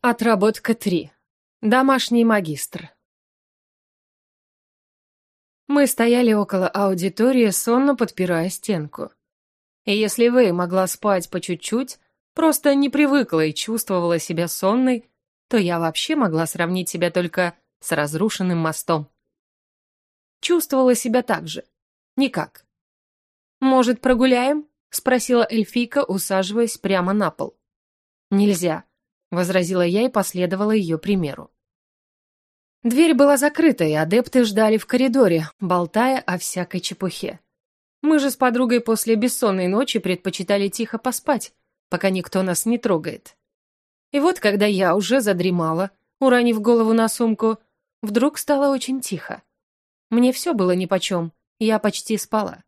Отработка 3. Домашний магистр. Мы стояли около аудитории, сонно подпирая стенку. И если вы могла спать по чуть-чуть, просто не привыкла и чувствовала себя сонной, то я вообще могла сравнить себя только с разрушенным мостом. Чувствовала себя так же. Никак. «Может, прогуляем?» — спросила эльфийка, усаживаясь прямо на пол. «Нельзя», — возразила я и последовала ее примеру. Дверь была закрыта, и адепты ждали в коридоре, болтая о всякой чепухе. Мы же с подругой после бессонной ночи предпочитали тихо поспать, пока никто нас не трогает. И вот, когда я уже задремала, уронив голову на сумку, вдруг стало очень тихо. Мне все было нипочем, я почти спала.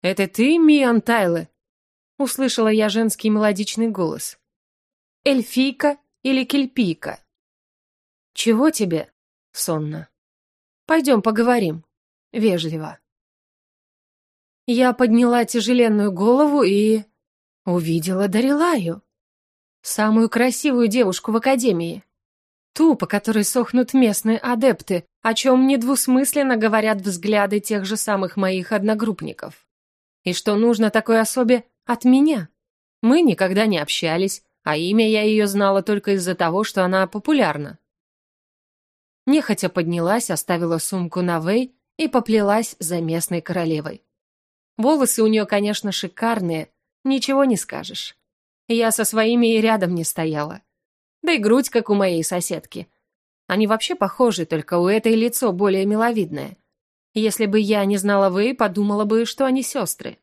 «Это ты, Миан Тайле?» Услышала я женский мелодичный голос эльфийка или кельпийка. Чего тебе? Сонно. Пойдем поговорим. Вежливо. Я подняла тяжеленную голову и... увидела Дарилаю. Самую красивую девушку в академии. Ту, по которой сохнут местные адепты, о чем недвусмысленно говорят взгляды тех же самых моих одногруппников. И что нужно такой особе от меня? Мы никогда не общались, а имя я ее знала только из-за того, что она популярна. Нехотя поднялась, оставила сумку на Вэй и поплелась за местной королевой. Волосы у нее, конечно, шикарные, ничего не скажешь. Я со своими и рядом не стояла. Да и грудь, как у моей соседки. Они вообще похожи, только у этой лицо более миловидное. Если бы я не знала Вэй, подумала бы, что они сестры.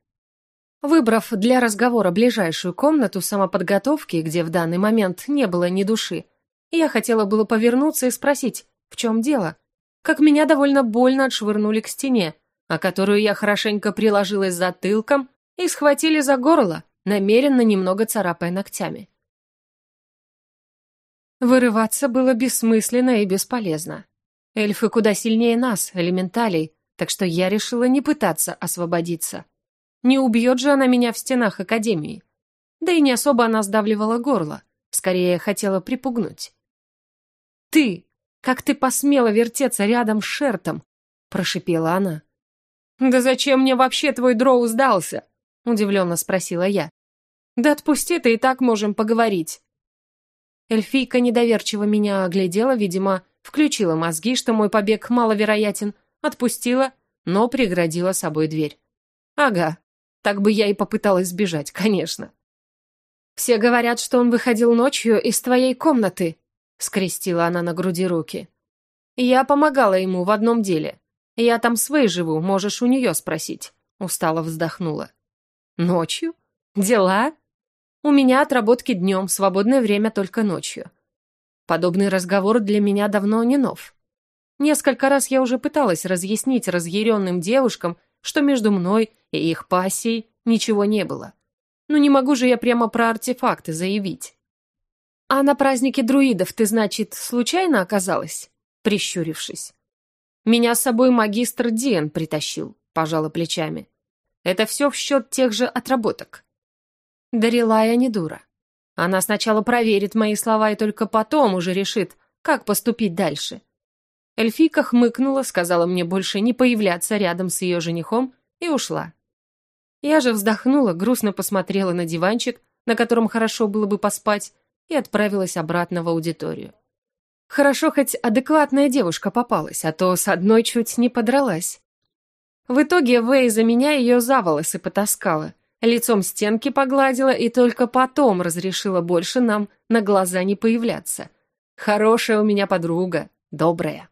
Выбрав для разговора ближайшую комнату самоподготовки, где в данный момент не было ни души, я хотела было повернуться и спросить, в чем дело, как меня довольно больно отшвырнули к стене, о которую я хорошенько приложилась затылком и схватили за горло, намеренно немного царапая ногтями. Вырываться было бессмысленно и бесполезно. Эльфы куда сильнее нас, элементалей, так что я решила не пытаться освободиться. Не убьет же она меня в стенах Академии. Да и не особо она сдавливала горло, скорее хотела припугнуть. «Ты! Как ты посмела вертеться рядом с Шертом?» – прошипела она. «Да зачем мне вообще твой дроу сдался?» – удивленно спросила я. «Да отпусти ты, и так можем поговорить». Эльфийка недоверчиво меня оглядела, видимо, включила мозги, что мой побег маловероятен, отпустила, но преградила собой дверь. «Ага, так бы я и попыталась сбежать, конечно. «Все говорят, что он выходил ночью из твоей комнаты», — скрестила она на груди руки. «Я помогала ему в одном деле. Я там своей живу, можешь у нее спросить», — устало вздохнула. «Ночью? Дела? У меня отработки днем, свободное время только ночью. Подобный разговор для меня давно не нов. Несколько раз я уже пыталась разъяснить разъяренным девушкам, что между мной и их пассией ничего не было. Ну не могу же я прямо про артефакты заявить. «А на празднике друидов ты, значит, случайно оказалась?» Прищурившись. «Меня с собой магистр Диен притащил», — пожала плечами. «Это все в счет тех же отработок». Дарилая не дура. Она сначала проверит мои слова и только потом уже решит, как поступить дальше. Эльфийка хмыкнула, сказала мне больше не появляться рядом с ее женихом и ушла. Я же вздохнула, грустно посмотрела на диванчик, на котором хорошо было бы поспать, и отправилась обратно в аудиторию. Хорошо, хоть адекватная девушка попалась, а то с одной чуть не подралась. В итоге Вэй за меня ее за волосы потаскала, лицом стенки погладила и только потом разрешила больше нам на глаза не появляться. Хорошая у меня подруга, добрая.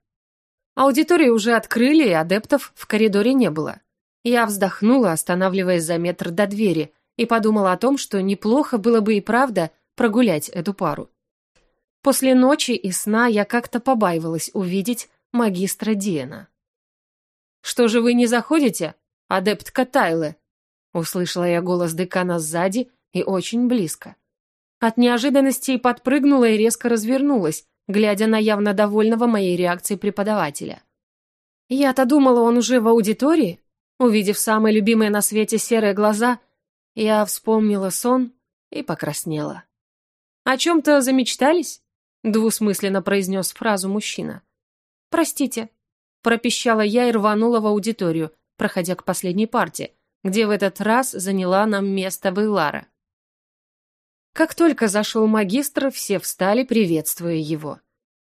Аудиторию уже открыли, и адептов в коридоре не было. Я вздохнула, останавливаясь за метр до двери, и подумала о том, что неплохо было бы и правда прогулять эту пару. После ночи и сна я как-то побаивалась увидеть магистра Диена. «Что же вы не заходите, адептка Тайле?» Услышала я голос декана сзади и очень близко. От неожиданности подпрыгнула и резко развернулась, глядя на явно довольного моей реакцией преподавателя. Я-то думала, он уже в аудитории. Увидев самые любимые на свете серые глаза, я вспомнила сон и покраснела. «О чем-то замечтались?» двусмысленно произнес фразу мужчина. «Простите», — пропищала я и рванула в аудиторию, проходя к последней партии, где в этот раз заняла нам место Вейлара. Как только зашел магистр, все встали, приветствуя его.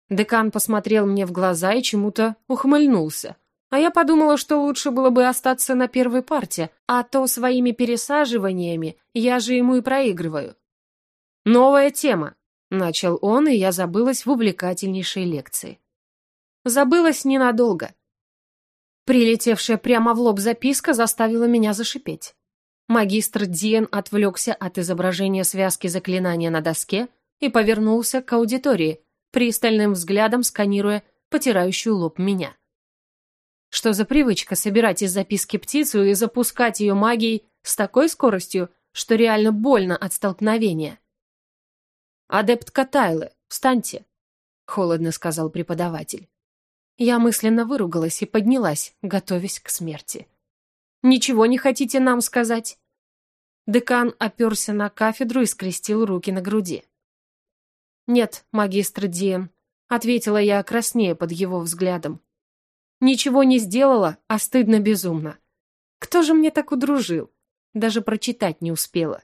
Декан посмотрел мне в глаза и чему-то ухмыльнулся. А я подумала, что лучше было бы остаться на первой парте, а то своими пересаживаниями я же ему и проигрываю. «Новая тема», — начал он, и я забылась в увлекательнейшей лекции. Забылась ненадолго. Прилетевшая прямо в лоб записка заставила меня зашипеть. Магистр Диен отвлекся от изображения связки заклинания на доске и повернулся к аудитории, пристальным взглядом сканируя потирающую лоб меня. Что за привычка собирать из записки птицу и запускать ее магией с такой скоростью, что реально больно от столкновения? «Адепт Катайлы, встаньте», — холодно сказал преподаватель. Я мысленно выругалась и поднялась, готовясь к смерти. «Ничего не хотите нам сказать?» Декан оперся на кафедру и скрестил руки на груди. «Нет, магистр Диен», — ответила я краснее под его взглядом. «Ничего не сделала, а стыдно безумно. Кто же мне так удружил? Даже прочитать не успела».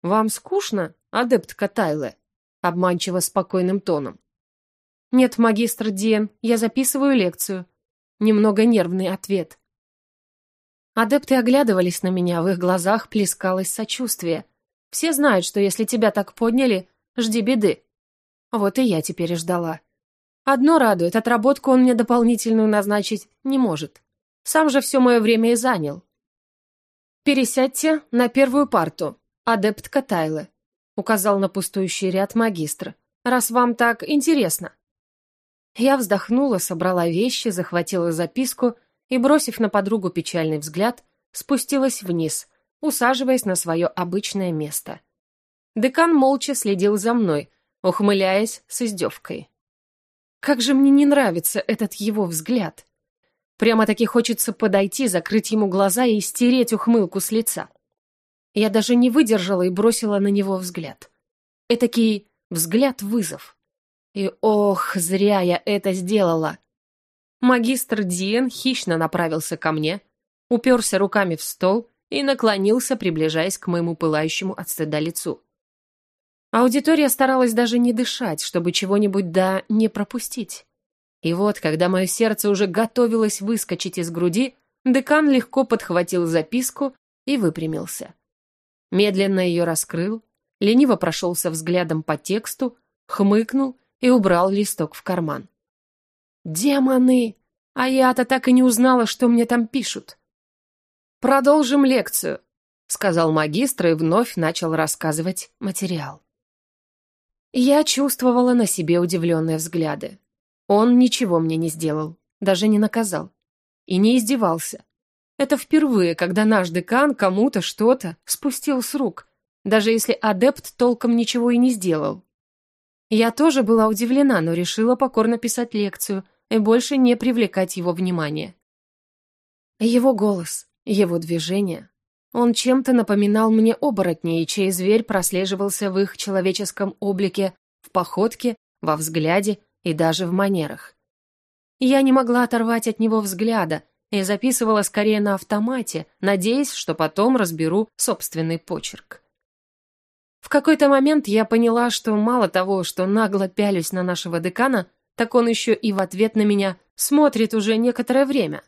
«Вам скучно, адепт Катайле?» обманчиво спокойным тоном. «Нет, магистр Диен, я записываю лекцию». Немного нервный ответ. Адепты оглядывались на меня, в их глазах плескалось сочувствие. Все знают, что если тебя так подняли, жди беды. Вот и я теперь ждала. Одно радует, отработку он мне дополнительную назначить не может. Сам же все мое время и занял. «Пересядьте на первую парту, адепт Катайле», указал на пустующий ряд магистр, «раз вам так интересно». Я вздохнула, собрала вещи, захватила записку и, бросив на подругу печальный взгляд, спустилась вниз, усаживаясь на свое обычное место. Декан молча следил за мной, ухмыляясь с издевкой. Как же мне не нравится этот его взгляд. Прямо-таки хочется подойти, закрыть ему глаза и стереть ухмылку с лица. Я даже не выдержала и бросила на него взгляд. Этакий взгляд-вызов. И ох, зря я это сделала. Магистр Диен хищно направился ко мне, уперся руками в стол и наклонился, приближаясь к моему пылающему от стыда лицу. Аудитория старалась даже не дышать, чтобы чего-нибудь да не пропустить. И вот, когда мое сердце уже готовилось выскочить из груди, декан легко подхватил записку и выпрямился. Медленно ее раскрыл, лениво прошелся взглядом по тексту, хмыкнул и убрал листок в карман. «Демоны! А я-то так и не узнала, что мне там пишут!» «Продолжим лекцию», — сказал магистр и вновь начал рассказывать материал. Я чувствовала на себе удивленные взгляды. Он ничего мне не сделал, даже не наказал. И не издевался. Это впервые, когда наш декан кому-то что-то спустил с рук, даже если адепт толком ничего и не сделал. Я тоже была удивлена, но решила покорно писать лекцию и больше не привлекать его внимание. Его голос, его движение. Он чем-то напоминал мне оборотней, чей зверь прослеживался в их человеческом облике, в походке, во взгляде и даже в манерах. Я не могла оторвать от него взгляда и записывала скорее на автомате, надеясь, что потом разберу собственный почерк. В какой-то момент я поняла, что мало того, что нагло пялюсь на нашего декана, так он еще и в ответ на меня смотрит уже некоторое время.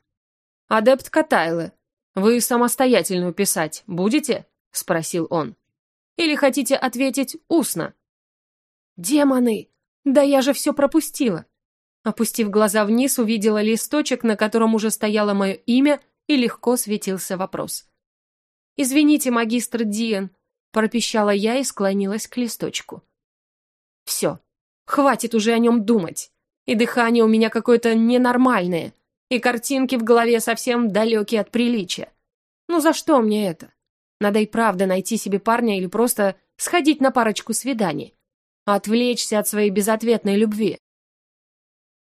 «Адепт Катайлы, вы самостоятельную писать будете?» — спросил он. «Или хотите ответить устно?» «Демоны! Да я же все пропустила!» Опустив глаза вниз, увидела листочек, на котором уже стояло мое имя, и легко светился вопрос. «Извините, магистр Диен, пропищала я и склонилась к листочку. Все, хватит уже о нем думать. И дыхание у меня какое-то ненормальное, и картинки в голове совсем далекие от приличия. Ну за что мне это? Надо и правда найти себе парня или просто сходить на парочку свиданий. Отвлечься от своей безответной любви.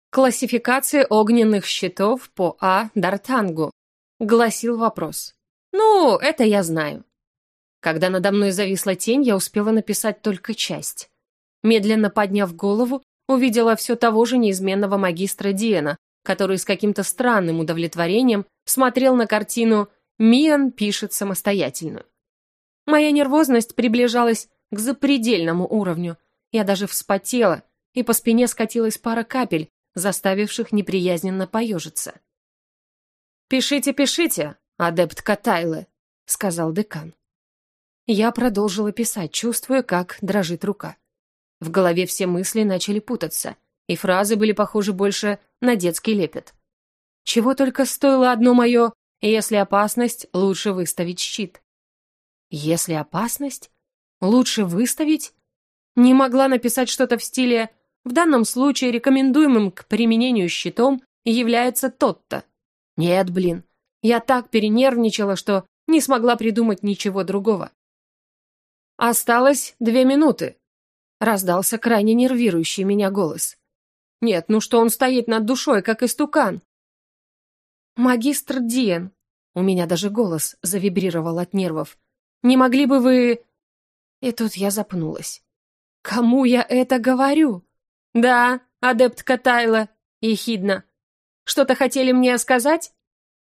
Классификация огненных щитов по А. Дартангу. Гласил вопрос. Ну, это я знаю. Когда надо мной зависла тень, я успела написать только часть. Медленно подняв голову, увидела все того же неизменного магистра Диена, который с каким-то странным удовлетворением смотрел на картину «Миан пишет самостоятельную». Моя нервозность приближалась к запредельному уровню. Я даже вспотела, и по спине скатилась пара капель, заставивших неприязненно поежиться. «Пишите, пишите, адепт Катайлы», — сказал декан. Я продолжила писать, чувствуя, как дрожит рука. В голове все мысли начали путаться, и фразы были похожи больше на детский лепет. Чего только стоило одно мое «если опасность, лучше выставить щит». «Если опасность? Лучше выставить?» Не могла написать что-то в стиле «в данном случае рекомендуемым к применению щитом является тот-то». Нет, блин, я так перенервничала, что не смогла придумать ничего другого. «Осталось две минуты», — раздался крайне нервирующий меня голос. «Нет, ну что он стоит над душой, как истукан?» «Магистр Диен», — у меня даже голос завибрировал от нервов, «не могли бы вы...» И тут я запнулась. «Кому я это говорю?» «Да, адепт Катайла», — ехидно. «Что-то хотели мне сказать?»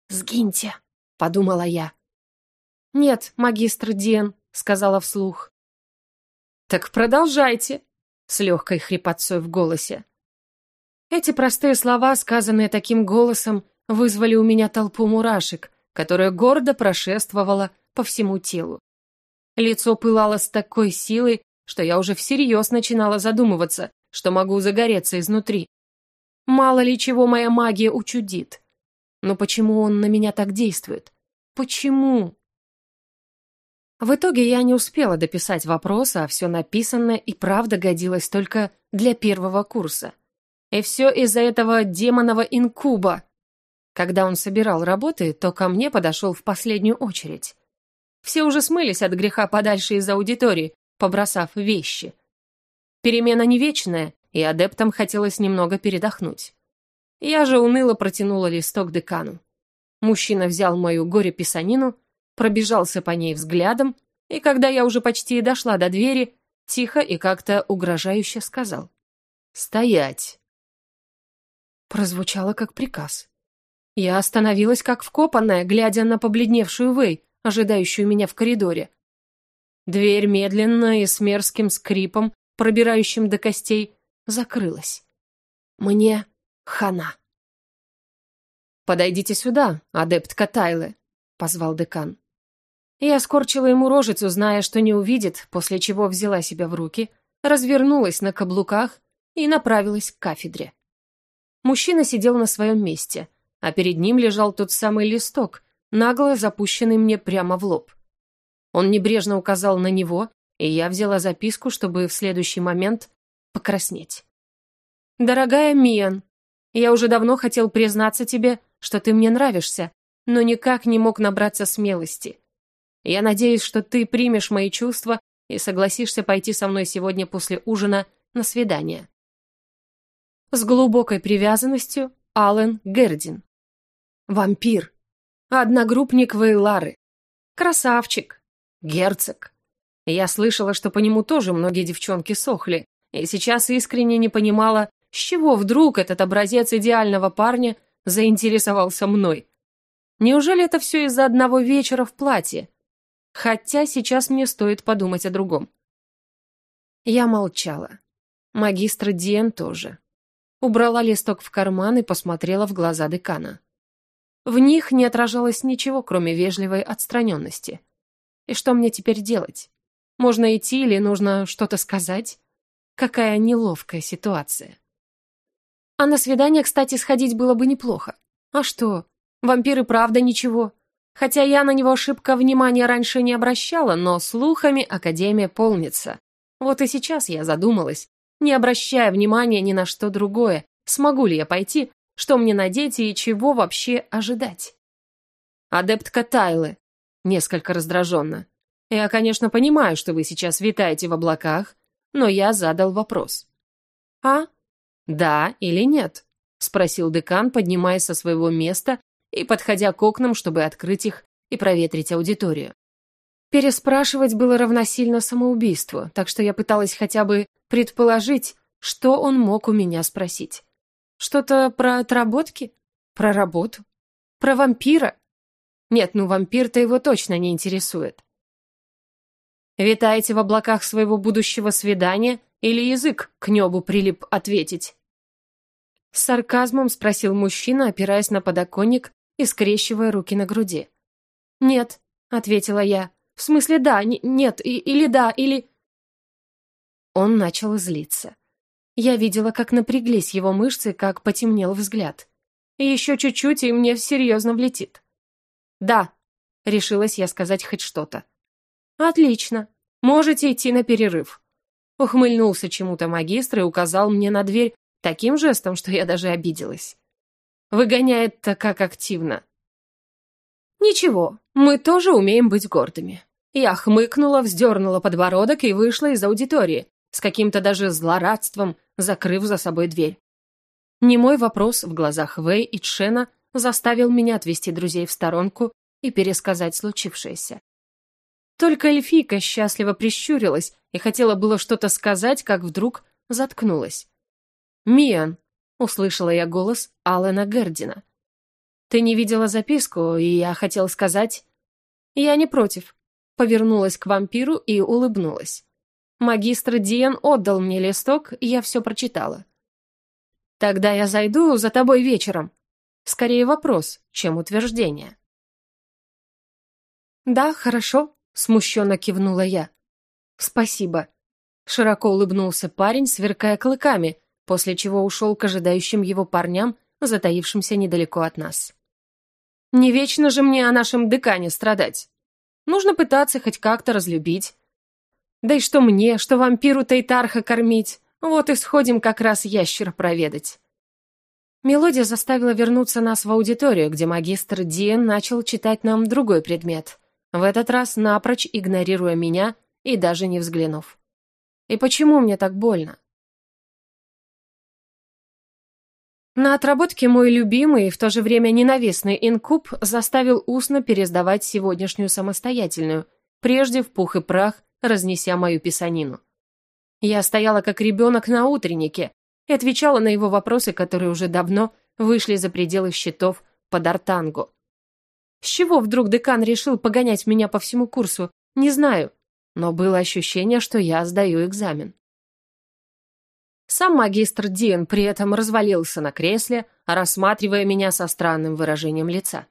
«Сгиньте», — подумала я. «Нет, магистр Диен», — сказала вслух. «Так продолжайте», — с легкой хрипотцой в голосе. Эти простые слова, сказанные таким голосом, вызвали у меня толпу мурашек, которая гордо прошествовала по всему телу. Лицо пылало с такой силой, что я уже всерьез начинала задумываться, что могу загореться изнутри. Мало ли чего моя магия учудит. Но почему он на меня так действует? Почему? В итоге я не успела дописать вопрос, а все написанное и правда годилось только для первого курса. И все из-за этого демонового инкуба. Когда он собирал работы, то ко мне подошел в последнюю очередь. Все уже смылись от греха подальше из аудитории, побросав вещи. Перемена не вечная, и адептам хотелось немного передохнуть. Я же уныло протянула листок декану. Мужчина взял мою горе-писанину пробежался по ней взглядом, и когда я уже почти дошла до двери, тихо и как-то угрожающе сказал «Стоять!». Прозвучало как приказ. Я остановилась как вкопанная, глядя на побледневшую Вэй, ожидающую меня в коридоре. Дверь медленно и с мерзким скрипом, пробирающим до костей, закрылась. Мне хана. «Подойдите сюда, адепт Катайлы», — позвал декан. Я скорчила ему рожицу, зная, что не увидит, после чего взяла себя в руки, развернулась на каблуках и направилась к кафедре. Мужчина сидел на своем месте, а перед ним лежал тот самый листок, нагло запущенный мне прямо в лоб. Он небрежно указал на него, и я взяла записку, чтобы в следующий момент покраснеть. «Дорогая Миан, я уже давно хотел признаться тебе, что ты мне нравишься, но никак не мог набраться смелости. Я надеюсь, что ты примешь мои чувства и согласишься пойти со мной сегодня после ужина на свидание. С глубокой привязанностью Аллен Гердин. Вампир. Одногруппник Вейлары. Красавчик. Герцог. Я слышала, что по нему тоже многие девчонки сохли, и сейчас искренне не понимала, с чего вдруг этот образец идеального парня заинтересовался мной. Неужели это все из-за одного вечера в платье? Хотя сейчас мне стоит подумать о другом. Я молчала. Магистр Диен тоже. Убрала листок в карман и посмотрела в глаза декана. В них не отражалось ничего, кроме вежливой отстраненности. И что мне теперь делать? Можно идти или нужно что-то сказать? Какая неловкая ситуация. А на свидание, кстати, сходить было бы неплохо. А что? Вампиры правда ничего. Хотя я на него ошибка внимания раньше не обращала, но слухами Академия полнится. Вот и сейчас я задумалась, не обращая внимания ни на что другое, смогу ли я пойти, что мне надеть и чего вообще ожидать. Адептка Тайлы, несколько раздраженно. Я, конечно, понимаю, что вы сейчас витаете в облаках, но я задал вопрос. «А? Да или нет?» — спросил декан, поднимаясь со своего места и подходя к окнам, чтобы открыть их и проветрить аудиторию. Переспрашивать было равносильно самоубийству, так что я пыталась хотя бы предположить, что он мог у меня спросить. Что-то про отработки? Про работу? Про вампира? Нет, ну вампир-то его точно не интересует. Витаете в облаках своего будущего свидания или язык к небу прилип ответить? С сарказмом спросил мужчина, опираясь на подоконник и скрещивая руки на груди. «Нет», — ответила я. «В смысле да, нет, и, или да, или...» Он начал злиться. Я видела, как напряглись его мышцы, как потемнел взгляд. еще чуть-чуть, и мне серьезно влетит. «Да», — решилась я сказать хоть что-то. «Отлично. Можете идти на перерыв». Ухмыльнулся чему-то магистр и указал мне на дверь таким жестом, что я даже обиделась. Выгоняет-то как активно. «Ничего, мы тоже умеем быть гордыми». Я хмыкнула, вздернула подбородок и вышла из аудитории, с каким-то даже злорадством, закрыв за собой дверь. Немой вопрос в глазах Вэй и Чена заставил меня отвести друзей в сторонку и пересказать случившееся. Только эльфийка счастливо прищурилась и хотела было что-то сказать, как вдруг заткнулась. «Миан», — услышала я голос Алана Гердина. «Ты не видела записку, и я хотел сказать...» «Я не против», — повернулась к вампиру и улыбнулась. Магистр Диен отдал мне листок, и я все прочитала. «Тогда я зайду за тобой вечером». Скорее вопрос, чем утверждение. «Да, хорошо», — смущенно кивнула я. «Спасибо». Широко улыбнулся парень, сверкая клыками, после чего ушел к ожидающим его парням, затаившимся недалеко от нас. «Не вечно же мне о нашем декане страдать. Нужно пытаться хоть как-то разлюбить, да и что мне, что вампиру Тайтарха кормить? Вот и сходим как раз ящера проведать. Мелодия заставила вернуться нас в аудиторию, где магистр Диен начал читать нам другой предмет. В этот раз напрочь игнорируя меня и даже не взглянув. И почему мне так больно? На отработке мой любимый и в то же время ненавистный инкуб заставил устно пересдавать сегодняшнюю самостоятельную, прежде в пух и прах разнеся мою писанину. Я стояла как ребенок на утреннике и отвечала на его вопросы, которые уже давно вышли за пределы счетов под артангу. С чего вдруг декан решил погонять меня по всему курсу, не знаю, но было ощущение, что я сдаю экзамен. Сам магистр Диен при этом развалился на кресле, рассматривая меня со странным выражением лица.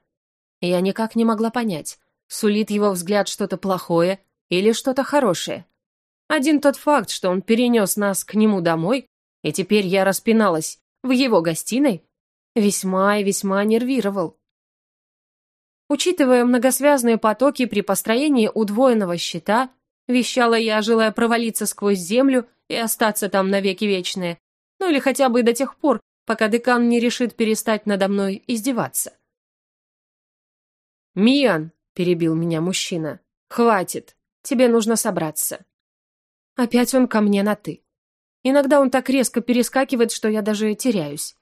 Я никак не могла понять, сулит его взгляд что-то плохое или что-то хорошее. Один тот факт, что он перенес нас к нему домой, и теперь я распиналась в его гостиной, весьма и весьма нервировал. Учитывая многосвязные потоки при построении удвоенного щита, вещала я, желая провалиться сквозь землю и остаться там навеки вечные, ну или хотя бы до тех пор, пока декан не решит перестать надо мной издеваться. «Миан!» — перебил меня мужчина. «Хватит! Тебе нужно собраться». Опять он ко мне на «ты». Иногда он так резко перескакивает, что я даже теряюсь.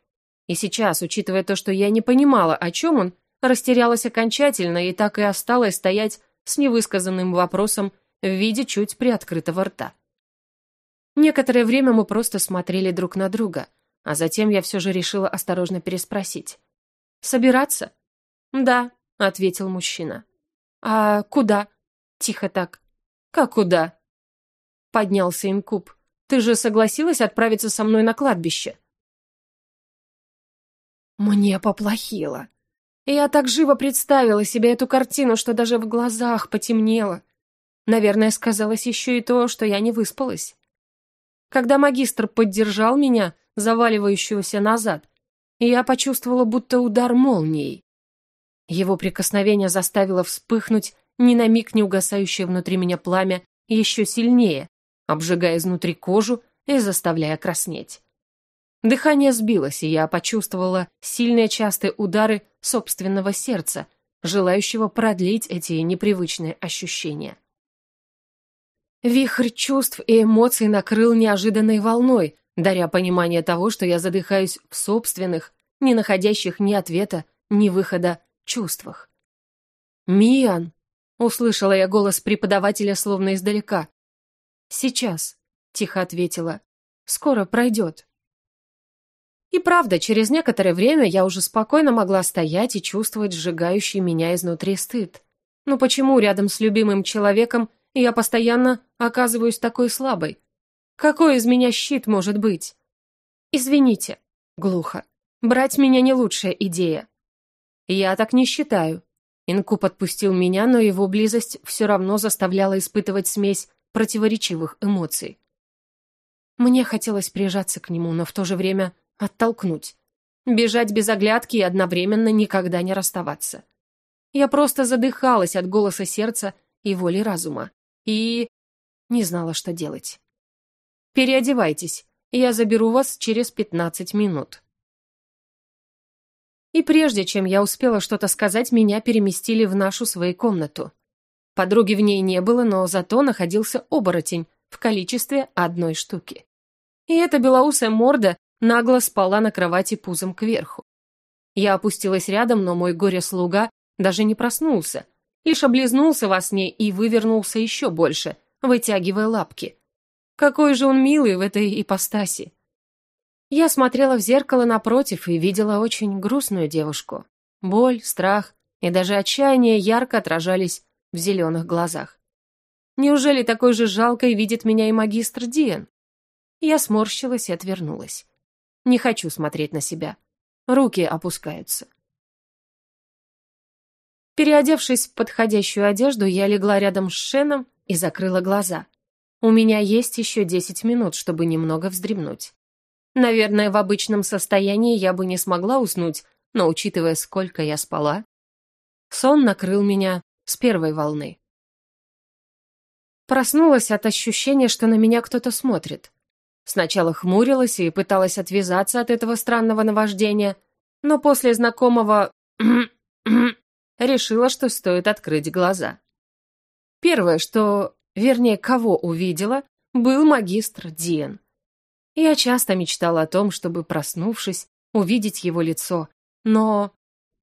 И сейчас, учитывая то, что я не понимала, о чем он, растерялась окончательно и так и осталась стоять с невысказанным вопросом в виде чуть приоткрытого рта. Некоторое время мы просто смотрели друг на друга, а затем я все же решила осторожно переспросить. «Собираться?» «Да», — ответил мужчина. «А куда?» «Тихо так. «Как куда?» Поднялся инкуб. «Ты же согласилась отправиться со мной на кладбище?» Мне поплохело. Я так живо представила себе эту картину, что даже в глазах потемнело. Наверное, сказалось еще и то, что я не выспалась. Когда магистр поддержал меня, заваливающегося назад, я почувствовала будто удар молнией. Его прикосновение заставило вспыхнуть ни на миг не угасающее внутри меня пламя еще сильнее, обжигая изнутри кожу и заставляя краснеть. Дыхание сбилось, и я почувствовала сильные частые удары собственного сердца, желающего продлить эти непривычные ощущения. Вихрь чувств и эмоций накрыл неожиданной волной, даря понимание того, что я задыхаюсь в собственных, не находящих ни ответа, ни выхода чувствах. «Миан!» Услышала я голос преподавателя словно издалека. «Сейчас», — тихо ответила. «Скоро пройдет». И правда, через некоторое время я уже спокойно могла стоять и чувствовать сжигающий меня изнутри стыд. Но почему рядом с любимым человеком я постоянно оказываюсь такой слабой? Какой из меня щит может быть? Извините, глухо. Брать меня не лучшая идея. Я так не считаю. Инкуб отпустил меня, но его близость все равно заставляла испытывать смесь противоречивых эмоций. Мне хотелось прижаться к нему, но в то же время Оттолкнуть. Бежать без оглядки и одновременно никогда не расставаться. Я просто задыхалась от голоса сердца и воли разума. И не знала, что делать. «Переодевайтесь, я заберу вас через пятнадцать минут». И прежде чем я успела что-то сказать, меня переместили в нашу свою комнату. Подруги в ней не было, но зато находился оборотень в количестве одной штуки. И эта белоусая морда нагло спала на кровати пузом кверху. Я опустилась рядом, но мой горе-слуга даже не проснулся, лишь облизнулся во сне и вывернулся еще больше, вытягивая лапки. Какой же он милый в этой ипостаси. Я смотрела в зеркало напротив и видела очень грустную девушку. Боль, страх и даже отчаяние ярко отражались в зеленых глазах. Неужели такой же жалкой видит меня и магистр Диен? Я сморщилась и отвернулась. Не хочу смотреть на себя. Руки опускаются. Переодевшись в подходящую одежду, я легла рядом с Шеном и закрыла глаза. У меня есть еще десять минут, чтобы немного вздремнуть. Наверное, в обычном состоянии я бы не смогла уснуть, но учитывая, сколько я спала, сон накрыл меня с первой волны. Проснулась от ощущения, что на меня кто-то смотрит. Сначала хмурилась и пыталась отвязаться от этого странного наваждения, но после знакомого решила, что стоит открыть глаза. Первое, что, вернее, кого увидела, был магистр Диен. Я часто мечтала о том, чтобы, проснувшись, увидеть его лицо, но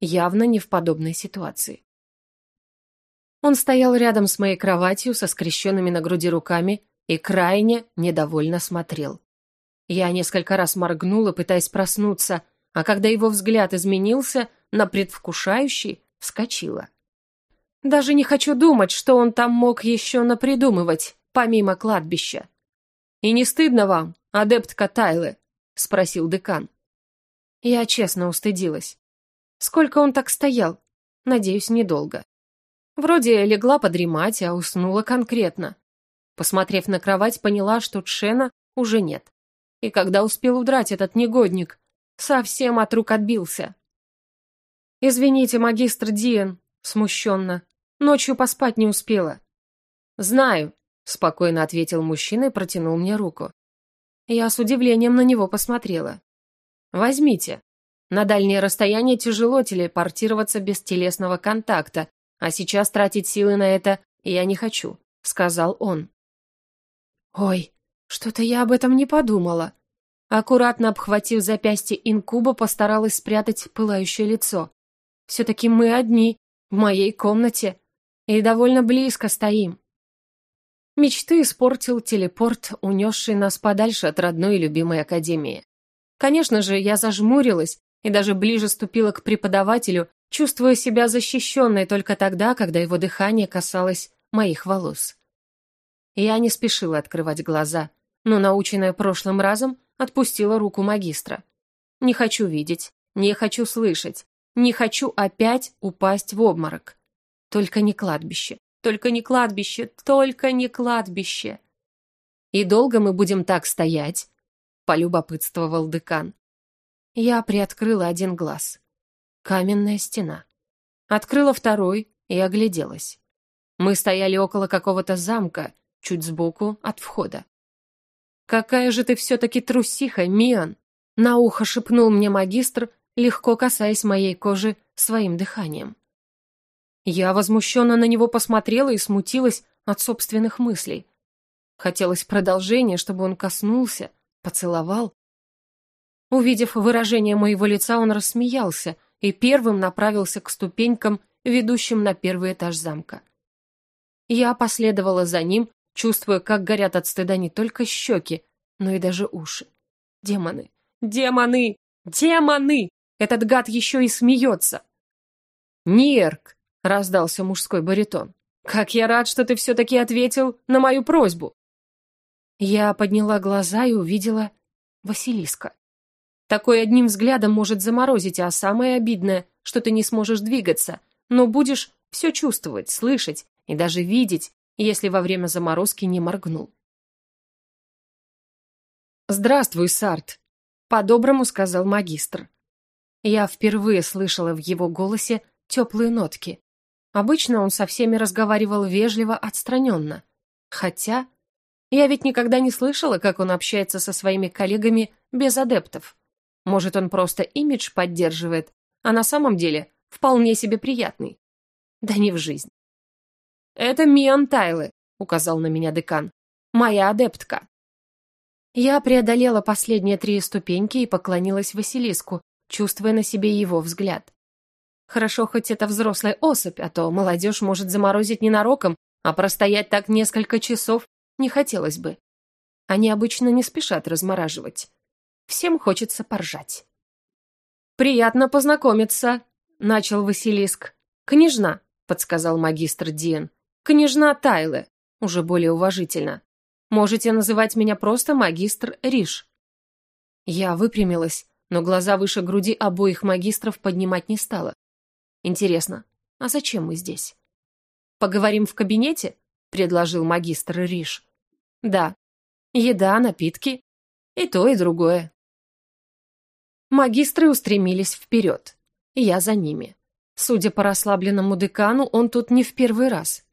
явно не в подобной ситуации. Он стоял рядом с моей кроватью со скрещенными на груди руками и крайне недовольно смотрел. Я несколько раз моргнула, пытаясь проснуться, а когда его взгляд изменился на предвкушающий, вскочила. Даже не хочу думать, что он там мог еще напридумывать, помимо кладбища. «И не стыдно вам, адептка Тайлы?» — спросил декан. Я честно устыдилась. Сколько он так стоял? Надеюсь, недолго. Вроде легла подремать, а уснула конкретно. Посмотрев на кровать, поняла, что Тшена уже нет. И когда успел удрать этот негодник? Совсем от рук отбился. «Извините, магистр Диен», смущенно. «Ночью поспать не успела». «Знаю», — спокойно ответил мужчина и протянул мне руку. Я с удивлением на него посмотрела. «Возьмите. На дальнее расстояние тяжело телепортироваться без телесного контакта, а сейчас тратить силы на это я не хочу», — сказал он. «Ой, что-то я об этом не подумала». Аккуратно обхватив запястье инкуба, постаралась спрятать пылающее лицо. «Все-таки мы одни, в моей комнате, и довольно близко стоим». Мечты испортил телепорт, унесший нас подальше от родной и любимой академии. Конечно же, я зажмурилась и даже ближе ступила к преподавателю, чувствуя себя защищенной только тогда, когда его дыхание касалось моих волос. Я не спешила открывать глаза, но, наученная прошлым разом, отпустила руку магистра. «Не хочу видеть, не хочу слышать, не хочу опять упасть в обморок. Только не кладбище, только не кладбище, только не кладбище!» «И долго мы будем так стоять?» — полюбопытствовал декан. Я приоткрыла один глаз. Каменная стена. Открыла второй и огляделась. Мы стояли около какого-то замка, чуть сбоку от входа. «Какая же ты все-таки трусиха, Миан!» На ухо шепнул мне магистр, легко касаясь моей кожи своим дыханием. Я возмущенно на него посмотрела и смутилась от собственных мыслей. Хотелось продолжения, чтобы он коснулся, поцеловал. Увидев выражение моего лица, он рассмеялся и первым направился к ступенькам, ведущим на первый этаж замка. Я последовала за ним, чувствуя, как горят от стыда не только щеки, но и даже уши. Демоны! Демоны! Демоны! Этот гад еще и смеется! «Нерк!» — раздался мужской баритон. «Как я рад, что ты все-таки ответил на мою просьбу!» Я подняла глаза и увидела Василиска. Такой одним взглядом может заморозить, а самое обидное, что ты не сможешь двигаться, но будешь все чувствовать, слышать и даже видеть, если во время заморозки не моргнул. «Здравствуй, Сарт», — по-доброму сказал магистр. Я впервые слышала в его голосе теплые нотки. Обычно он со всеми разговаривал вежливо, отстраненно. Хотя я ведь никогда не слышала, как он общается со своими коллегами без адептов. Может, он просто имидж поддерживает, а на самом деле вполне себе приятный. Да не в жизнь. «Это Миан Тайлы», — указал на меня декан. «Моя адептка». Я преодолела последние три ступеньки и поклонилась Василиску, чувствуя на себе его взгляд. Хорошо, хоть это взрослая особь, а то молодежь может заморозить ненароком, а простоять так несколько часов не хотелось бы. Они обычно не спешат размораживать. Всем хочется поржать. «Приятно познакомиться», — начал Василиск. «Княжна», — подсказал магистр Диен. «Княжна Тайле», уже более уважительно. «Можете называть меня просто магистр Риш». Я выпрямилась, но глаза выше груди обоих магистров поднимать не стала. Интересно, а зачем мы здесь? Поговорим в кабинете? предложил магистр Риш. Да. Еда, напитки. И то, и другое. Магистры устремились вперед. Я за ними. Судя по расслабленному декану, он тут не в первый раз.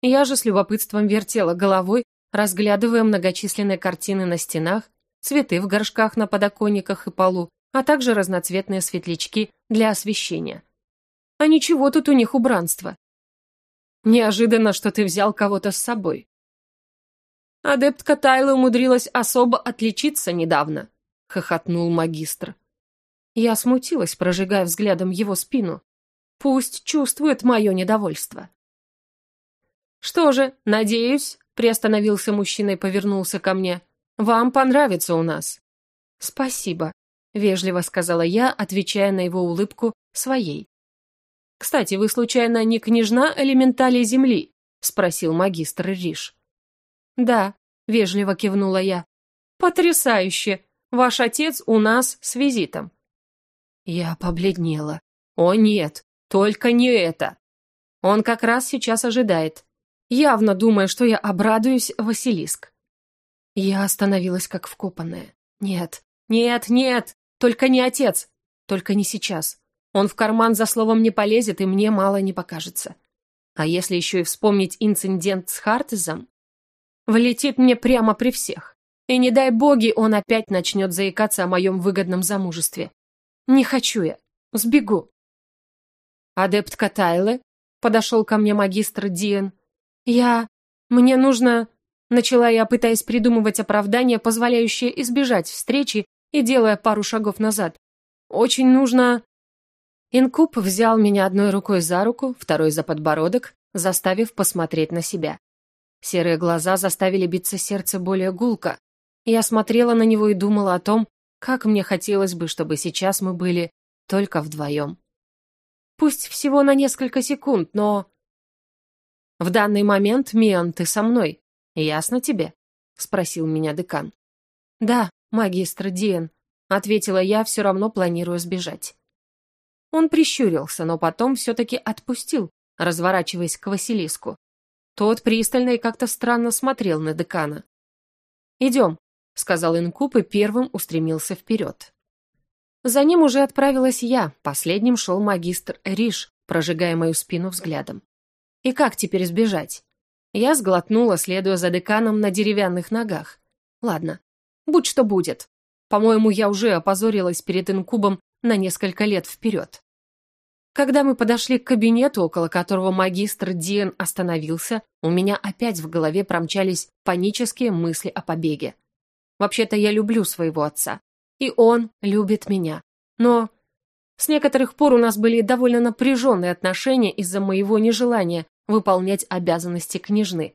Я же с любопытством вертела головой, разглядывая многочисленные картины на стенах, цветы в горшках на подоконниках и полу, а также разноцветные светлячки для освещения. А ничего тут у них убранства. Неожиданно, что ты взял кого-то с собой. Адептка Тайла умудрилась особо отличиться недавно, хохотнул магистр. Я смутилась, прожигая взглядом его спину. Пусть чувствует мое недовольство. Что же, надеюсь, приостановился мужчина и повернулся ко мне. Вам понравится у нас. Спасибо, вежливо сказала я, отвечая на его улыбку своей. «Кстати, вы, случайно, не княжна элементали Земли?» — спросил магистр Риш. «Да», — вежливо кивнула я. «Потрясающе! Ваш отец у нас с визитом». Я побледнела. «О нет, только не это!» Он как раз сейчас ожидает, явно думая, что я обрадуюсь Василиск. Я остановилась как вкопанная. «Нет, нет, нет, только не отец, только не сейчас. Он в карман за словом не полезет, и мне мало не покажется. А если еще и вспомнить инцидент с Хартезом, влетит мне прямо при всех. И не дай боги, он опять начнет заикаться о моем выгодном замужестве. Не хочу я. Сбегу. Адептка Тайле, подошел ко мне магистр Диен. Я... Мне нужно... Начала я, пытаясь придумывать оправдание, позволяющее избежать встречи и делая пару шагов назад. Очень нужно... Инкуб взял меня одной рукой за руку, второй за подбородок, заставив посмотреть на себя. Серые глаза заставили биться сердце более гулко. Я смотрела на него и думала о том, как мне хотелось бы, чтобы сейчас мы были только вдвоем. Пусть всего на несколько секунд, но... В данный момент, Миан, ты со мной. Ясно тебе? Спросил меня декан. Да, магистр Диен, ответила я, все равно планирую сбежать. Он прищурился, но потом все-таки отпустил, разворачиваясь к Василиску. Тот пристально и как-то странно смотрел на декана. «Идем», — сказал Инкуб и первым устремился вперед. За ним уже отправилась я, последним шел магистр Риш, прожигая мою спину взглядом. И как теперь сбежать? Я сглотнула, следуя за деканом на деревянных ногах. Ладно, будь что будет. По-моему, я уже опозорилась перед инкубом на несколько лет вперед. Когда мы подошли к кабинету, около которого магистр Диен остановился, у меня опять в голове промчались панические мысли о побеге. Вообще-то я люблю своего отца, и он любит меня. Но с некоторых пор у нас были довольно напряженные отношения из-за моего нежелания выполнять обязанности княжны.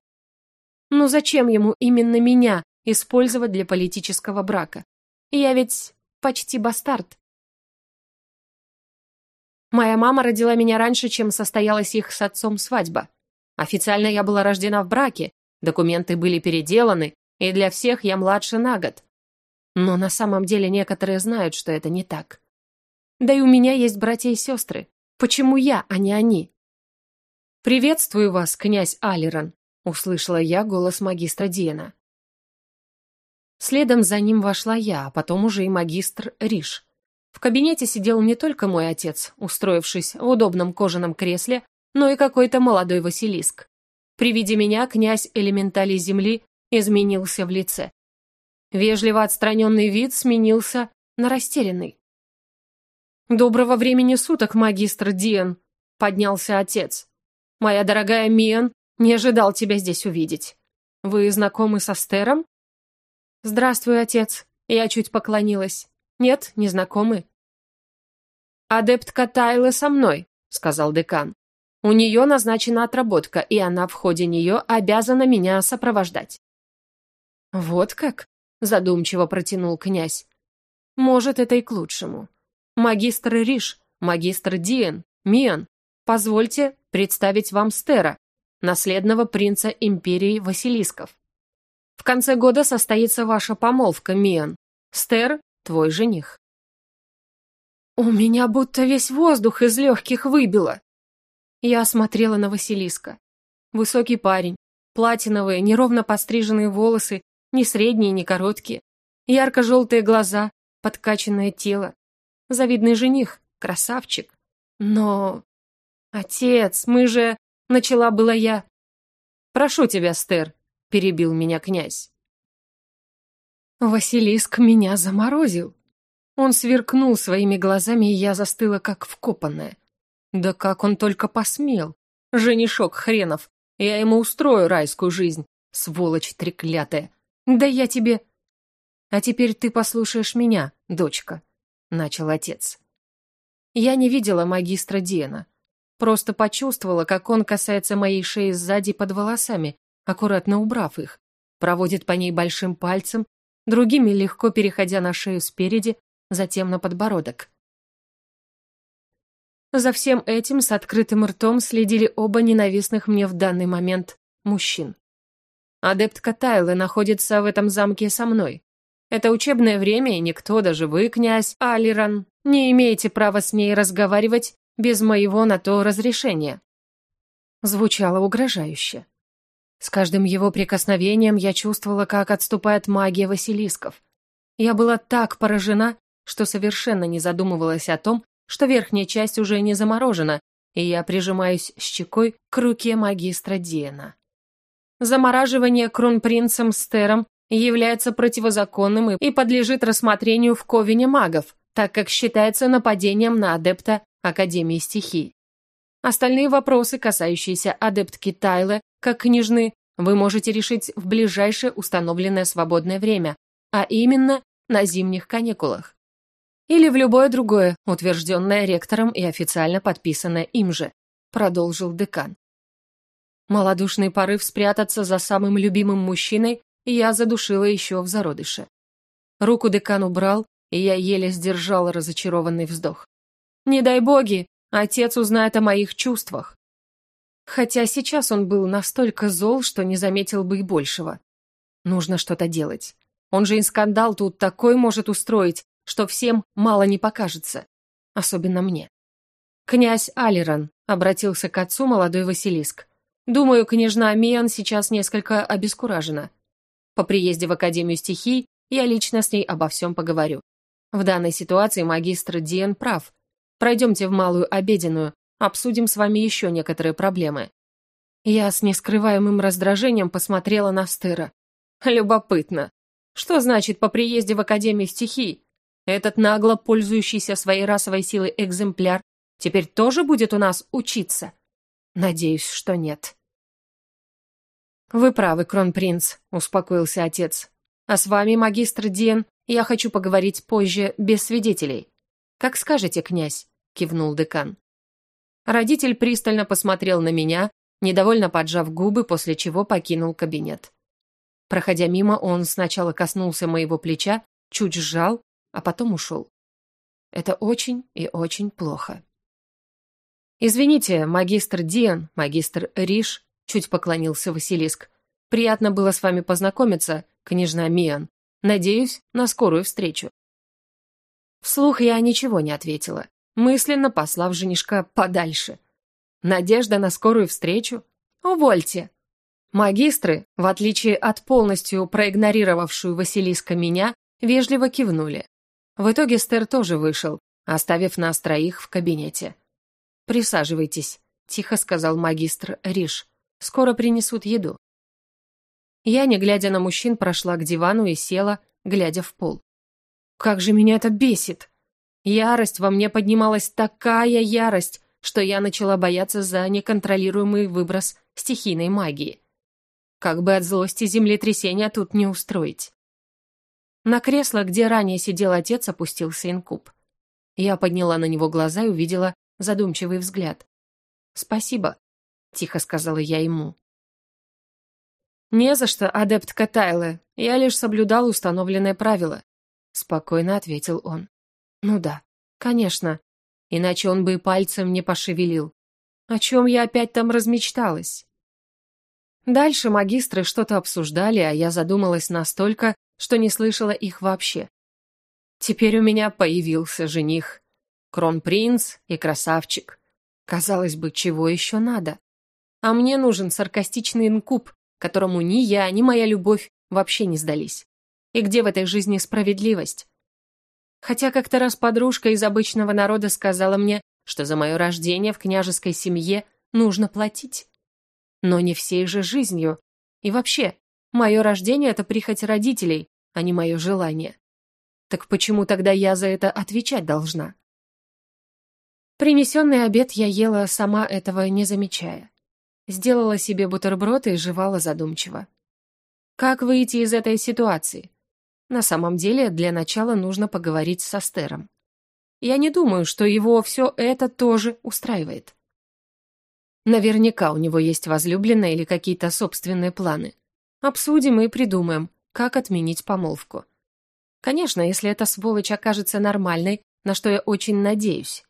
Ну зачем ему именно меня использовать для политического брака? Я ведь почти бастард. Моя мама родила меня раньше, чем состоялась их с отцом свадьба. Официально я была рождена в браке, документы были переделаны, и для всех я младше на год. Но на самом деле некоторые знают, что это не так. Да и у меня есть братья и сестры. Почему я, а не они? «Приветствую вас, князь Алиран», — услышала я голос магистра Диена. Следом за ним вошла я, а потом уже и магистр Риш. В кабинете сидел не только мой отец, устроившись в удобном кожаном кресле, но и какой-то молодой Василиск. При виде меня князь элементали земли изменился в лице. Вежливо отстраненный вид сменился на растерянный. «Доброго времени суток, магистр Диен», — поднялся отец. «Моя дорогая Миан, не ожидал тебя здесь увидеть. Вы знакомы со Стером?» «Здравствуй, отец», — я чуть поклонилась. «Нет, не знакомы». «Адептка Тайла со мной», — сказал декан. «У нее назначена отработка, и она в ходе нее обязана меня сопровождать». «Вот как?» — задумчиво протянул князь. «Может, это и к лучшему. Магистр Риш, магистр Диен, Миан, позвольте представить вам Стера, наследного принца империи Василисков. В конце года состоится ваша помолвка, Миан. Стер — твой жених». У меня будто весь воздух из легких выбило. Я смотрела на Василиска. Высокий парень, платиновые, неровно постриженные волосы, не средние, не короткие, ярко-желтые глаза, подкачанное тело. Завидный жених, красавчик. Но... Отец, мы же... Начала была я. «Прошу тебя, Стер», — перебил меня князь. Василиск меня заморозил. Он сверкнул своими глазами, и я застыла, как вкопанная. Да как он только посмел! Женишок хренов! Я ему устрою райскую жизнь, сволочь треклятая! Да я тебе... А теперь ты послушаешь меня, дочка, — начал отец. Я не видела магистра Диана. Просто почувствовала, как он касается моей шеи сзади под волосами, аккуратно убрав их, проводит по ней большим пальцем, другими легко переходя на шею спереди, затем на подбородок. За всем этим с открытым ртом следили оба ненавистных мне в данный момент мужчин. Адептка Тайлы находится в этом замке со мной. Это учебное время, и никто, даже вы, князь Алиран, не имеете права с ней разговаривать без моего на то разрешения. Звучало угрожающе. С каждым его прикосновением я чувствовала, как отступает магия Василисков. Я была так поражена, что совершенно не задумывалась о том, что верхняя часть уже не заморожена, и я прижимаюсь щекой к руке магистра Диена. Замораживание кронпринцем Стером является противозаконным и подлежит рассмотрению в Ковине магов, так как считается нападением на адепта Академии стихий. Остальные вопросы, касающиеся адептки Тайлы, как княжны, вы можете решить в ближайшее установленное свободное время, а именно на зимних каникулах. Или в любое другое, утвержденное ректором и официально подписанное им же, продолжил декан. Молодушный порыв спрятаться за самым любимым мужчиной я задушила еще в зародыше. Руку декан убрал, и я еле сдержала разочарованный вздох. Не дай боги, отец узнает о моих чувствах. Хотя сейчас он был настолько зол, что не заметил бы и большего. Нужно что-то делать. Он же и скандал тут такой может устроить, что всем мало не покажется, особенно мне. «Князь Алиран», — обратился к отцу молодой Василиск. «Думаю, княжна Миан сейчас несколько обескуражена. По приезде в Академию стихий я лично с ней обо всем поговорю. В данной ситуации магистр Диен прав. Пройдемте в малую обеденную, обсудим с вами еще некоторые проблемы». Я с нескрываемым раздражением посмотрела на Стыра. «Любопытно. Что значит по приезде в Академию стихий? Этот нагло пользующийся своей расовой силой экземпляр теперь тоже будет у нас учиться? Надеюсь, что нет. «Вы правы, кронпринц», — успокоился отец. «А с вами, магистр Диен, я хочу поговорить позже, без свидетелей». «Как скажете, князь», — кивнул декан. Родитель пристально посмотрел на меня, недовольно поджав губы, после чего покинул кабинет. Проходя мимо, он сначала коснулся моего плеча, чуть сжал, а потом ушел. Это очень и очень плохо. «Извините, магистр Диан, магистр Риш», — чуть поклонился Василиск. «Приятно было с вами познакомиться, княжна Миан. Надеюсь на скорую встречу». Вслух я ничего не ответила, мысленно послав женишка подальше. Надежда на скорую встречу? Увольте. Магистры, в отличие от полностью проигнорировавшую Василиска меня, вежливо кивнули. В итоге Стер тоже вышел, оставив нас троих в кабинете. «Присаживайтесь», — тихо сказал магистр Риш. «Скоро принесут еду». Я, не глядя на мужчин, прошла к дивану и села, глядя в пол. Как же меня это бесит! Ярость во мне поднималась такая ярость, что я начала бояться за неконтролируемый выброс стихийной магии. Как бы от злости землетрясения тут не устроить. На кресло, где ранее сидел отец, опустился инкуб. Я подняла на него глаза и увидела задумчивый взгляд. «Спасибо», — тихо сказала я ему. «Не за что, адепт Катайле. Я лишь соблюдал установленное правило», — спокойно ответил он. «Ну да, конечно. Иначе он бы и пальцем не пошевелил. О чем я опять там размечталась?» Дальше магистры что-то обсуждали, а я задумалась настолько, что не слышала их вообще. Теперь у меня появился жених. Кронпринц и красавчик. Казалось бы, чего еще надо? А мне нужен саркастичный инкуб, которому ни я, ни моя любовь вообще не сдались. И где в этой жизни справедливость? Хотя как-то раз подружка из обычного народа сказала мне, что за мое рождение в княжеской семье нужно платить. Но не всей же жизнью. И вообще, Мое рождение — это прихоть родителей, а не мое желание. Так почему тогда я за это отвечать должна? Принесенный обед я ела, сама этого не замечая. Сделала себе бутерброд и жевала задумчиво. Как выйти из этой ситуации? На самом деле, для начала нужно поговорить со Стером. Я не думаю, что его все это тоже устраивает. Наверняка у него есть возлюбленная или какие-то собственные планы. Обсудим и придумаем, как отменить помолвку. Конечно, если эта сволочь окажется нормальной, на что я очень надеюсь.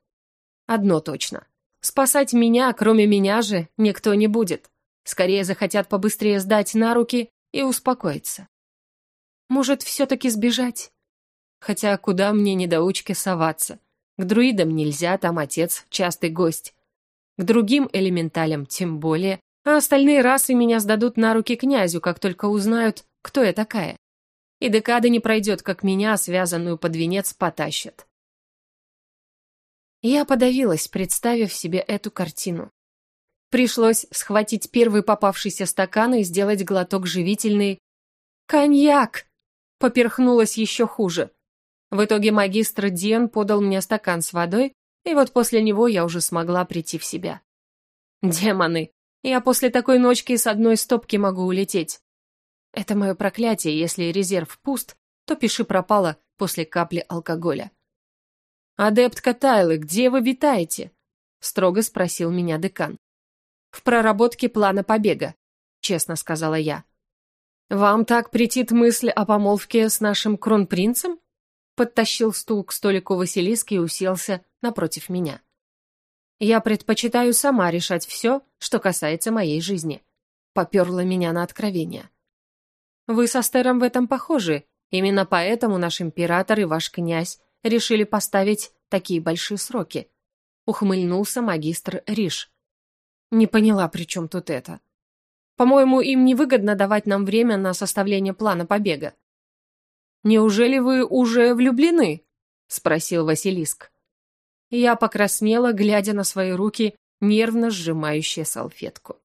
Одно точно. Спасать меня, кроме меня же, никто не будет. Скорее захотят побыстрее сдать на руки и успокоиться. Может, все-таки сбежать? Хотя куда мне недоучке соваться? К друидам нельзя, там отец, частый гость. К другим элементалям тем более, а остальные расы меня сдадут на руки князю, как только узнают, кто я такая. И декада не пройдет, как меня, связанную под венец, потащат. Я подавилась, представив себе эту картину. Пришлось схватить первый попавшийся стакан и сделать глоток живительный. «Коньяк!» Поперхнулась еще хуже. В итоге магистр Диан подал мне стакан с водой, и вот после него я уже смогла прийти в себя. Демоны! Я после такой ночки с одной стопки могу улететь. Это мое проклятие, если резерв пуст, то пиши пропало после капли алкоголя. «Адептка Тайлы, где вы витаете?» — строго спросил меня декан. «В проработке плана побега», — честно сказала я. «Вам так претит мысль о помолвке с нашим кронпринцем?» Подтащил стул к столику Василиски и уселся напротив меня. Я предпочитаю сама решать все, что касается моей жизни. Поперла меня на откровение. Вы со Стером в этом похожи. Именно поэтому наш император и ваш князь решили поставить такие большие сроки. Ухмыльнулся магистр Риш. Не поняла, при чем тут это. По-моему, им невыгодно давать нам время на составление плана побега. «Неужели вы уже влюблены?» — спросил Василиск. Я покраснела, глядя на свои руки, нервно сжимающие салфетку.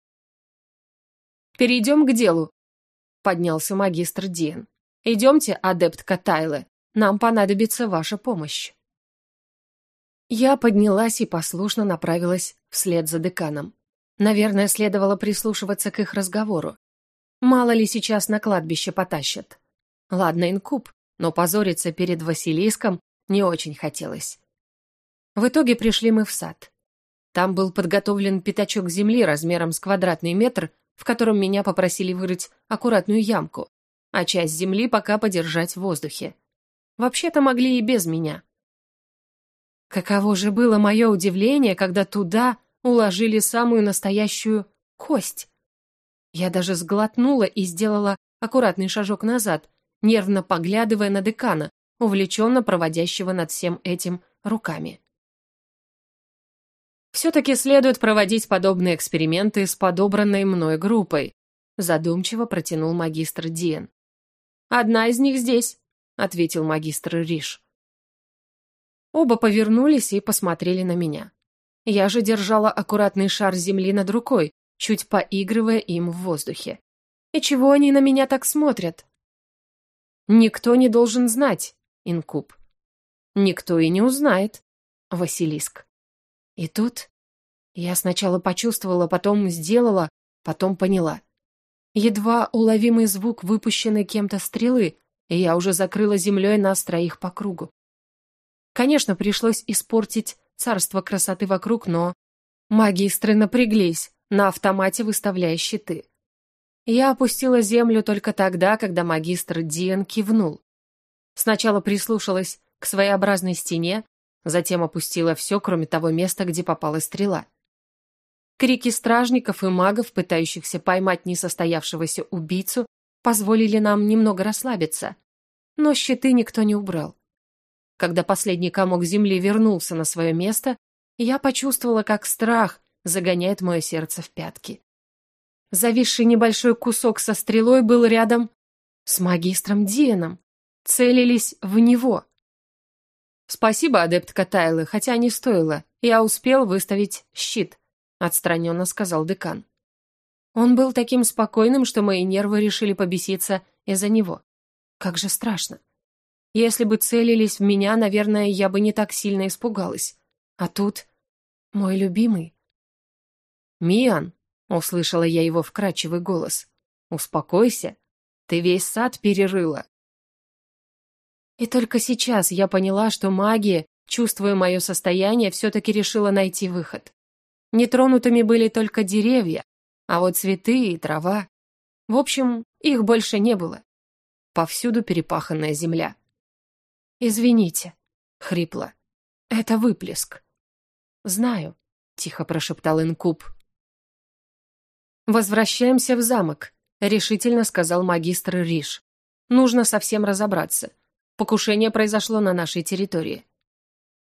«Перейдем к делу», — поднялся магистр Диен. «Идемте, адепт Катайле, нам понадобится ваша помощь». Я поднялась и послушно направилась вслед за деканом. Наверное, следовало прислушиваться к их разговору. Мало ли сейчас на кладбище потащат. Ладно, инкуб, но позориться перед Василиском не очень хотелось. В итоге пришли мы в сад. Там был подготовлен пятачок земли размером с квадратный метр, в котором меня попросили вырыть аккуратную ямку, а часть земли пока подержать в воздухе. Вообще-то могли и без меня. Каково же было мое удивление, когда туда уложили самую настоящую кость. Я даже сглотнула и сделала аккуратный шажок назад, нервно поглядывая на декана, увлеченно проводящего над всем этим руками. Все-таки следует проводить подобные эксперименты с подобранной мной группой, задумчиво протянул магистр Диен. «Одна из них здесь», — ответил магистр Риш. Оба повернулись и посмотрели на меня. Я же держала аккуратный шар земли над рукой, чуть поигрывая им в воздухе. И чего они на меня так смотрят? Никто не должен знать, Инкуб. Никто и не узнает, Василиск. И тут я сначала почувствовала, потом сделала, потом поняла. Едва уловимый звук выпущенной кем-то стрелы, и я уже закрыла землей нас троих по кругу. Конечно, пришлось испортить царство красоты вокруг, но... Магистры напряглись, на автомате выставляя щиты. Я опустила землю только тогда, когда магистр Диан кивнул. Сначала прислушалась к своеобразной стене, затем опустила все, кроме того места, где попала стрела. Крики стражников и магов, пытающихся поймать несостоявшегося убийцу, позволили нам немного расслабиться. Но щиты никто не убрал. Когда последний комок земли вернулся на свое место, я почувствовала, как страх загоняет мое сердце в пятки. Зависший небольшой кусок со стрелой был рядом с магистром Дианом. Целились в него. «Спасибо, адептка Тайлы, хотя не стоило. Я успел выставить щит», — отстраненно сказал декан. Он был таким спокойным, что мои нервы решили побеситься из-за него. Как же страшно. Если бы целились в меня, наверное, я бы не так сильно испугалась. А тут мой любимый. «Миан», — услышала я его вкрадчивый голос, — «успокойся, ты весь сад перерыла». И только сейчас я поняла, что магия, чувствуя мое состояние, все-таки решила найти выход. Нетронутыми были только деревья, а вот цветы и трава. В общем, их больше не было. Повсюду перепаханная земля. «Извините», — хрипло. «Это выплеск». «Знаю», — тихо прошептал Инкуб. «Возвращаемся в замок», — решительно сказал магистр Риш. «Нужно совсем разобраться. Покушение произошло на нашей территории».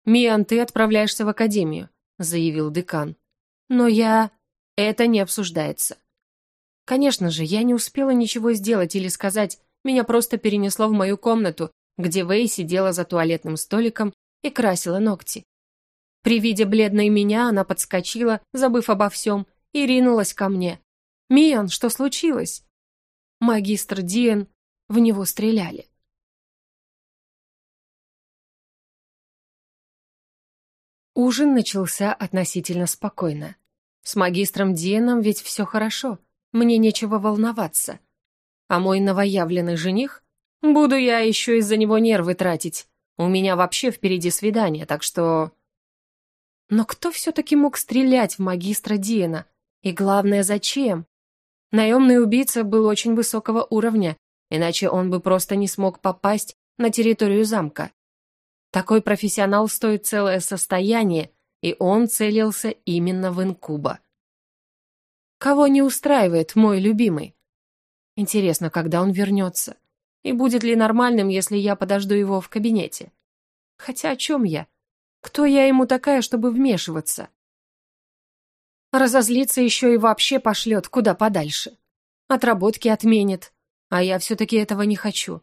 «Миан, ты отправляешься в академию», — заявил декан. «Но я...» «Это не обсуждается». Конечно же, я не успела ничего сделать или сказать, меня просто перенесло в мою комнату, где Вэй сидела за туалетным столиком и красила ногти. При виде бледной меня она подскочила, забыв обо всем, и ринулась ко мне. «Миан, что случилось?» Магистр Диен, в него стреляли. Ужин начался относительно спокойно. С магистром Диеном ведь все хорошо, мне нечего волноваться. А мой новоявленный жених Буду я еще из-за него нервы тратить. У меня вообще впереди свидание, так что... Но кто все-таки мог стрелять в магистра Диена? И главное, зачем? Наемный убийца был очень высокого уровня, иначе он бы просто не смог попасть на территорию замка. Такой профессионал стоит целое состояние, и он целился именно в инкуба. Кого не устраивает мой любимый? Интересно, когда он вернется? И будет ли нормальным, если я подожду его в кабинете? Хотя о чем я? Кто я ему такая, чтобы вмешиваться? Разозлиться еще и вообще пошлет куда подальше. Отработки отменит. А я все-таки этого не хочу.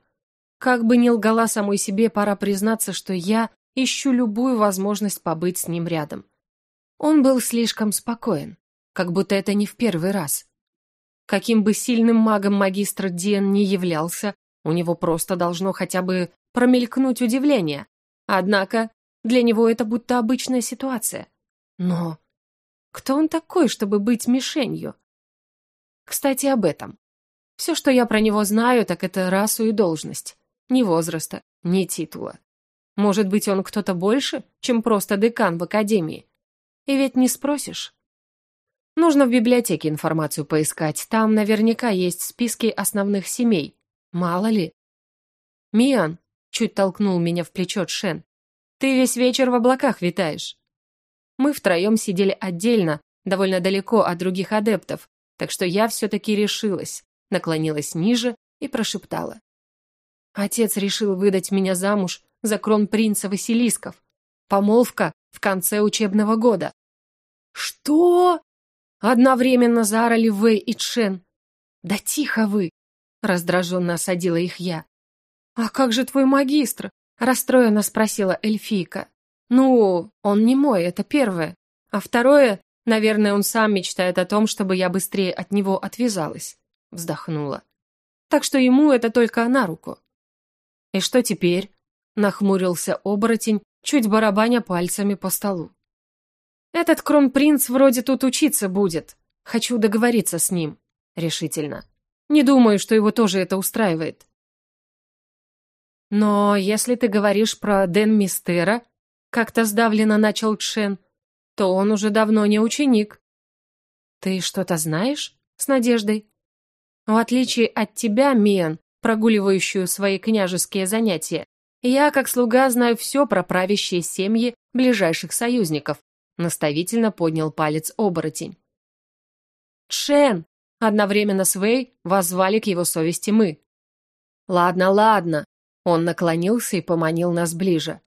Как бы ни лгала самой себе, пора признаться, что я ищу любую возможность побыть с ним рядом. Он был слишком спокоен, как будто это не в первый раз. Каким бы сильным магом магистр Диен не являлся, у него просто должно хотя бы промелькнуть удивление. Однако для него это будто обычная ситуация. Но кто он такой, чтобы быть мишенью? Кстати, об этом. Все, что я про него знаю, так это расу и должность. Ни возраста, ни титула. Может быть, он кто-то больше, чем просто декан в академии? И ведь не спросишь. Нужно в библиотеке информацию поискать, там наверняка есть списки основных семей. Мало ли. «Миан», — чуть толкнул меня в плечо Шен, — «ты весь вечер в облаках витаешь». Мы втроем сидели отдельно, довольно далеко от других адептов, так что я все-таки решилась, наклонилась ниже и прошептала. Отец решил выдать меня замуж за кронпринца Василисков. Помолвка в конце учебного года. «Что?» Одновременно заорали Вэй и Чен. «Да тихо вы!» — раздраженно осадила их я. «А как же твой магистр?» — расстроенно спросила эльфийка. «Ну, он не мой, это первое. А второе, наверное, он сам мечтает о том, чтобы я быстрее от него отвязалась», — вздохнула. «Так что ему это только на руку». «И что теперь?» — нахмурился оборотень, чуть барабаня пальцами по столу. «Этот кронпринц вроде тут учиться будет. Хочу договориться с ним», — решительно. «Не думаю, что его тоже это устраивает». «Но если ты говоришь про Дэн Мистера», — как-то сдавленно начал Чен, то он уже давно не ученик. «Ты что-то знаешь?» — с надеждой. «В отличие от тебя, Миан, прогуливающую свои княжеские занятия, я, как слуга, знаю все про правящие семьи ближайших союзников, наставительно поднял палец оборотень. «Чен!» — одновременно с Вэй воззвали к его совести мы. «Ладно, ладно!» — он наклонился и поманил нас ближе.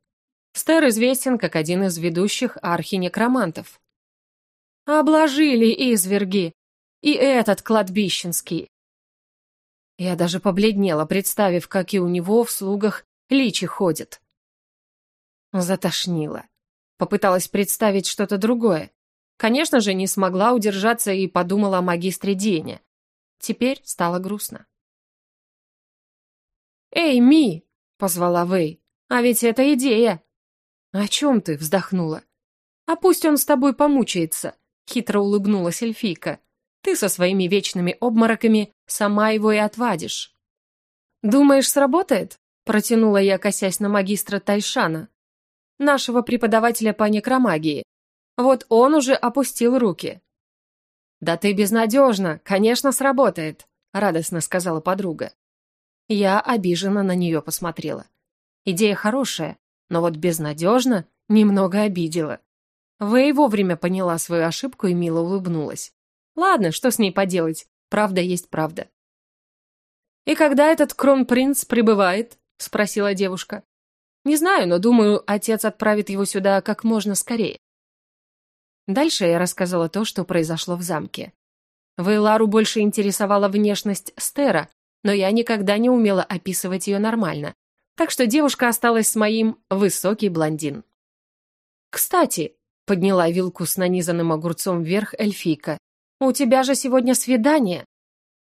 Стер известен как один из ведущих архинекромантов. «Обложили изверги! И этот кладбищенский!» Я даже побледнела, представив, как и у него в слугах личи ходят. Затошнило. Попыталась представить что-то другое. Конечно же, не смогла удержаться и подумала о магистре Дине. Теперь стало грустно. «Эй, Ми!» — позвала Вэй. «А ведь это идея!» «О чем ты?» — вздохнула. «А пусть он с тобой помучается!» — хитро улыбнулась эльфийка. «Ты со своими вечными обмороками сама его и отвадишь». «Думаешь, сработает?» — протянула я, косясь на магистра Тайшана, нашего преподавателя по некромагии. Вот он уже опустил руки. «Да ты безнадежна, конечно, сработает», — радостно сказала подруга. Я обиженно на нее посмотрела. Идея хорошая, но вот безнадежно немного обидела. Вэй вовремя поняла свою ошибку и мило улыбнулась. Ладно, что с ней поделать, правда есть правда. «И когда этот кронпринц прибывает?» — спросила девушка. Не знаю, но думаю, отец отправит его сюда как можно скорее. Дальше я рассказала то, что произошло в замке. Вейлару больше интересовала внешность Стера, но я никогда не умела описывать ее нормально, так что девушка осталась с моим «высокий блондин». «Кстати», — подняла вилку с нанизанным огурцом вверх эльфийка, «у тебя же сегодня свидание».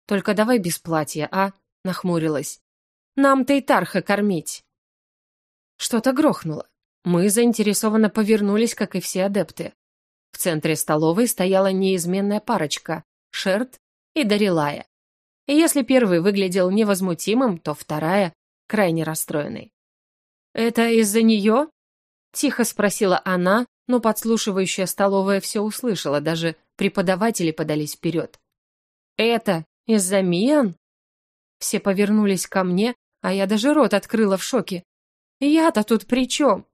«Только давай без платья, а?» — нахмурилась. «Нам Тейтарха кормить». Что-то грохнуло. Мы заинтересованно повернулись, как и все адепты. В центре столовой стояла неизменная парочка — Шерт и Дарилая. И если первый выглядел невозмутимым, то вторая — крайне расстроенной. «Это из-за нее?» — тихо спросила она, но подслушивающая столовая все услышала, даже преподаватели подались вперед. «Это из-за Миан?» Все повернулись ко мне, а я даже рот открыла в шоке. Я-то тут при чем?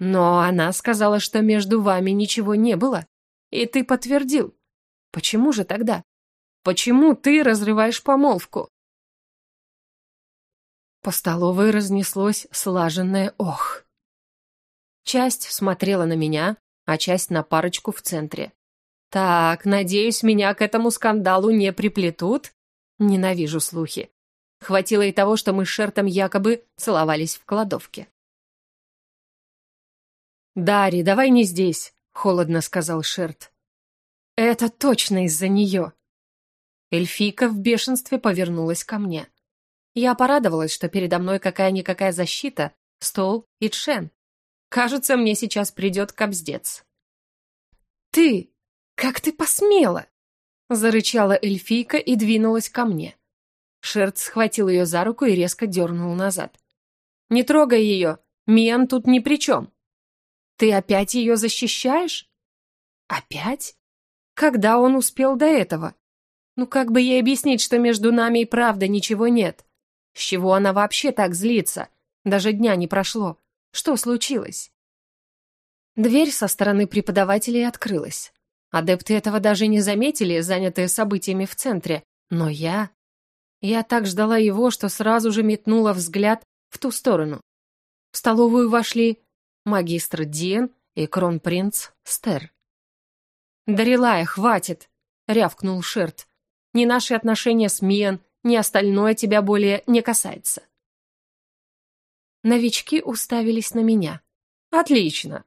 Но она сказала, что между вами ничего не было. И ты подтвердил. Почему же тогда? Почему ты разрываешь помолвку? По столовой разнеслось слаженное «ох». Часть смотрела на меня, а часть на парочку в центре. Так, надеюсь, меня к этому скандалу не приплетут? Ненавижу слухи. Хватило и того, что мы с Шертом якобы целовались в кладовке. «Дарри, давай не здесь», — холодно сказал Шерт. «Это точно из-за нее». Эльфийка в бешенстве повернулась ко мне. Я порадовалась, что передо мной какая-никакая защита, стол и Чен. Кажется, мне сейчас придет кобздец. «Ты! Как ты посмела!» Зарычала эльфийка и двинулась ко мне. Шерт схватил ее за руку и резко дернул назад. «Не трогай ее! Миан тут ни при чем!» «Ты опять ее защищаешь?» Опять? Когда он успел до этого? Ну как бы ей объяснить, что между нами и правда ничего нет? С чего она вообще так злится? Даже дня не прошло. Что случилось? Дверь со стороны преподавателей открылась. Адепты этого даже не заметили, занятые событиями в центре. Но я... Я так ждала его, что сразу же метнула взгляд в ту сторону. В столовую вошли магистр Диен и кронпринц Стер. «Дарилая, хватит!» — рявкнул Шерт. «Ни наши отношения с Миен, ни остальное тебя более не касается». Новички уставились на меня. «Отлично!»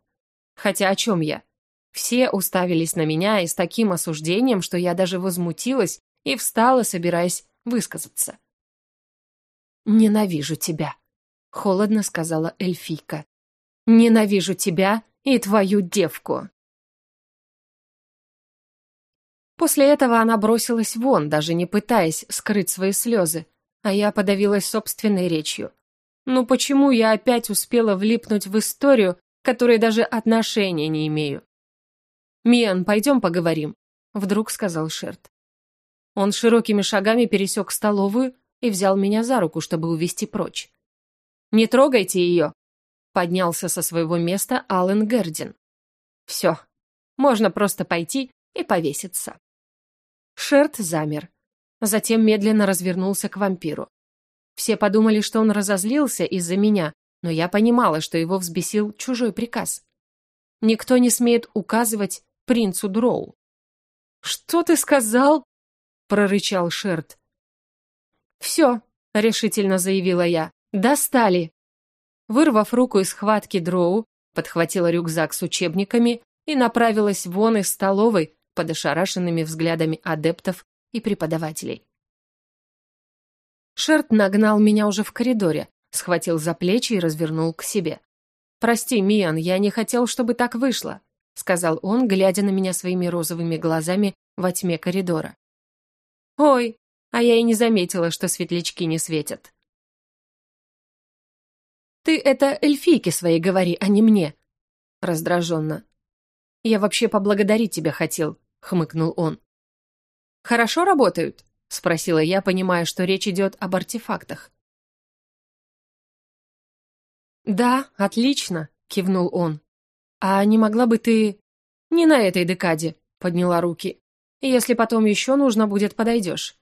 Хотя о чем я? Все уставились на меня и с таким осуждением, что я даже возмутилась и встала, собираясь высказаться. «Ненавижу тебя», — холодно сказала эльфийка. «Ненавижу тебя и твою девку». После этого она бросилась вон, даже не пытаясь скрыть свои слезы, а я подавилась собственной речью. Ну почему я опять успела влипнуть в историю, которой даже отношения не имею? «Миан, пойдем поговорим», — вдруг сказал Шерт. Он широкими шагами пересек столовую и взял меня за руку, чтобы увести прочь. «Не трогайте ее!» — поднялся со своего места Аллен Гердин. «Все, можно просто пойти и повеситься». Шерт замер, затем медленно развернулся к вампиру. Все подумали, что он разозлился из-за меня, но я понимала, что его взбесил чужой приказ. Никто не смеет указывать принцу Дроу. «Что ты сказал?» — прорычал Шерт. «Все», — решительно заявила я, — «достали». Вырвав руку из схватки Дроу, подхватила рюкзак с учебниками и направилась вон из столовой под ошарашенными взглядами адептов и преподавателей. Шерт нагнал меня уже в коридоре, схватил за плечи и развернул к себе. «Прости, Миан, я не хотел, чтобы так вышло», сказал он, глядя на меня своими розовыми глазами во тьме коридора. «Ой, а я и не заметила, что светлячки не светят». «Ты это эльфийке своей говори, а не мне», раздраженно. «Я вообще поблагодарить тебя хотел», — хмыкнул он. «Хорошо работают?» — спросила я, понимая, что речь идет об артефактах. «Да, отлично», — кивнул он. «А не могла бы ты...» «Не на этой декаде», — подняла руки. «Если потом еще нужно будет, подойдешь».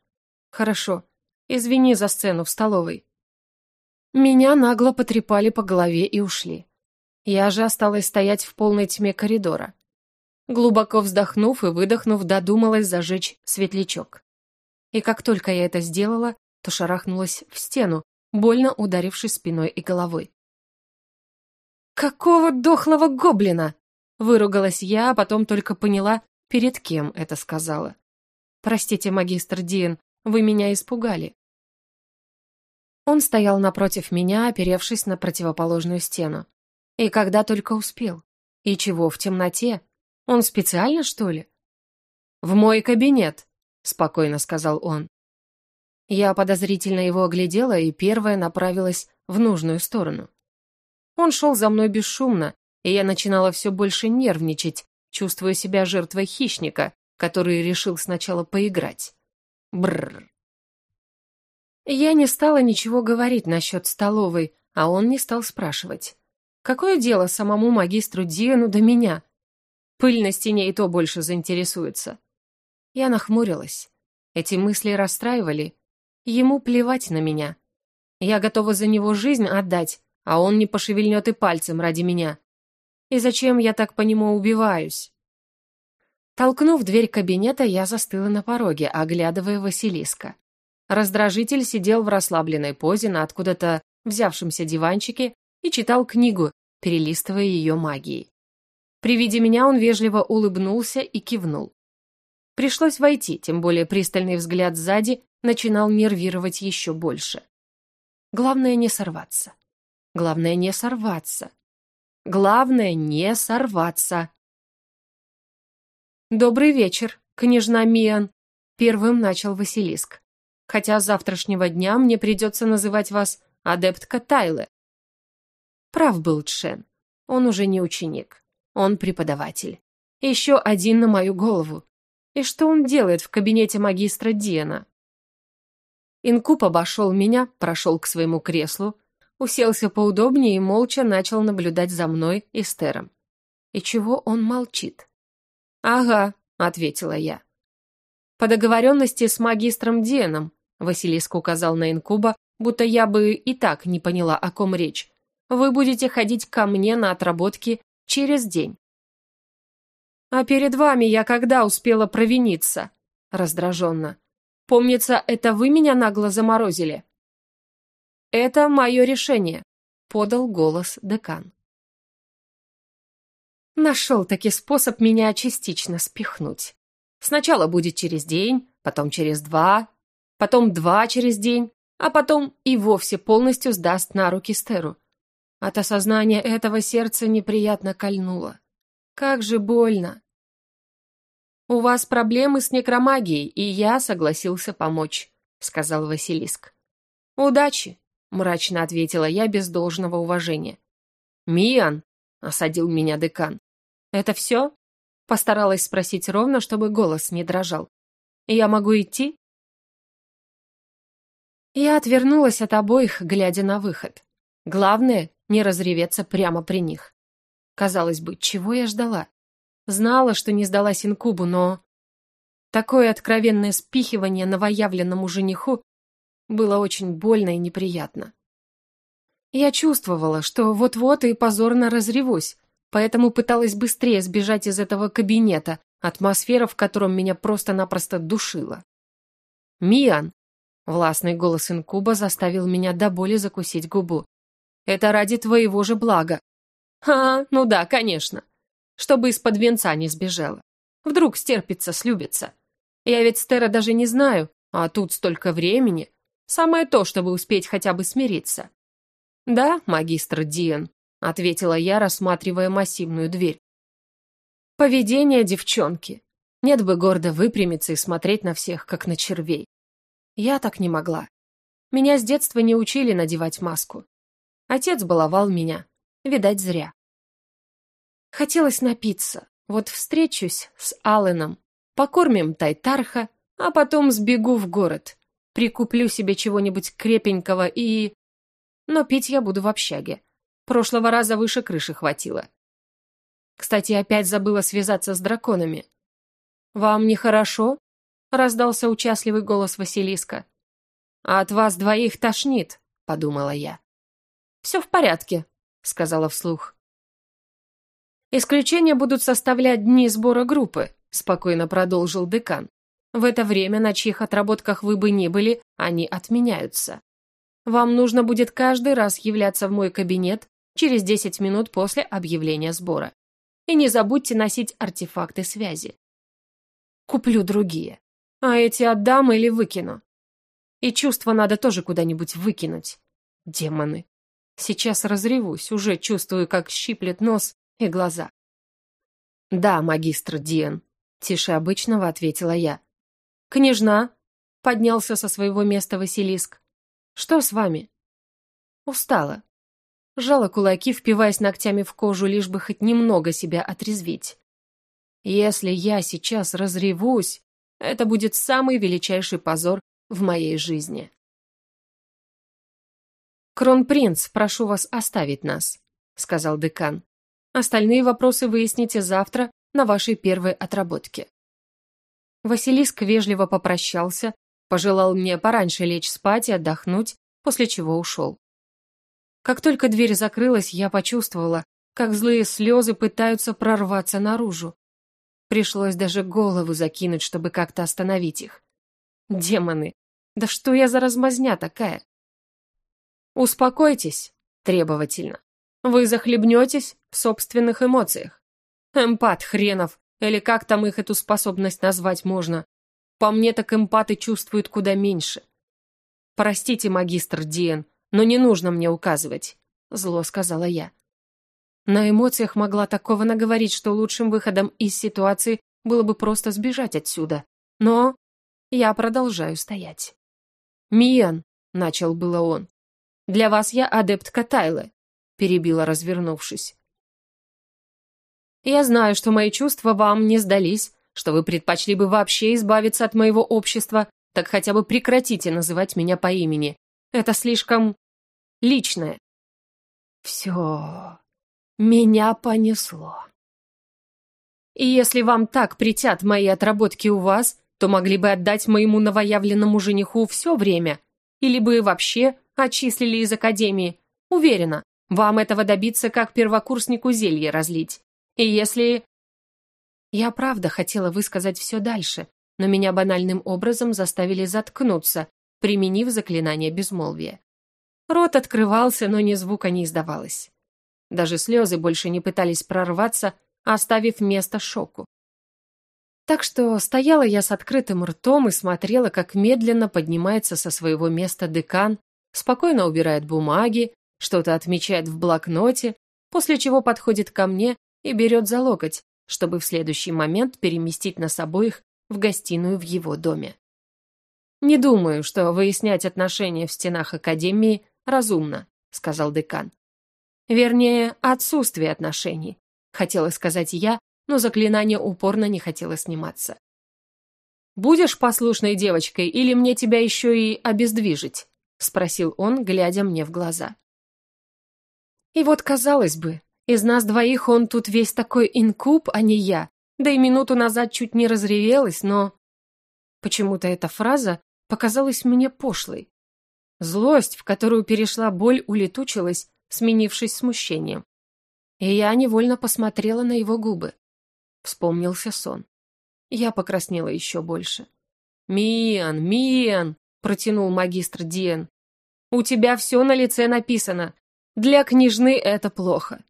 «Хорошо. Извини за сцену в столовой». Меня нагло потрепали по голове и ушли. Я же осталась стоять в полной тьме коридора. Глубоко вздохнув и выдохнув, додумалась зажечь светлячок. И как только я это сделала, то шарахнулась в стену, больно ударившись спиной и головой. «Какого дохлого гоблина?» Выругалась я, а потом только поняла, перед кем это сказала. «Простите, магистр Диен, вы меня испугали». Он стоял напротив меня, оперевшись на противоположную стену. И когда только успел. И чего в темноте? Он специально, что ли? «В мой кабинет», — спокойно сказал он. Я подозрительно его оглядела и первая направилась в нужную сторону. Он шел за мной бесшумно, и я начинала все больше нервничать, чувствуя себя жертвой хищника, который решил сначала поиграть. Бррр. Я не стала ничего говорить насчет столовой, а он не стал спрашивать. Какое дело самому магистру Диану до меня? Пыль на стене и то больше заинтересуется. Я нахмурилась. Эти мысли расстраивали. Ему плевать на меня. Я готова за него жизнь отдать, а он не пошевельнет и пальцем ради меня. И зачем я так по нему убиваюсь? Толкнув дверь кабинета, я застыла на пороге, оглядывая Василиска. Раздражитель сидел в расслабленной позе на откуда-то взявшемся диванчике и читал книгу, перелистывая ее магией. При виде меня он вежливо улыбнулся и кивнул. Пришлось войти, тем более пристальный взгляд сзади начинал нервировать еще больше. Главное не сорваться. Главное не сорваться. Главное не сорваться. «Добрый вечер, княжна Миан», — первым начал Василиск. «Хотя с завтрашнего дня мне придется называть вас адептка Тайле». Прав был Чен. Он уже не ученик. Он преподаватель. Еще один на мою голову. И что он делает в кабинете магистра Диана? Инкуб обошел меня, прошел к своему креслу, уселся поудобнее и молча начал наблюдать за мной и Стером. И чего он молчит? «Ага», — ответила я. «По договоренности с магистром Дианом», — Василиск указал на инкуба, будто я бы и так не поняла, о ком речь. «Вы будете ходить ко мне на отработки через день». «А перед вами я когда успела провиниться?» Раздраженно. «Помнится, это вы меня нагло заморозили?» «Это мое решение», — подал голос декан. Нашел-таки способ меня частично спихнуть. Сначала будет через день, потом через два, потом два через день, а потом и вовсе полностью сдаст на руки Стеру. От осознания этого сердце неприятно кольнуло. Как же больно. «У вас проблемы с некромагией, и я согласился помочь», — сказал Василиск. «Удачи», мрачно ответила я без должного уважения. «Миан!» — осадил меня декан. «Это все?» — постаралась спросить ровно, чтобы голос не дрожал. «Я могу идти?» Я отвернулась от обоих, глядя на выход. Главное — не разреветься прямо при них. Казалось бы, чего я ждала? Знала, что не сдалась инкубу, но... Такое откровенное спихивание новоявленному жениху было очень больно и неприятно. Я чувствовала, что вот-вот и позорно разревусь, поэтому пыталась быстрее сбежать из этого кабинета, атмосфера в котором меня просто-напросто душила. «Миан!» — властный голос инкуба заставил меня до боли закусить губу. «Это ради твоего же блага». «А, ну да, конечно. Чтобы из-под венца не сбежала. Вдруг стерпится, слюбится. Я ведь Стера даже не знаю, а тут столько времени. Самое то, чтобы успеть хотя бы смириться. «Да, магистр Диен», — ответила я, рассматривая массивную дверь. «Поведение девчонки. Нет бы гордо выпрямиться и смотреть на всех, как на червей. Я так не могла. Меня с детства не учили надевать маску. Отец баловал меня. Видать, зря. Хотелось напиться. Вот встречусь с Алленом, покормим Тайтарха, а потом сбегу в город. Прикуплю себе чего-нибудь крепенького и... Но пить я буду в общаге. Прошлого раза выше крыши хватило. Кстати, опять забыла связаться с драконами. «Вам нехорошо?» — раздался участливый голос Василиска. «А от вас двоих тошнит», — подумала я. «Все в порядке», — сказала вслух. «Исключения будут составлять дни сбора группы», — спокойно продолжил декан. В это время, на чьих отработках вы бы ни были, они отменяются. Вам нужно будет каждый раз являться в мой кабинет через 10 минут после объявления сбора. И не забудьте носить артефакты связи. Куплю другие. А эти отдам или выкину. И чувства надо тоже куда-нибудь выкинуть. Демоны. Сейчас разревусь, уже чувствую, как щиплет нос и глаза. «Да, магистр Диен», — тише обычного ответила я. «Княжна!» — поднялся со своего места Василиск. «Что с вами?» «Устала». Жала кулаки, впиваясь ногтями в кожу, лишь бы хоть немного себя отрезвить. «Если я сейчас разревусь, это будет самый величайший позор в моей жизни». «Кронпринц, прошу вас оставить нас», — сказал декан. «Остальные вопросы выясните завтра на вашей первой отработке». Василиск вежливо попрощался, пожелал мне пораньше лечь спать и отдохнуть, после чего ушел. Как только дверь закрылась, я почувствовала, как злые слезы пытаются прорваться наружу. Пришлось даже голову закинуть, чтобы как-то остановить их. Демоны! Да что я за размазня такая? Успокойтесь, требовательно. Вы захлебнетесь в собственных эмоциях. Эмпат хренов или как там их эту способность назвать можно? По мне так эмпаты чувствуют куда меньше. Простите, магистр Диен, но не нужно мне указывать, зло сказала я. На эмоциях могла такого наговорить, что лучшим выходом из ситуации было бы просто сбежать отсюда. Но я продолжаю стоять. «Миан», — начал было он, — «для вас я адепт Катайлы», — перебила, развернувшись. Я знаю, что мои чувства вам не сдались, что вы предпочли бы вообще избавиться от моего общества, так хотя бы прекратите называть меня по имени. Это слишком личное. Все, меня понесло. И если вам так притят мои отработки у вас, то могли бы отдать моему новоявленному жениху все время, или бы вообще отчислили из академии. Уверена, вам этого добиться, как первокурснику зелье разлить. И если... Я правда хотела высказать все дальше, но меня банальным образом заставили заткнуться, применив заклинание безмолвия. Рот открывался, но ни звука не издавалось. Даже слезы больше не пытались прорваться, оставив место шоку. Так что стояла я с открытым ртом и смотрела, как медленно поднимается со своего места декан, спокойно убирает бумаги, что-то отмечает в блокноте, после чего подходит ко мне и берет за локоть, чтобы в следующий момент переместить нас обоих в гостиную в его доме. «Не думаю, что выяснять отношения в стенах Академии разумно», — сказал декан. «Вернее, отсутствие отношений», — хотела сказать я, но заклинание упорно не хотело сниматься. «Будешь послушной девочкой или мне тебя еще и обездвижить?» — спросил он, глядя мне в глаза. И вот, казалось бы, из нас двоих он тут весь такой инкуб, а не я, да и минуту назад чуть не разревелась, но... Почему-то эта фраза показалась мне пошлой. Злость, в которую перешла боль, улетучилась, сменившись смущением. И я невольно посмотрела на его губы. Вспомнился сон. Я покраснела еще больше. «Миан, Миан!» — протянул магистр Диен. «У тебя все на лице написано. Для княжны это плохо».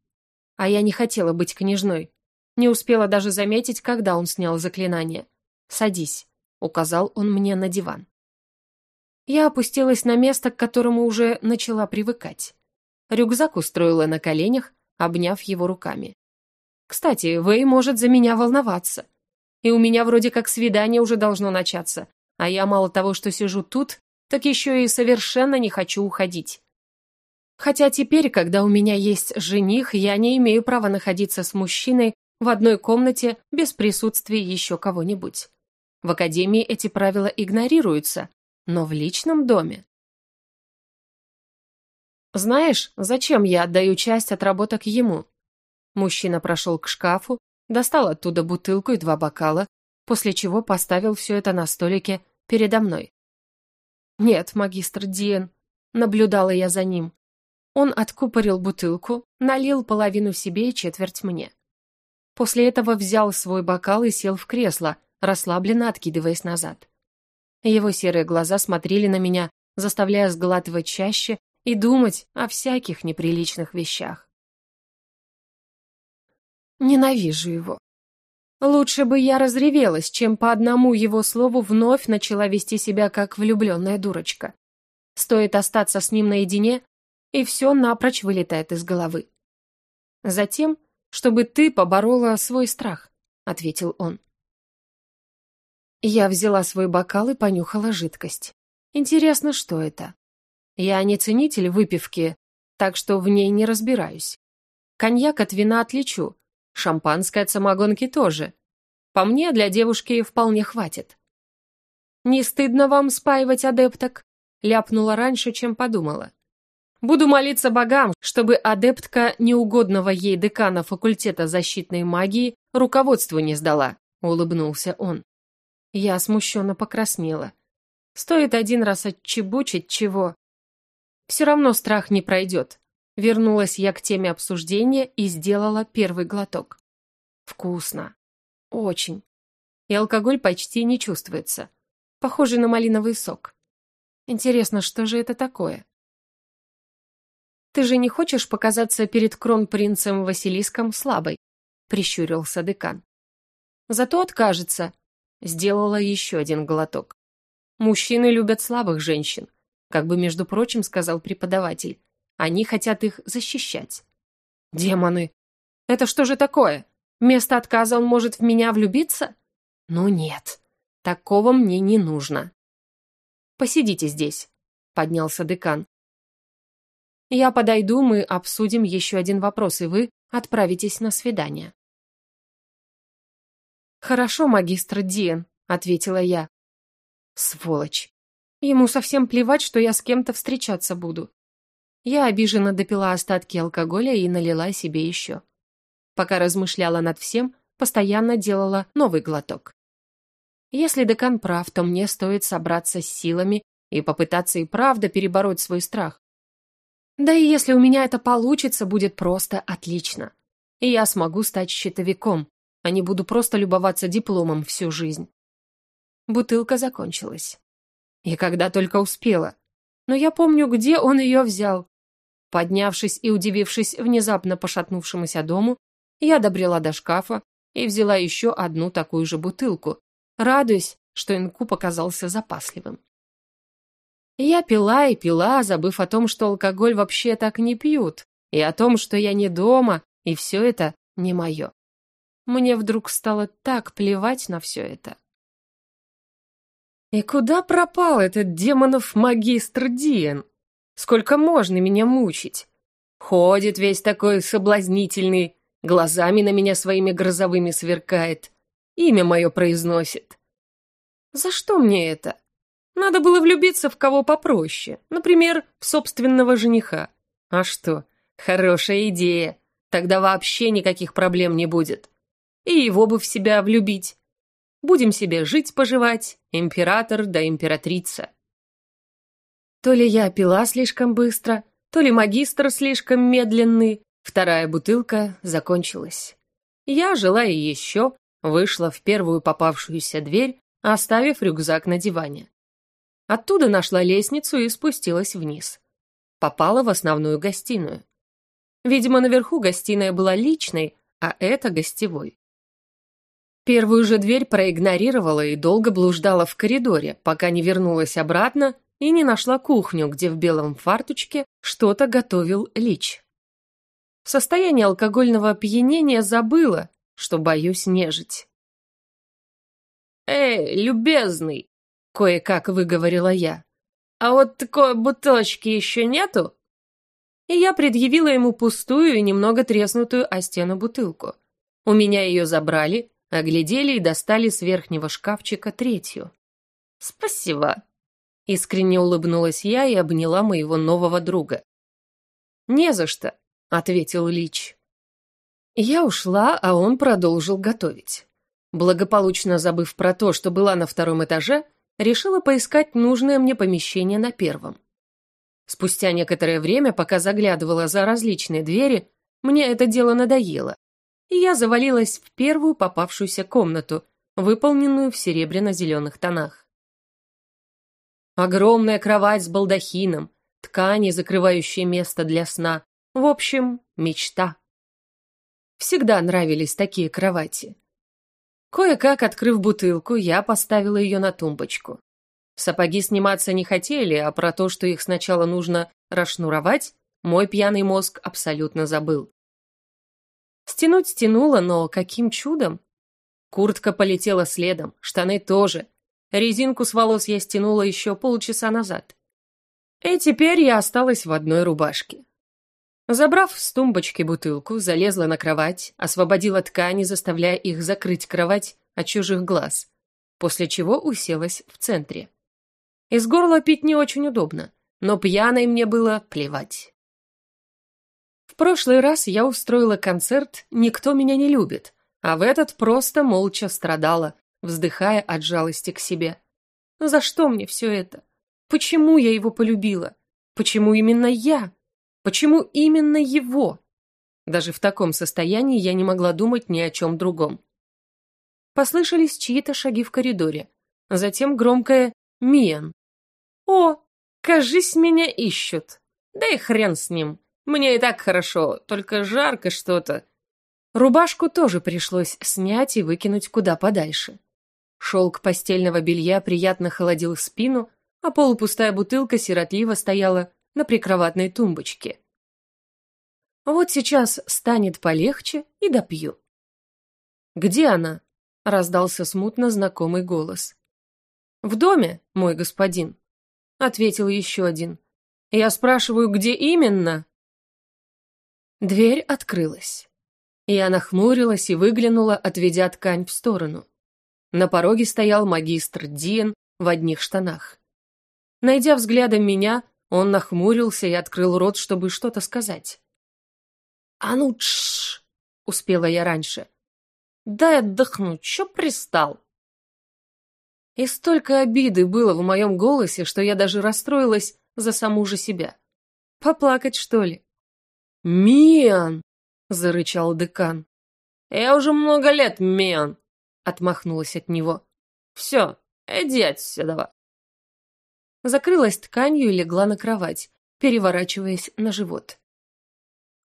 А я не хотела быть княжной. Не успела даже заметить, когда он снял заклинание. «Садись», — указал он мне на диван. Я опустилась на место, к которому уже начала привыкать. Рюкзак устроила на коленях, обняв его руками. Кстати, Вэй может за меня волноваться. И у меня вроде как свидание уже должно начаться, а я мало того, что сижу тут, так еще и совершенно не хочу уходить. Хотя теперь, когда у меня есть жених, я не имею права находиться с мужчиной в одной комнате без присутствия еще кого-нибудь. В академии эти правила игнорируются, но в личном доме. Знаешь, зачем я отдаю часть отработок ему? Мужчина прошел к шкафу, достал оттуда бутылку и два бокала, после чего поставил все это на столике передо мной. «Нет, магистр Диен», — наблюдала я за ним. Он откупорил бутылку, налил половину себе и четверть мне. После этого взял свой бокал и сел в кресло, расслабленно откидываясь назад. Его серые глаза смотрели на меня, заставляя сглатывать чаще и думать о всяких неприличных вещах. Ненавижу его. Лучше бы я разревелась, чем по одному его слову вновь начала вести себя как влюбленная дурочка. Стоит остаться с ним наедине, и все напрочь вылетает из головы. Затем, чтобы ты поборола свой страх, ответил он. Я взяла свой бокал и понюхала жидкость. Интересно, что это? Я не ценитель выпивки, так что в ней не разбираюсь. Коньяк от вина отличу, Шампанское от самогонки тоже. По мне, для девушки вполне хватит. «Не стыдно вам спаивать адепток?» Ляпнула раньше, чем подумала. «Буду молиться богам, чтобы адептка неугодного ей декана факультета защитной магии руководству не сдала», улыбнулся он. Я смущенно покраснела. Стоит один раз отчебучить чего. Все равно страх не пройдет. Вернулась я к теме обсуждения и сделала первый глоток. Вкусно. Очень. И алкоголь почти не чувствуется. Похоже на малиновый сок. Интересно, что же это такое? «Ты же не хочешь показаться перед кронпринцем Василиском слабой?» — прищурился декан. «Зато откажется», — сделала еще один глоток. «Мужчины любят слабых женщин», — как бы, между прочим, сказал преподаватель. Они хотят их защищать. Демоны! Это что же такое? Вместо отказа он может в меня влюбиться? Ну нет, такого мне не нужно. Посидите здесь, поднялся декан. Я подойду, мы обсудим еще один вопрос, и вы отправитесь на свидание. «Хорошо, магистр Диен», — ответила я. Сволочь. Ему совсем плевать, что я с кем-то встречаться буду. Я обиженно допила остатки алкоголя и налила себе еще. Пока размышляла над всем, постоянно делала новый глоток. Если декан прав, то мне стоит собраться с силами и попытаться и правда перебороть свой страх. Да и если у меня это получится, будет просто отлично. И я смогу стать щитовиком, а не буду просто любоваться дипломом всю жизнь. Бутылка закончилась. И когда только успела. Но я помню, где он ее взял. Поднявшись и удивившись внезапно пошатнувшемуся дому, я добрела до шкафа и взяла еще одну такую же бутылку, радуясь, что инкуб оказался запасливым. Я пила и пила, забыв о том, что алкоголь вообще так не пьют, и о том, что я не дома, и все это не мое. Мне вдруг стало так плевать на все это. И куда пропал этот демонов магистр Диен? Сколько можно меня мучить? Ходит весь такой соблазнительный, глазами на меня своими грозовыми сверкает, имя мое произносит. За что мне это? Надо было влюбиться в кого попроще, например, в собственного жениха. А что, хорошая идея, тогда вообще никаких проблем не будет. И его бы в себя влюбить. Будем себе жить-поживать, император да императрица. То ли я пила слишком быстро, то ли магистр слишком медленный, вторая бутылка закончилась. Я, желая еще, вышла в первую попавшуюся дверь, оставив рюкзак на диване. Оттуда нашла лестницу и спустилась вниз. Попала в основную гостиную. Видимо, наверху гостиная была личной, а это гостевой. Первую же дверь проигнорировала и долго блуждала в коридоре, пока не вернулась обратно и не нашла кухню, где в белом фартучке что-то готовил Лич. В состоянии алкогольного опьянения забыла, что боюсь нежить. «Эй, любезный!» Кое-как выговорила я. «А вот такой бутылочки еще нету?» И я предъявила ему пустую и немного треснутую о стену бутылку. У меня ее забрали, оглядели и достали с верхнего шкафчика третью. «Спасибо», — искренне улыбнулась я и обняла моего нового друга. «Не за что», — ответил Лич. Я ушла, а он продолжил готовить. Благополучно забыв про то, что была на втором этаже, решила поискать нужное мне помещение на первом. Спустя некоторое время, пока заглядывала за различные двери, мне это дело надоело, и я завалилась в первую попавшуюся комнату, выполненную в серебряно-зеленых тонах. Огромная кровать с балдахином, ткани, закрывающие место для сна. В общем, мечта. Всегда нравились такие кровати. Кое-как, открыв бутылку, я поставила ее на тумбочку. Сапоги сниматься не хотели, а про то, что их сначала нужно расшнуровать, мой пьяный мозг абсолютно забыл. Стянуть стянула, но каким чудом? Куртка полетела следом, штаны тоже. Резинку с волос я стянула еще полчаса назад. И теперь я осталась в одной рубашке. Забрав с тумбочки бутылку, залезла на кровать, освободила ткани, заставляя их закрыть кровать от чужих глаз, после чего уселась в центре. Из горла пить не очень удобно, но пьяной мне было плевать. Прошлый раз я устроила концерт «Никто меня не любит», а в этот просто молча страдала, вздыхая от жалости к себе. За что мне все это? Почему я его полюбила? Почему именно я? Почему именно его? Даже в таком состоянии я не могла думать ни о чем другом. Послышались чьи-то шаги в коридоре. Затем громкое «Миан». «О, кажись, меня ищут. Да и хрен с ним. Мне и так хорошо, только жарко что-то». Рубашку тоже пришлось снять и выкинуть куда подальше. Шелк постельного белья приятно холодил спину, а полупустая бутылка сиротливо стояла на прикроватной тумбочке. Вот сейчас станет полегче и допью. «Где она?» — раздался смутно знакомый голос. «В доме, мой господин», — ответил еще один. «Я спрашиваю, где именно?» Дверь открылась. Я нахмурилась и выглянула, отведя ткань в сторону. На пороге стоял магистр Диен в одних штанах. Найдя взглядом меня, он нахмурился и открыл рот, чтобы что-то сказать. «А ну, тш!» — успела я раньше. «Дай отдохнуть, чё пристал?» И столько обиды было в моем голосе, что я даже расстроилась за саму же себя. Поплакать, что ли? «Миан!» — зарычал декан. «Я уже много лет, Миан!» — отмахнулась от него. «Все, иди отсюда!» Закрылась тканью и легла на кровать, переворачиваясь на живот.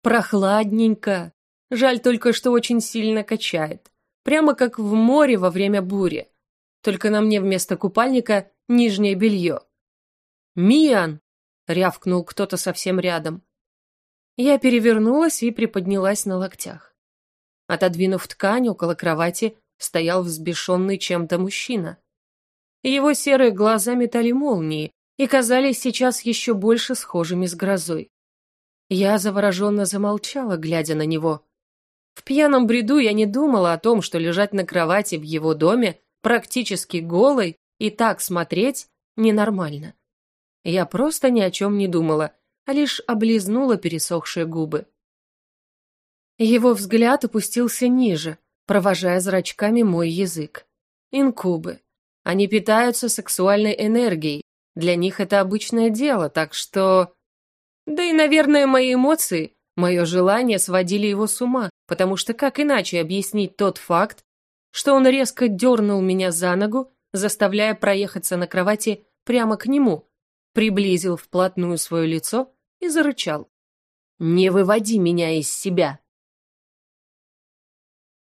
Прохладненько. Жаль только, что очень сильно качает. Прямо как в море во время бури. Только на мне вместо купальника нижнее белье. «Миан!» — рявкнул кто-то совсем рядом. Я перевернулась и приподнялась на локтях. Отодвинув ткань, около кровати стоял взбешенный чем-то мужчина. Его серые глаза метали молнии и казались сейчас еще больше схожими с грозой. Я завороженно замолчала, глядя на него. В пьяном бреду я не думала о том, что лежать на кровати в его доме практически голой и так смотреть ненормально. Я просто ни о чем не думала, а лишь облизнула пересохшие губы. Его взгляд опустился ниже, провожая зрачками мой язык. Инкубы. Они питаются сексуальной энергией. Для них это обычное дело, так что... Да и, наверное, мои эмоции, мое желание сводили его с ума, потому что как иначе объяснить тот факт, что он резко дернул меня за ногу, заставляя проехаться на кровати прямо к нему, приблизил вплотную свое лицо и зарычал. «Не выводи меня из себя!»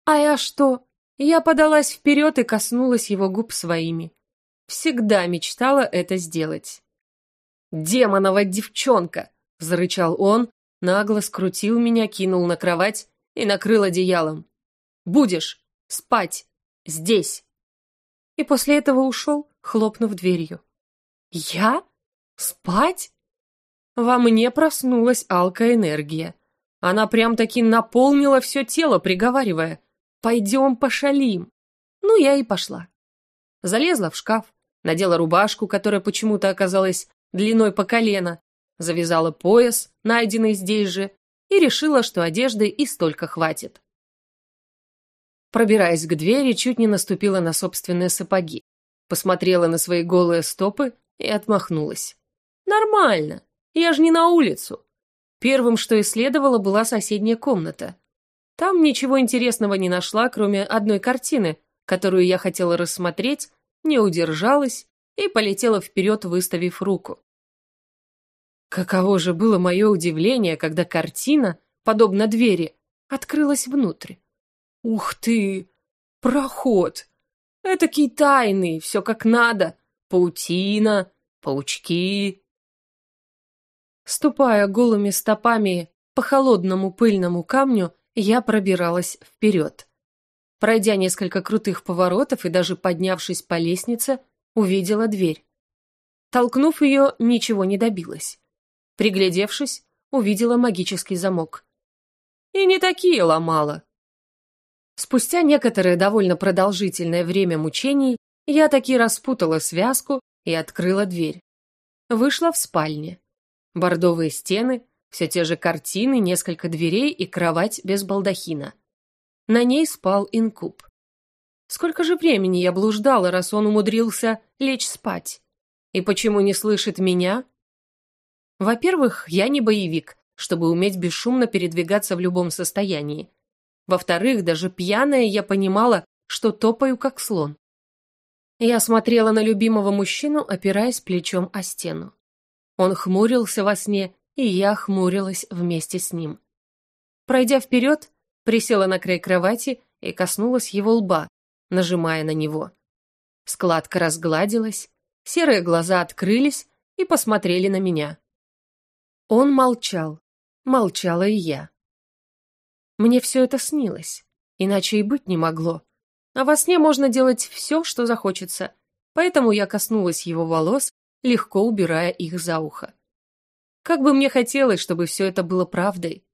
А я что? Я подалась вперед и коснулась его губ своими. Всегда мечтала это сделать. «Демонова девчонка!» — зарычал он, нагло скрутил меня, кинул на кровать и накрыл одеялом. «Будешь спать здесь!» И после этого ушел, хлопнув дверью. «Я? Спать?» Во мне проснулась алкоэнергия. Она прям-таки наполнила все тело, приговаривая «Пойдем пошалим». Ну, я и пошла. Залезла в шкаф, надела рубашку, которая почему-то оказалась длиной по колено, завязала пояс, найденный здесь же, и решила, что одежды и столько хватит. Пробираясь к двери, чуть не наступила на собственные сапоги, посмотрела на свои голые стопы и отмахнулась. «Нормально, я же не на улицу». Первым, что исследовала, была соседняя комната. Там ничего интересного не нашла, кроме одной картины, которую я хотела рассмотреть, не удержалась и полетела вперед, выставив руку. Каково же было мое удивление, когда картина, подобно двери, открылась внутрь. Ух ты! Проход! Этакий тайный, все как надо. Паутина, паучки. Ступая голыми стопами по холодному пыльному камню, я пробиралась вперед. Пройдя несколько крутых поворотов и даже поднявшись по лестнице, увидела дверь. Толкнув ее, ничего не добилась. Приглядевшись, увидела магический замок. И не такие ломала. Спустя некоторое довольно продолжительное время мучений, я таки распутала связку и открыла дверь. Вышла в спальне. Бордовые стены, все те же картины, несколько дверей и кровать без балдахина. На ней спал инкуб. Сколько же времени я блуждала, раз он умудрился лечь спать? И почему не слышит меня? Во-первых, я не боевик, чтобы уметь бесшумно передвигаться в любом состоянии. Во-вторых, даже пьяная я понимала, что топаю как слон. Я смотрела на любимого мужчину, опираясь плечом о стену. Он хмурился во сне, и я хмурилась вместе с ним. Пройдя вперед, присела на край кровати и коснулась его лба, нажимая на него. Складка разгладилась, серые глаза открылись и посмотрели на меня. Он молчал, молчала и я. Мне все это снилось, иначе и быть не могло. А во сне можно делать все, что захочется, поэтому я коснулась его волос, легко убирая их за ухо. Как бы мне хотелось, чтобы все это было правдой.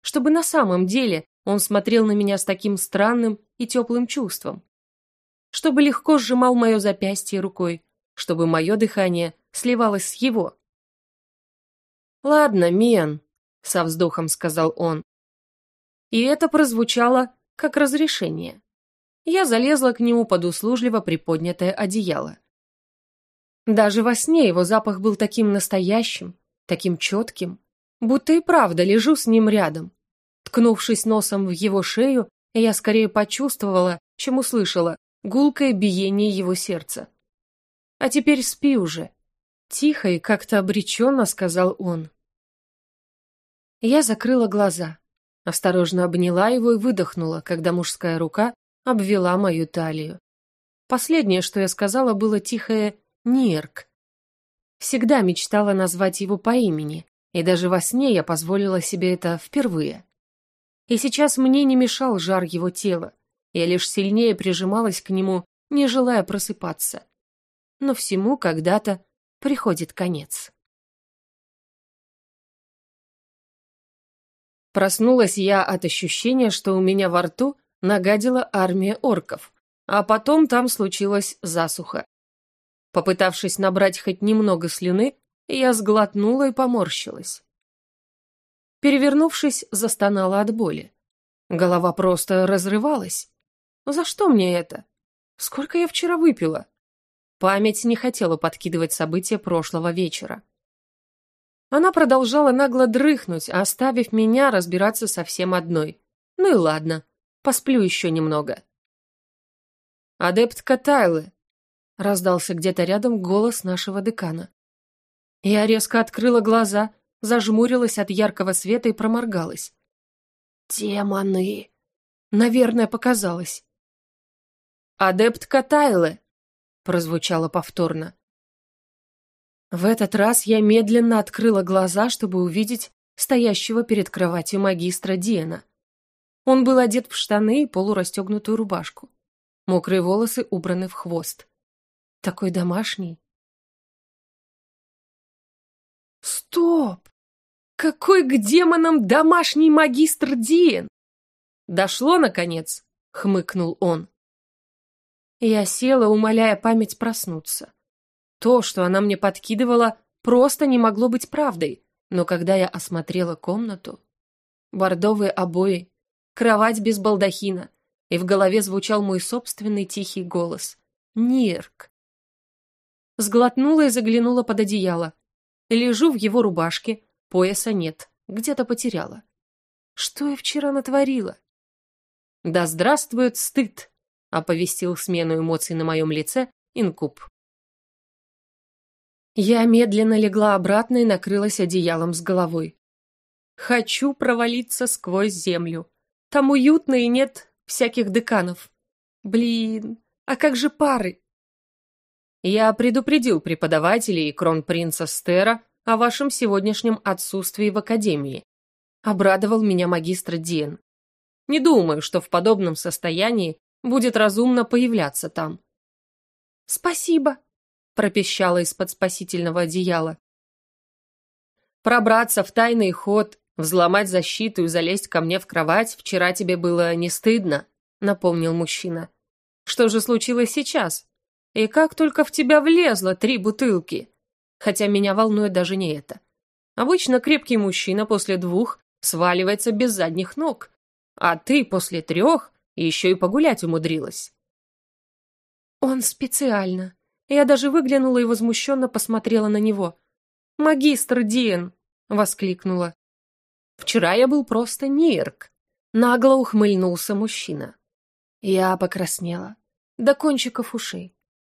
Чтобы на самом деле он смотрел на меня с таким странным и теплым чувством. чтобы легко сжимал мое запястье рукой, чтобы мое дыхание сливалось с его. «Ладно, Мен», — со вздохом сказал он. И это прозвучало как разрешение. Я залезла к нему под услужливо приподнятое одеяло. Даже во сне его запах был таким настоящим, таким четким, будто и правда лежу с ним рядом. Ткнувшись носом в его шею, я скорее почувствовала, чем услышала, гулкое биение его сердца. «А теперь спи уже», — тихо и как-то обреченно сказал он. Я закрыла глаза, осторожно обняла его и выдохнула, когда мужская рука обвела мою талию. Последнее, что я сказала, было тихое «Нирк». Всегда мечтала назвать его по имени, и даже во сне я позволила себе это впервые. И сейчас мне не мешал жар его тела, я лишь сильнее прижималась к нему, не желая просыпаться. Но всему когда-то приходит конец. Проснулась я от ощущения, что у меня во рту нагадила армия орков, а потом там случилась засуха. Попытавшись набрать хоть немного слюны, я сглотнула и поморщилась. Перевернувшись, застонала от боли. Голова просто разрывалась. За что мне это? Сколько я вчера выпила? Память не хотела подкидывать события прошлого вечера. Она продолжала нагло дрыхнуть, оставив меня разбираться совсем одной. Ну и ладно, посплю еще немного. «Адептка Тайлы!» — раздался где-то рядом голос нашего декана. Я резко открыла глаза, зажмурилась от яркого света и проморгалась. «Демоны!» Наверное, показалось. «Адептка Тайлы!» — прозвучало повторно. В этот раз я медленно открыла глаза, чтобы увидеть стоящего перед кроватью магистра Диена. Он был одет в штаны и полурастегнутую рубашку. Мокрые волосы убраны в хвост. Такой домашний. Стоп! Какой к демонам домашний магистр Диен? Дошло, наконец, хмыкнул он. Я села, умоляя память проснуться. То, что она мне подкидывала, просто не могло быть правдой, но когда я осмотрела комнату... Бордовые обои, кровать без балдахина, и в голове звучал мой собственный тихий голос. «Нирк!» Сглотнула и заглянула под одеяло. Лежу в его рубашке, пояса нет, где-то потеряла. Что я вчера натворила? «Да здравствует стыд!» — оповестил смену эмоций на моем лице инкуб. Я медленно легла обратно и накрылась одеялом с головой. Хочу провалиться сквозь землю. Там уютно и нет всяких деканов. Блин, а как же пары? Я предупредил преподавателей и кронпринца Стера о вашем сегодняшнем отсутствии в академии. Обрадовал меня магистр Диен. Не думаю, что в подобном состоянии будет разумно появляться там. Спасибо, пропищала из-под спасительного одеяла. Пробраться в тайный ход, взломать защиту и залезть ко мне в кровать вчера тебе было не стыдно, напомнил мужчина. Что же случилось сейчас? И как только в тебя влезло три бутылки? Хотя меня волнует даже не это. Обычно крепкий мужчина после двух сваливается без задних ног, а ты после трех еще и погулять умудрилась. Он специально, я даже выглянула и возмущенно посмотрела на него. «Магистр Диен!» — воскликнула. «Вчера я был просто нирк!» — нагло ухмыльнулся мужчина. Я покраснела. До кончиков ушей.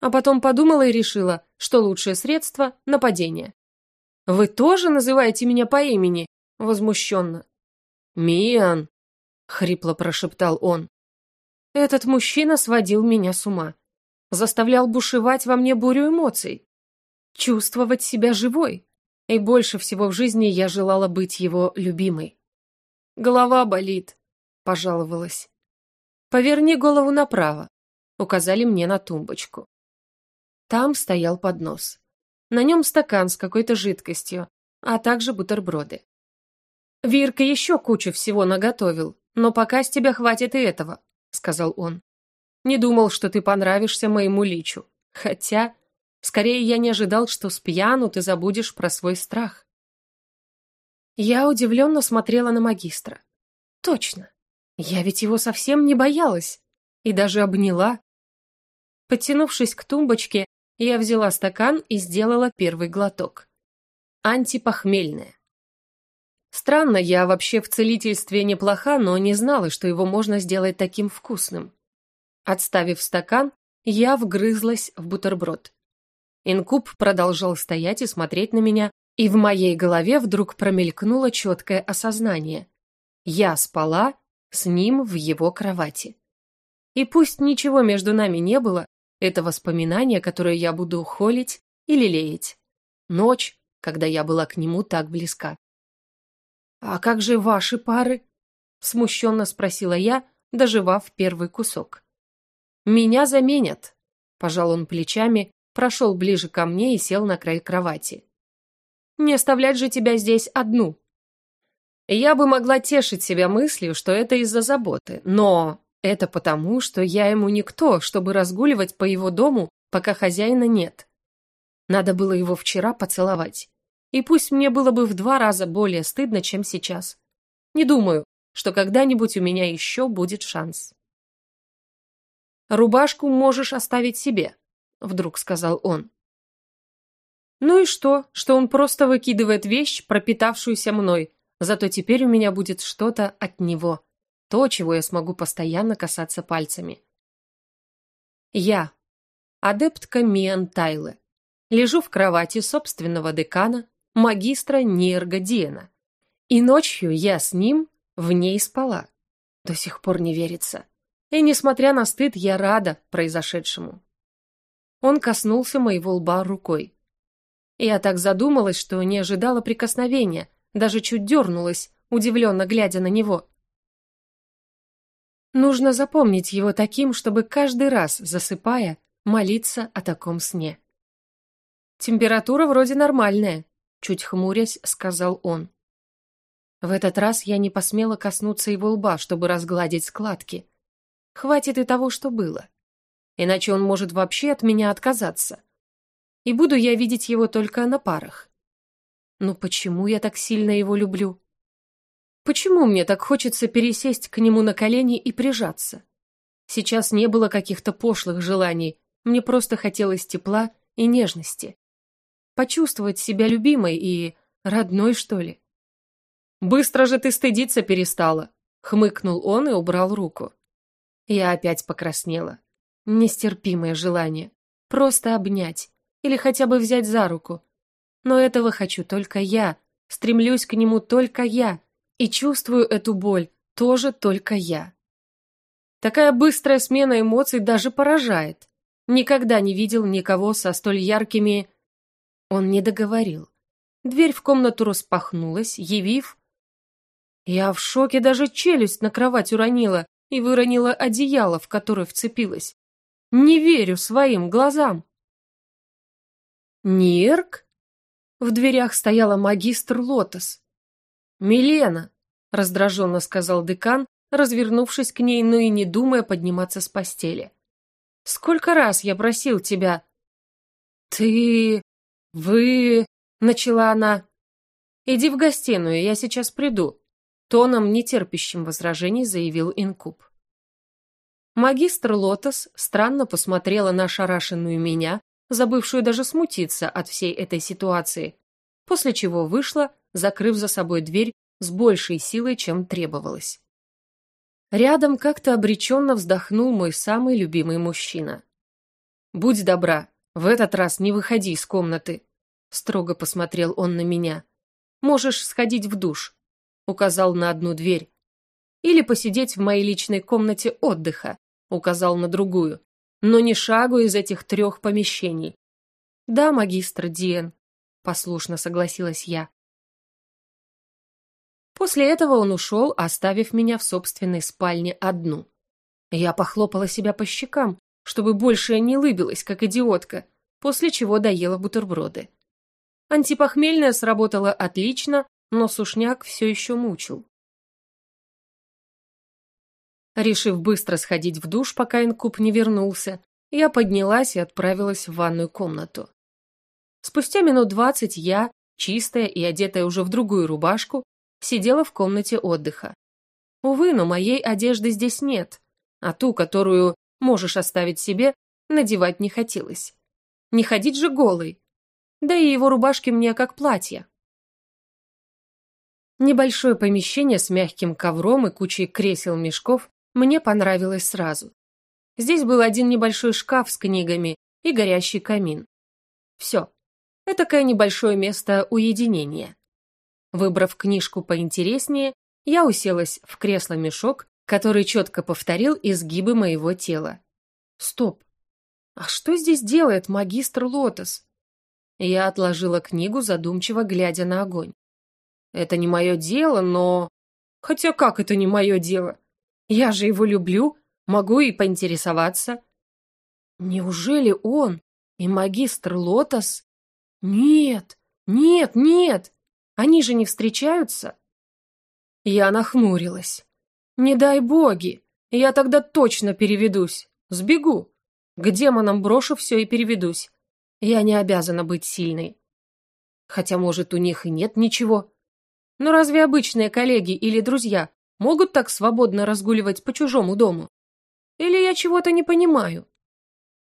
А потом подумала и решила, что лучшее средство — нападение. «Вы тоже называете меня по имени?» — возмущенно. «Миан!» — хрипло прошептал он. Этот мужчина сводил меня с ума заставлял бушевать во мне бурю эмоций, чувствовать себя живой. И больше всего в жизни я желала быть его любимой. «Голова болит», — пожаловалась. «Поверни голову направо», — указали мне на тумбочку. Там стоял поднос. На нем стакан с какой-то жидкостью, а также бутерброды. «Вирка еще кучу всего наготовил, но пока с тебя хватит и этого», — сказал он. Не думал, что ты понравишься моему личу. Хотя, скорее я не ожидал, что с пьяну ты забудешь про свой страх. Я удивленно смотрела на магистра. Точно. Я ведь его совсем не боялась. И даже обняла. Подтянувшись к тумбочке, я взяла стакан и сделала первый глоток. Антипохмельное. Странно, я вообще в целительстве неплоха, но не знала, что его можно сделать таким вкусным. Отставив стакан, я вгрызлась в бутерброд. Инкуб продолжал стоять и смотреть на меня, и в моей голове вдруг промелькнуло четкое осознание. Я спала с ним в его кровати. И пусть ничего между нами не было, это воспоминание, которое я буду холить или лелеять. Ночь, когда я была к нему так близка. «А как же ваши пары?» — смущенно спросила я, доживав первый кусок. «Меня заменят», — пожал он плечами, прошел ближе ко мне и сел на край кровати. «Не оставлять же тебя здесь одну». Я бы могла тешить себя мыслью, что это из-за заботы, но это потому, что я ему никто, чтобы разгуливать по его дому, пока хозяина нет. Надо было его вчера поцеловать. И пусть мне было бы в два раза более стыдно, чем сейчас. Не думаю, что когда-нибудь у меня еще будет шанс. «Рубашку можешь оставить себе», — вдруг сказал он. Ну и что, что он просто выкидывает вещь, пропитавшуюся мной, зато теперь у меня будет что-то от него, то, чего я смогу постоянно касаться пальцами. Я, адептка Миан Тайле, лежу в кровати собственного декана, магистра Нерга Диена, и ночью я с ним в ней спала. До сих пор не верится. И, несмотря на стыд, я рада произошедшему. Он коснулся моего лба рукой. Я так задумалась, что не ожидала прикосновения, даже чуть дернулась, удивленно глядя на него. Нужно запомнить его таким, чтобы каждый раз, засыпая, молиться о таком сне. «Температура вроде нормальная», — чуть хмурясь, сказал он. В этот раз я не посмела коснуться его лба, чтобы разгладить складки. Хватит и того, что было. Иначе он может вообще от меня отказаться. И буду я видеть его только на парах. Но почему я так сильно его люблю? Почему мне так хочется пересесть к нему на колени и прижаться? Сейчас не было каких-то пошлых желаний, мне просто хотелось тепла и нежности. Почувствовать себя любимой и родной, что ли. «Быстро же ты стыдиться перестала!» — хмыкнул он и убрал руку. Я опять покраснела. Нестерпимое желание. Просто обнять. Или хотя бы взять за руку. Но этого хочу только я. Стремлюсь к нему только я. И чувствую эту боль тоже только я. Такая быстрая смена эмоций даже поражает. Никогда не видел никого со столь яркими... Он не договорил. Дверь в комнату распахнулась, явив... Я в шоке даже челюсть на кровать уронила и выронила одеяло, в которое вцепилась. Не верю своим глазам. Нирк? В дверях стояла магистр Лотос. «Милена!» — раздраженно сказал декан, развернувшись к ней, но и не думая подниматься с постели. «Сколько раз я просил тебя...» «Ты... вы...» — начала она. «Иди в гостиную, я сейчас приду», тоном, нетерпящим возражений, заявил Инкуб. Магистр Лотос странно посмотрела на ошарашенную меня, забывшую даже смутиться от всей этой ситуации, после чего вышла, закрыв за собой дверь с большей силой, чем требовалось. Рядом как-то обреченно вздохнул мой самый любимый мужчина. «Будь добра, в этот раз не выходи из комнаты», — строго посмотрел он на меня. «Можешь сходить в душ указал на одну дверь. Или посидеть в моей личной комнате отдыха, указал на другую. Но ни шагу из этих трех помещений. Да, магистр Диен, послушно согласилась я. После этого он ушел, оставив меня в собственной спальне одну. Я похлопала себя по щекам, чтобы больше не лыбилась, как идиотка, после чего доела бутерброды. Антипохмельное сработало отлично, но сушняк все еще мучил. Решив быстро сходить в душ, пока инкуб не вернулся, я поднялась и отправилась в ванную комнату. Спустя минут двадцать я, чистая и одетая уже в другую рубашку, сидела в комнате отдыха. Увы, но моей одежды здесь нет, а ту, которую можешь оставить себе, надевать не хотелось. Не ходить же голой. Да и его рубашки мне как платье. Небольшое помещение с мягким ковром и кучей кресел-мешков мне понравилось сразу. Здесь был один небольшой шкаф с книгами и горящий камин. Все. Этакое небольшое место уединения. Выбрав книжку поинтереснее, я уселась в кресло-мешок, который четко повторил изгибы моего тела. Стоп. А что здесь делает магистр Лотос? Я отложила книгу, задумчиво глядя на огонь. Это не мое дело, но... Хотя как это не мое дело? Я же его люблю, могу и поинтересоваться. Неужели он и магистр Лотос? Нет, нет, нет, они же не встречаются. Я нахмурилась. Не дай боги, я тогда точно переведусь, сбегу. К демонам брошу все и переведусь. Я не обязана быть сильной. Хотя, может, у них и нет ничего. Но разве обычные коллеги или друзья могут так свободно разгуливать по чужому дому? Или я чего-то не понимаю?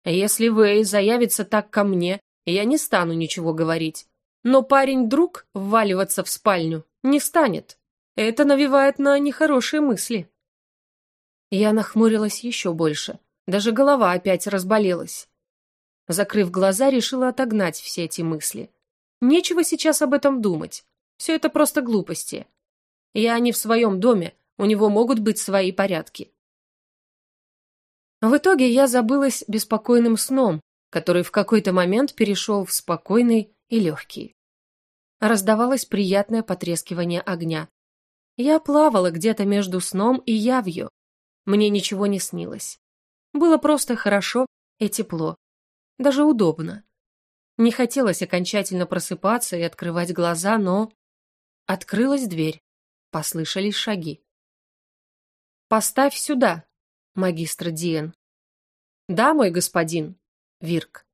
Если Вэй заявится так ко мне, я не стану ничего говорить. Но парень-друг вваливаться в спальню не станет. Это навевает на нехорошие мысли. Я нахмурилась еще больше. Даже голова опять разболелась. Закрыв глаза, решила отогнать все эти мысли. Нечего сейчас об этом думать. Все это просто глупости. Я не в своем доме, у него могут быть свои порядки. В итоге я забылась беспокойным сном, который в какой-то момент перешел в спокойный и легкий. Раздавалось приятное потрескивание огня. Я плавала где-то между сном и явью. Мне ничего не снилось. Было просто хорошо и тепло. Даже удобно. Не хотелось окончательно просыпаться и открывать глаза, но... Открылась дверь. Послышались шаги. «Поставь сюда, магистр Диен». «Да, мой господин», Вирк.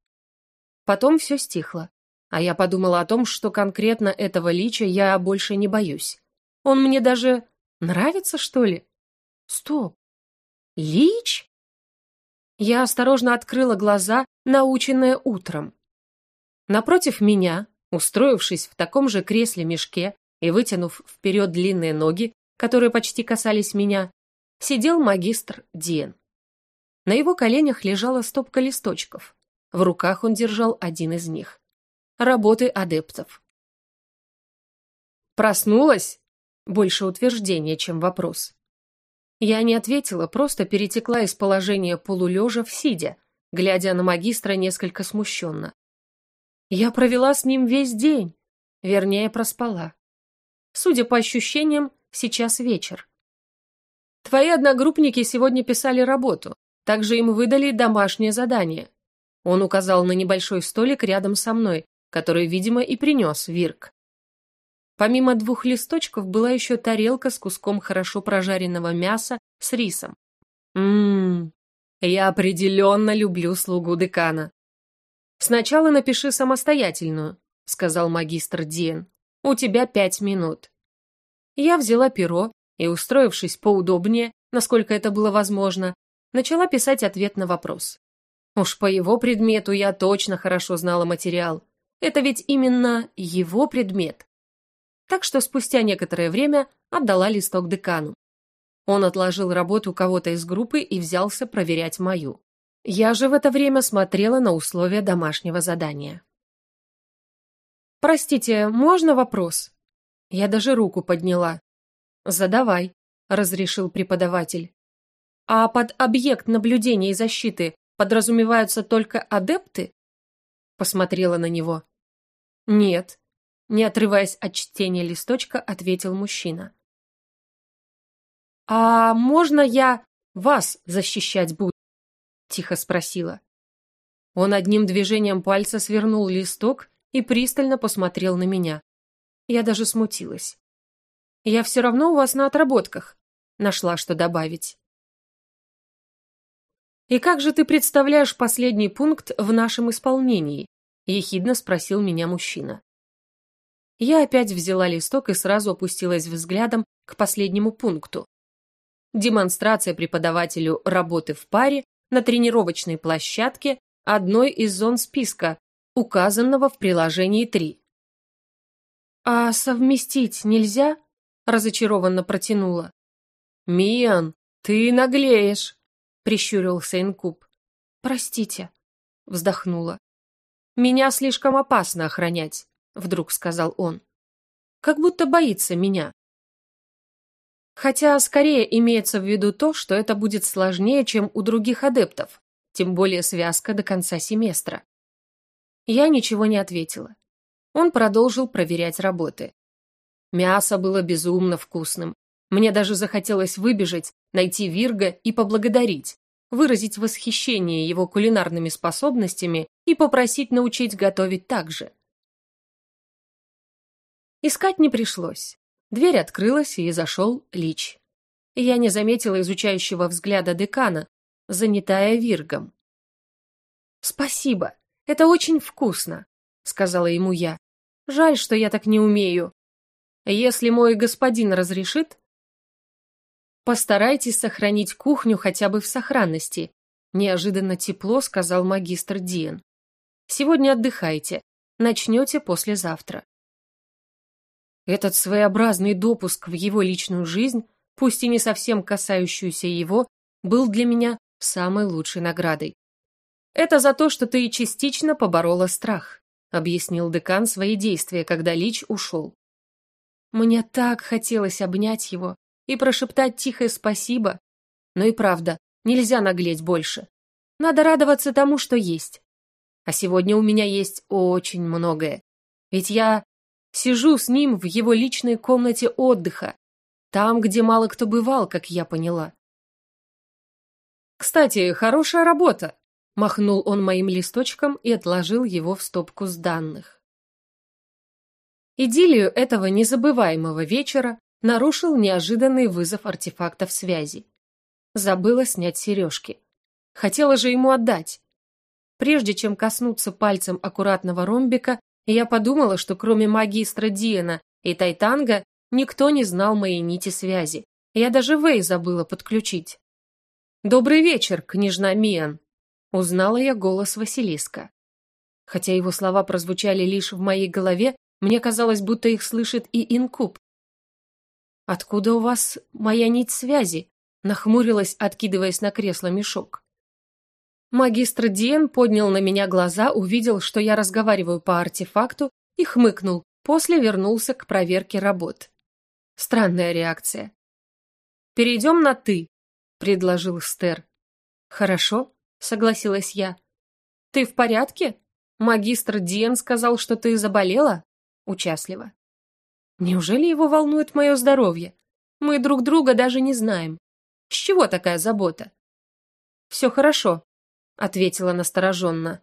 Потом все стихло, а я подумала о том, что конкретно этого лича я больше не боюсь. Он мне даже нравится, что ли? Стоп. Лич? Я осторожно открыла глаза, наученная утром. Напротив меня, устроившись в таком же кресле-мешке, и, вытянув вперед длинные ноги, которые почти касались меня, сидел магистр Диен. На его коленях лежала стопка листочков. В руках он держал один из них. Работы адептов. «Проснулась?» Больше утверждение, чем вопрос. Я не ответила, просто перетекла из положения полулежа в сидя, глядя на магистра несколько смущенно. Я провела с ним весь день, вернее, проспала. Судя по ощущениям, сейчас вечер. Твои одногруппники сегодня писали работу, также им выдали домашнее задание. Он указал на небольшой столик рядом со мной, который, видимо, и принес Вирк. Помимо двух листочков была еще тарелка с куском хорошо прожаренного мяса с рисом. Ммм, я определенно люблю слугу декана. «Сначала напиши самостоятельную», — сказал магистр Диен. У тебя пять минут». Я взяла перо и, устроившись поудобнее, насколько это было возможно, начала писать ответ на вопрос. Уж по его предмету я точно хорошо знала материал. Это ведь именно его предмет. Так что спустя некоторое время отдала листок декану. Он отложил работу кого-то из группы и взялся проверять мою. Я же в это время смотрела на условия домашнего задания. «Простите, можно вопрос?» Я даже руку подняла. «Задавай», — разрешил преподаватель. «А под объект наблюдения и защиты подразумеваются только адепты?» Посмотрела на него. «Нет», — не отрываясь от чтения листочка, ответил мужчина. «А можно я вас защищать буду?» — тихо спросила. Он одним движением пальца свернул листок и пристально посмотрел на меня. Я даже смутилась. «Я все равно у вас на отработках», — нашла что добавить. «И как же ты представляешь последний пункт в нашем исполнении?» – ехидно спросил меня мужчина. Я опять взяла листок и сразу опустилась взглядом к последнему пункту. Демонстрация преподавателю работы в паре на тренировочной площадке одной из зон списка, указанного в приложении 3. «А совместить нельзя?» – разочарованно протянула. «Миан, ты наглеешь!» – прищурился Инкуб. «Простите», – вздохнула. «Меня слишком опасно охранять», – вдруг сказал он. «Как будто боится меня». Хотя скорее имеется в виду то, что это будет сложнее, чем у других адептов, тем более связка до конца семестра. Я ничего не ответила. Он продолжил проверять работы. Мясо было безумно вкусным. Мне даже захотелось выбежать, найти Вирга и поблагодарить, выразить восхищение его кулинарными способностями и попросить научить готовить так же. Искать не пришлось. Дверь открылась, и зашел Лич. Я не заметила изучающего взгляда декана, занятая Виргом. «Спасибо, это очень вкусно», — сказала ему я. «Жаль, что я так не умею. Если мой господин разрешит, Постарайтесь сохранить кухню хотя бы в сохранности, неожиданно тепло сказал магистр Диен. Сегодня отдыхайте, начнете послезавтра. Этот своеобразный допуск в его личную жизнь, пусть и не совсем касающуюся его, был для меня самой лучшей наградой. Это за то, что ты частично поборола страх, объяснил декан свои действия, когда Лич ушел. Мне так хотелось обнять его, и прошептать тихое спасибо. Но и правда, нельзя наглеть больше. Надо радоваться тому, что есть. А сегодня у меня есть очень многое. Ведь я сижу с ним в его личной комнате отдыха, там, где мало кто бывал, как я поняла. «Кстати, хорошая работа!» – махнул он моим листочком и отложил его в стопку с данных. Идиллию этого незабываемого вечера нарушил неожиданный вызов артефактов связи. Забыла снять сережки. Хотела же ему отдать. Прежде чем коснуться пальцем аккуратного ромбика, я подумала, что кроме магистра Диена и Тайтанга никто не знал моей нити связи. Я даже Вэй забыла подключить. «Добрый вечер, княжна Миан!» Узнала я голос Василиска. Хотя его слова прозвучали лишь в моей голове, мне казалось, будто их слышит и инкуб, «Откуда у вас моя нить связи?» нахмурилась, откидываясь на кресло мешок. Магистр Диен поднял на меня глаза, увидел, что я разговариваю по артефакту и хмыкнул, после вернулся к проверке работ. Странная реакция. «Перейдем на «ты», — предложил Стер. «Хорошо», — согласилась я. «Ты в порядке? Магистр Диен сказал, что ты заболела?» Участливо. Неужели его волнует мое здоровье? Мы друг друга даже не знаем. С чего такая забота? Все хорошо, ответила настороженно.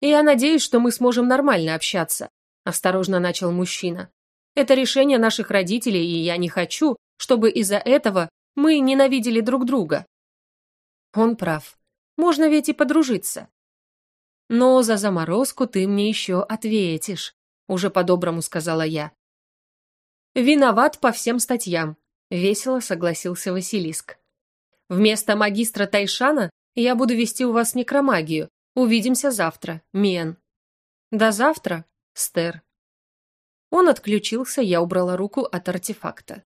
И я надеюсь, что мы сможем нормально общаться, осторожно начал мужчина. Это решение наших родителей, и я не хочу, чтобы из-за этого мы ненавидели друг друга. Он прав. Можно ведь и подружиться. Но за заморозку ты мне еще ответишь, уже по-доброму сказала я. «Виноват по всем статьям», — весело согласился Василиск. «Вместо магистра Тайшана я буду вести у вас некромагию. Увидимся завтра, Мен». «До завтра, Стер». Он отключился, я убрала руку от артефакта.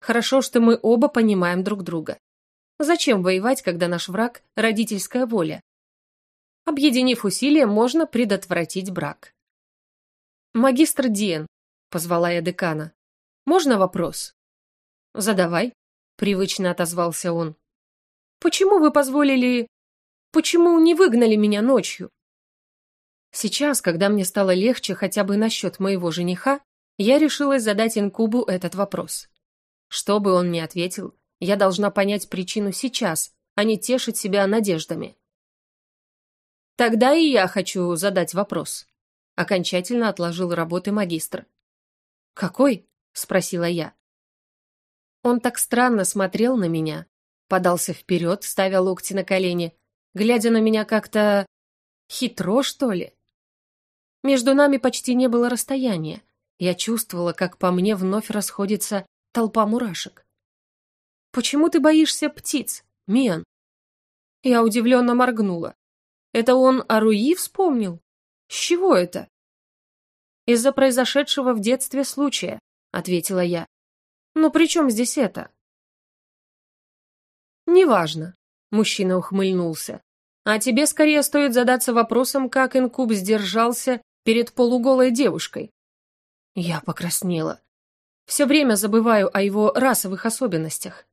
Хорошо, что мы оба понимаем друг друга. Зачем воевать, когда наш враг – родительская воля? Объединив усилия, можно предотвратить брак. «Магистр Диен», – позвала я декана, можно вопрос?» «Задавай», — привычно отозвался он. «Почему вы позволили... Почему не выгнали меня ночью?» Сейчас, когда мне стало легче хотя бы насчет моего жениха, я решилась задать Инкубу этот вопрос. Что бы он ни ответил, я должна понять причину сейчас, а не тешить себя надеждами. Тогда и я хочу задать вопрос. Окончательно отложил работы магистр. Какой? Спросила я. Он так странно смотрел на меня. подался вперед, ставя локти на колени, глядя на меня как-то... хитро, что ли? Между нами почти не было расстояния. Я чувствовала, как по мне вновь расходится толпа мурашек. «Почему ты боишься птиц, Миан?» Я удивленно моргнула. «Это он о Руи вспомнил? С чего это?» «Из-за произошедшего в детстве случая», — ответила я. «Но при чем здесь это?» «Неважно», — мужчина ухмыльнулся. «А тебе скорее стоит задаться вопросом, как инкуб сдержался перед полуголой девушкой». Я покраснела. Все время забываю о его расовых особенностях.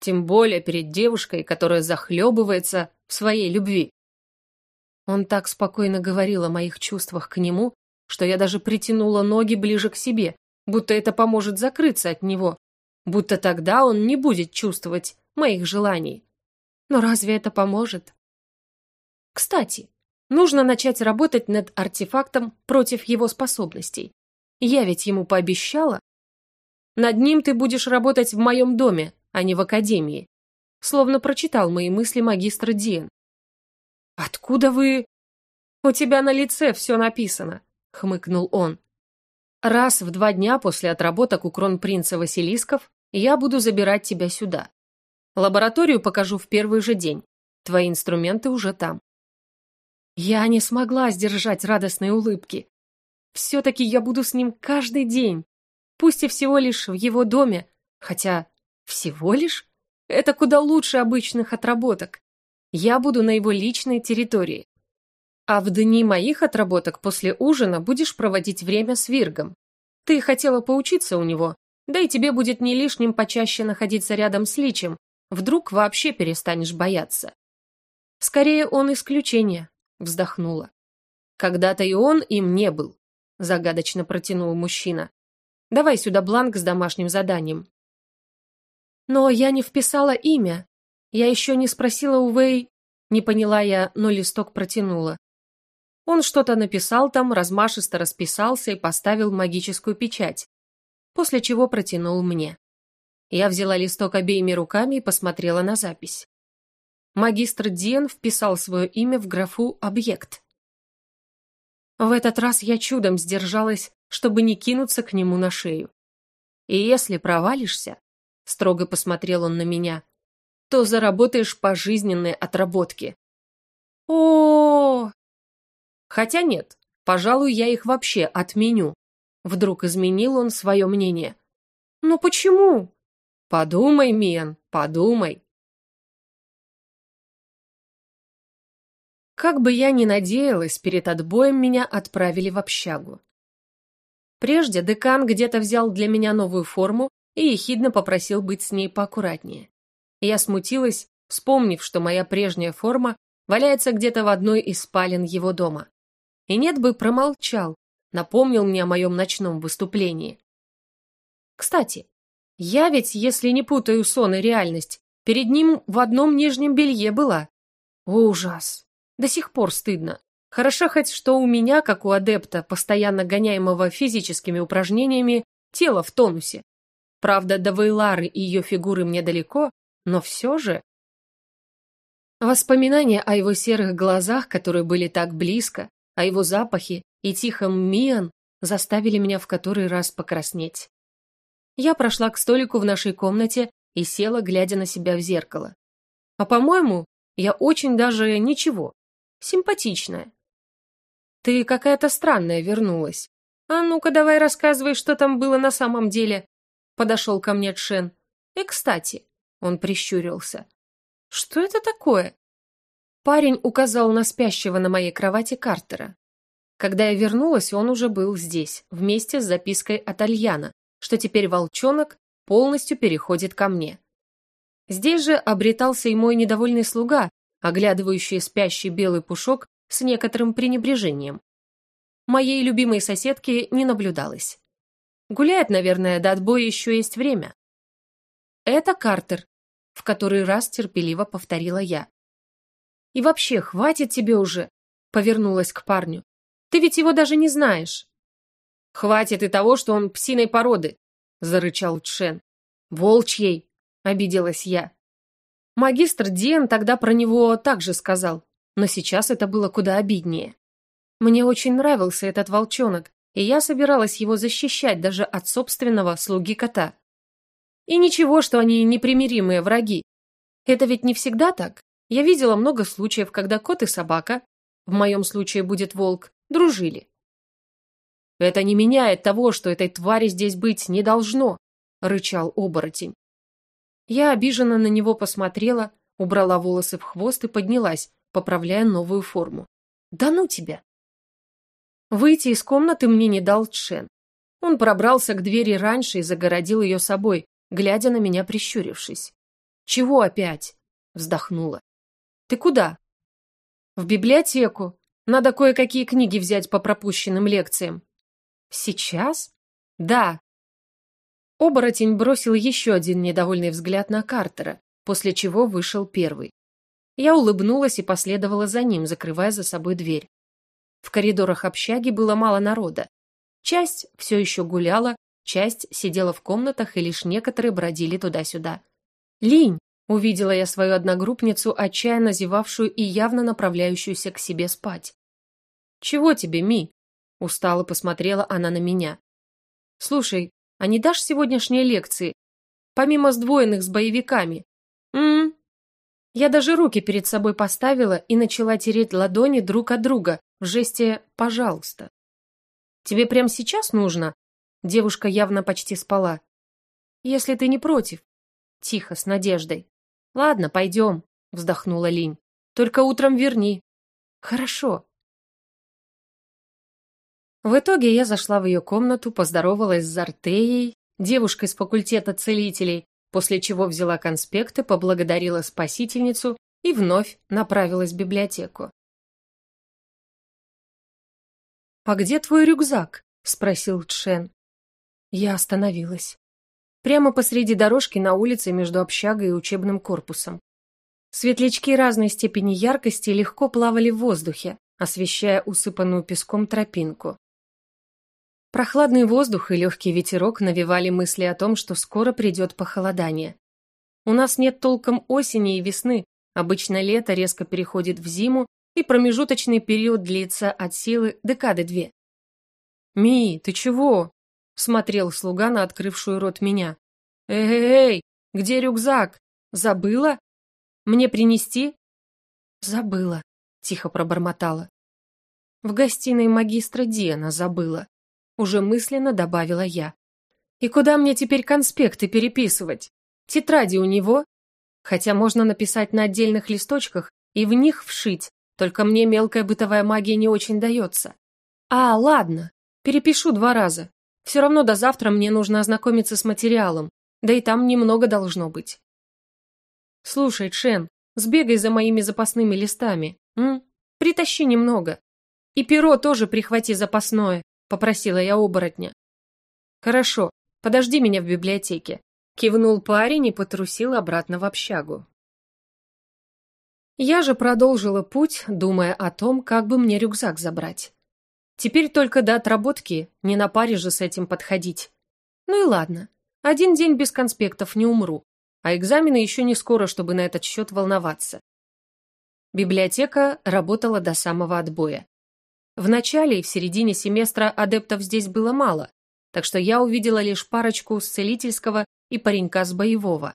Тем более перед девушкой, которая захлебывается в своей любви. Он так спокойно говорил о моих чувствах к нему, что я даже притянула ноги ближе к себе, будто это поможет закрыться от него, будто тогда он не будет чувствовать моих желаний. Но разве это поможет? Кстати, нужно начать работать над артефактом против его способностей. Я ведь ему пообещала. Над ним ты будешь работать в моем доме, а не в академии. Словно прочитал мои мысли магистр Диен. «Откуда вы...» «У тебя на лице все написано», — хмыкнул он. «Раз в два дня после отработок у кронпринца Василисков я буду забирать тебя сюда. Лабораторию покажу в первый же день. Твои инструменты уже там. Я не смогла сдержать радостной улыбки. Все-таки я буду с ним каждый день. Пусть и всего лишь в его доме. Хотя, всего лишь? Это куда лучше обычных отработок. Я буду на его личной территории. А в дни моих отработок после ужина будешь проводить время с Виргом. Ты хотела поучиться у него, да и тебе будет не лишним почаще находиться рядом с Личем, Вдруг вообще перестанешь бояться. Скорее, он исключение, вздохнула. Когда-то и он им не был, загадочно протянул мужчина. Давай сюда бланк с домашним заданием. Но я не вписала имя. Я еще не спросила у Вэй... Не поняла я, но листок протянула. Он что-то написал там, размашисто расписался и поставил магическую печать, после чего протянул мне. Я взяла листок обеими руками и посмотрела на запись. Магистр Диен вписал свое имя в графу «Объект». В этот раз я чудом сдержалась, чтобы не кинуться к нему на шею. И если провалишься, строго посмотрел он на меня, то заработаешь пожизненные отработки. О, Хотя нет, пожалуй, я их вообще отменю. Вдруг изменил он свое мнение. «Ну почему?» Подумай, Мен, подумай. Как бы я ни надеялась, перед отбоем меня отправили в общагу. Прежде декан где-то взял для меня новую форму и ехидно попросил быть с ней поаккуратнее. Я смутилась, вспомнив, что моя прежняя форма валяется где-то в одной из спален его дома. И нет бы промолчал, напомнил мне о моем ночном выступлении. Кстати, я ведь, если не путаю сон и реальность, перед ним в одном нижнем белье была. Ужас. До сих пор стыдно. Хорошо хоть, что у меня, как у адепта, постоянно гоняемого физическими упражнениями, тело в тонусе. Правда, до Вейлары и ее фигуры мне далеко, но все же... Воспоминания о его серых глазах, которые были так близко, о его запахе и тихом Миан заставили меня в который раз покраснеть. Я прошла к столику в нашей комнате и села, глядя на себя в зеркало. А по-моему, я очень даже ничего, симпатичная. Ты какая-то странная вернулась. А ну-ка давай рассказывай, что там было на самом деле. Подошел ко мне Чен. И, кстати, он прищурился. Что это такое? Парень указал на спящего на моей кровати Картера. Когда я вернулась, он уже был здесь, вместе с запиской от Альяна, что теперь волчонок полностью переходит ко мне. Здесь же обретался и мой недовольный слуга, оглядывающий спящий белый пушок с некоторым пренебрежением. Моей любимой соседки не наблюдалось. Гуляет, наверное, до отбоя еще есть время. Это Картер, в который раз терпеливо повторила я. И вообще, хватит тебе уже, повернулась к парню. Ты ведь его даже не знаешь. «Хватит и того, что он псиной породы», — зарычал Чен. «Волчьей», — обиделась я. Магистр Диен тогда про него также сказал, но сейчас это было куда обиднее. Мне очень нравился этот волчонок, и я собиралась его защищать даже от собственного слуги кота. И ничего, что они непримиримые враги. Это ведь не всегда так. Я видела много случаев, когда кот и собака, в моем случае будет волк, дружили. «Это не меняет того, что этой твари здесь быть не должно», — рычал оборотень. Я обиженно на него посмотрела, убрала волосы в хвост и поднялась, поправляя новую форму. «Да ну тебя!» Выйти из комнаты мне не дал Чен. Он пробрался к двери раньше и загородил ее собой, глядя на меня прищурившись. «Чего опять?» — вздохнула. «Ты куда?» «В библиотеку. Надо кое-какие книги взять по пропущенным лекциям». «Сейчас?» «Да, Оборотень бросил еще один недовольный взгляд на Картера, после чего вышел первый. Я улыбнулась и последовала за ним, закрывая за собой дверь. В коридорах общаги было мало народа. Часть все еще гуляла, часть сидела в комнатах, и лишь некоторые бродили туда-сюда. «Линь!» — увидела я свою одногруппницу, отчаянно зевавшую и явно направляющуюся к себе спать. «Чего тебе, Ми?» — устало посмотрела она на меня. «Слушай, а не дашь сегодняшние лекции? Помимо сдвоенных с боевиками. М, Я даже руки перед собой поставила и начала тереть ладони друг от друга в жесте «пожалуйста». Тебе прямо сейчас нужно? Девушка явно почти спала. Если ты не против. Тихо, с надеждой. Ладно, пойдем, вздохнула Линь. Только утром верни. Хорошо. В итоге я зашла в ее комнату, поздоровалась с Артеей, девушкой с факультета целителей, после чего взяла конспекты, поблагодарила спасительницу и вновь направилась в библиотеку. «А где твой рюкзак?» — спросил Чен. Я остановилась. Прямо посреди дорожки на улице между общагой и учебным корпусом. Светлячки разной степени яркости легко плавали в воздухе, освещая усыпанную песком тропинку. Прохладный воздух и легкий ветерок навевали мысли о том, что скоро придет похолодание. У нас нет толком осени и весны, обычно лето резко переходит в зиму, и промежуточный период длится от силы декады две. «Ми, ты чего?» — смотрел слуга на открывшую рот меня. «Эй-эй-эй, где рюкзак? Забыла? Мне принести?» «Забыла», — тихо пробормотала. «В гостиной магистра Диана забыла» уже мысленно добавила я. И куда мне теперь конспекты переписывать? Тетради у него? Хотя можно написать на отдельных листочках и в них вшить, только мне мелкая бытовая магия не очень дается. А, ладно, перепишу два раза. Все равно до завтра мне нужно ознакомиться с материалом, да и там немного должно быть. Слушай, Чен, сбегай за моими запасными листами, м? Притащи немного. И перо тоже прихвати запасное, — попросила я оборотня. «Хорошо, подожди меня в библиотеке», — кивнул парень и потрусил обратно в общагу. Я же продолжила путь, думая о том, как бы мне рюкзак забрать. Теперь только до отработки, не на паре же с этим подходить. Ну и ладно, один день без конспектов не умру, а экзамены еще не скоро, чтобы на этот счет волноваться. Библиотека работала до самого отбоя. В начале и в середине семестра адептов здесь было мало, так что я увидела лишь парочку с целительского и паренька с боевого.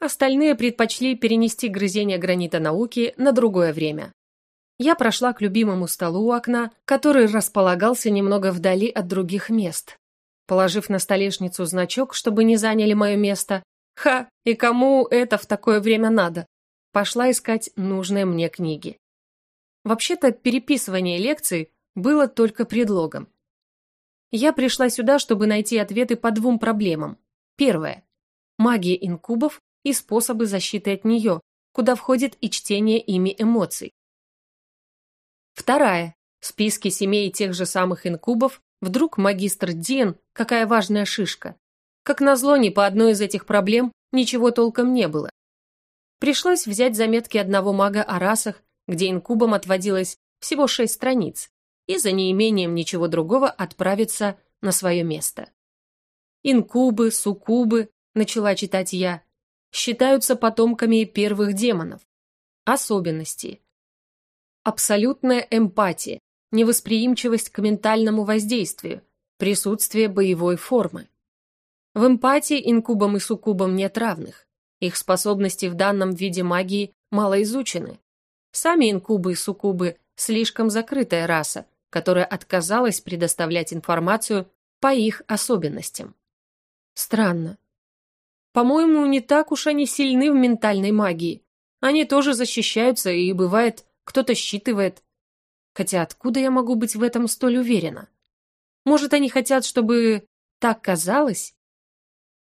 Остальные предпочли перенести грызение гранита науки на другое время. Я прошла к любимому столу у окна, который располагался немного вдали от других мест. Положив на столешницу значок, чтобы не заняли мое место, ха, и кому это в такое время надо, пошла искать нужные мне книги. Вообще-то переписывание лекций было только предлогом. Я пришла сюда, чтобы найти ответы по двум проблемам. Первое. Магия инкубов и способы защиты от нее, куда входит и чтение ими эмоций. Вторая. Списки семей тех же самых инкубов, вдруг магистр Дин, какая важная шишка. Как назло, ни по одной из этих проблем ничего толком не было. Пришлось взять заметки одного мага о расах где инкубам отводилось всего шесть страниц, и за неимением ничего другого отправиться на свое место. «Инкубы, суккубы», — начала читать я. считаются потомками первых демонов. Особенности. Абсолютная эмпатия, невосприимчивость к ментальному воздействию, присутствие боевой формы. В эмпатии инкубам и суккубам нет равных. Их способности в данном виде магии мало изучены. Сами инкубы и суккубы – слишком закрытая раса, которая отказалась предоставлять информацию по их особенностям. Странно. По-моему, не так уж они сильны в ментальной магии. Они тоже защищаются, и бывает, кто-то считывает. Хотя откуда я могу быть в этом столь уверена? Может, они хотят, чтобы так казалось?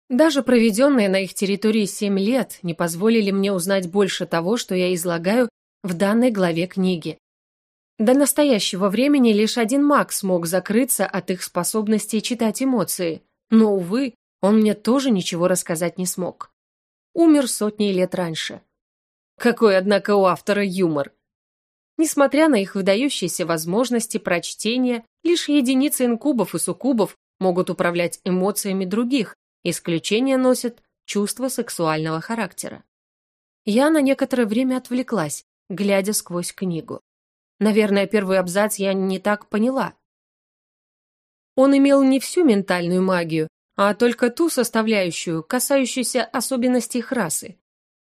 Даже проведенные на их территории семь лет не позволили мне узнать больше того, что я излагаю в данной главе книги. До настоящего времени лишь один маг смог закрыться от их способности читать эмоции, но, увы, он мне тоже ничего рассказать не смог. Умер сотни лет раньше. Какой, однако, у автора юмор. Несмотря на их выдающиеся возможности прочтения, лишь единицы инкубов и суккубов могут управлять эмоциями других, исключение носят чувства сексуального характера. Я на некоторое время отвлеклась, глядя сквозь книгу. Наверное, первый абзац я не так поняла. Он имел не всю ментальную магию, а только ту составляющую, касающуюся особенностей их расы.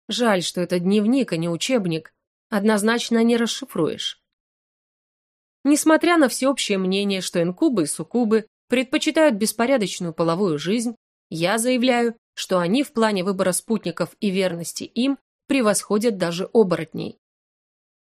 Жаль, что это дневник, а не учебник. Однозначно не расшифруешь. Несмотря на всеобщее мнение, что инкубы и суккубы предпочитают беспорядочную половую жизнь, я заявляю, что они в плане выбора спутников и верности им превосходят даже оборотней.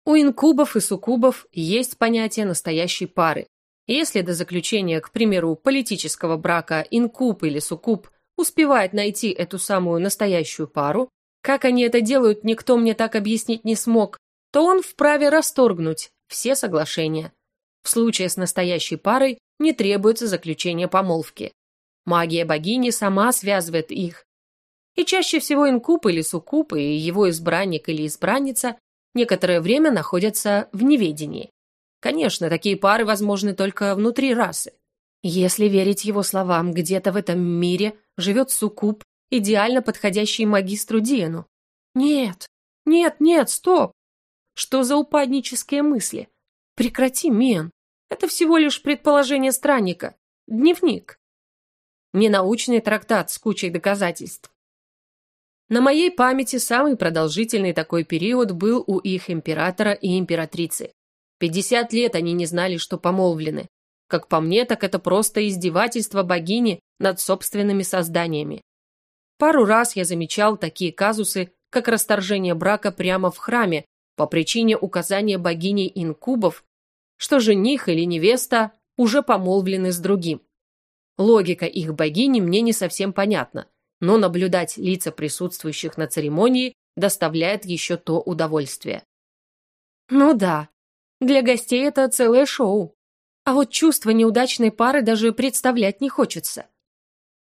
У инкубов и суккубов есть понятие настоящей пары. Если до заключения, к примеру, политического брака инкуб или суккуб успевает найти эту самую настоящую пару, как они это делают, никто мне так объяснить не смог, то он вправе расторгнуть все соглашения. В случае с настоящей парой не требуется заключение помолвки. Магия богини сама связывает их. И чаще всего инкуб или суккуб и его избранник или избранница некоторое время находятся в неведении. Конечно, такие пары возможны только внутри расы. Если верить его словам, где-то в этом мире живет суккуб, идеально подходящий магистру Диену. Нет, нет, нет, стоп! Что за упаднические мысли? Прекрати, Мен. Это всего лишь предположение странника. Дневник. Ненаучный трактат с кучей доказательств. На моей памяти самый продолжительный такой период был у их императора и императрицы. 50 лет они не знали, что помолвлены. Как по мне, так это просто издевательство богини над собственными созданиями. Пару раз я замечал такие казусы, как расторжение брака прямо в храме по причине указания богини инкубов, что жених или невеста уже помолвлены с другим. Логика их богини мне не совсем понятна, но наблюдать лица присутствующих на церемонии доставляет еще то удовольствие. Ну да, для гостей это целое шоу. А вот чувство неудачной пары даже представлять не хочется.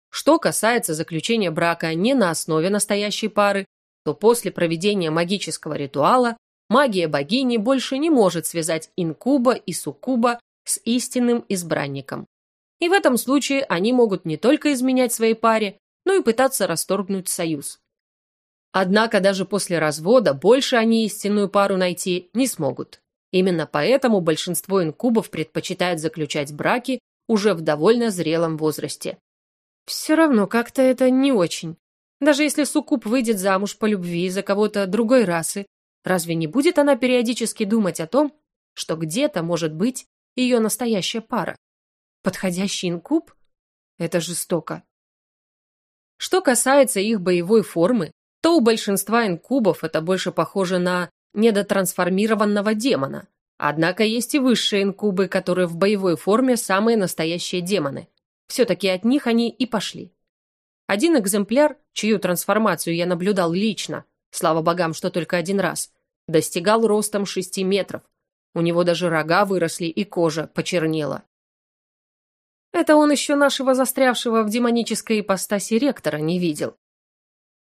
Что касается заключения брака не на основе настоящей пары, то после проведения магического ритуала магия богини больше не может связать инкуба и суккуба с истинным избранником. И в этом случае они могут не только изменять своей паре, но и пытаться расторгнуть союз. Однако даже после развода больше они истинную пару найти не смогут. Именно поэтому большинство инкубов предпочитают заключать браки уже в довольно зрелом возрасте. Все равно как-то это не очень. Даже если суккуб выйдет замуж по любви за кого-то другой расы, разве не будет она периодически думать о том, что где-то может быть ее настоящая пара? Подходящий инкуб? Это жестоко. Что касается их боевой формы, то у большинства инкубов это больше похоже на недотрансформированного демона. Однако есть и высшие инкубы, которые в боевой форме самые настоящие демоны. Все-таки от них они и пошли. Один экземпляр, чью трансформацию я наблюдал лично, слава богам, что только один раз, достигал ростом 6 метров. У него даже рога выросли и кожа почернела. Это он еще нашего застрявшего в демонической ипостаси ректора не видел.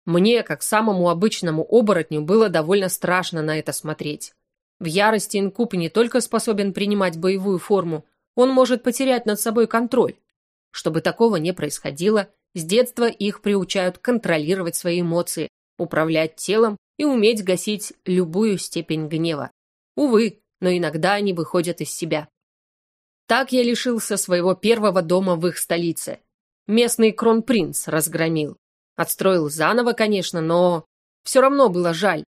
Мне, как самому обычному оборотню, было довольно страшно на это смотреть. В ярости инкуб не только способен принимать боевую форму, он может потерять над собой контроль. Чтобы такого не происходило, с детства их приучают контролировать свои эмоции, управлять телом и уметь гасить любую степень гнева. Увы, но иногда они выходят из себя. Так я лишился своего первого дома в их столице. Местный кронпринц разгромил. Отстроил заново, конечно, но все равно было жаль.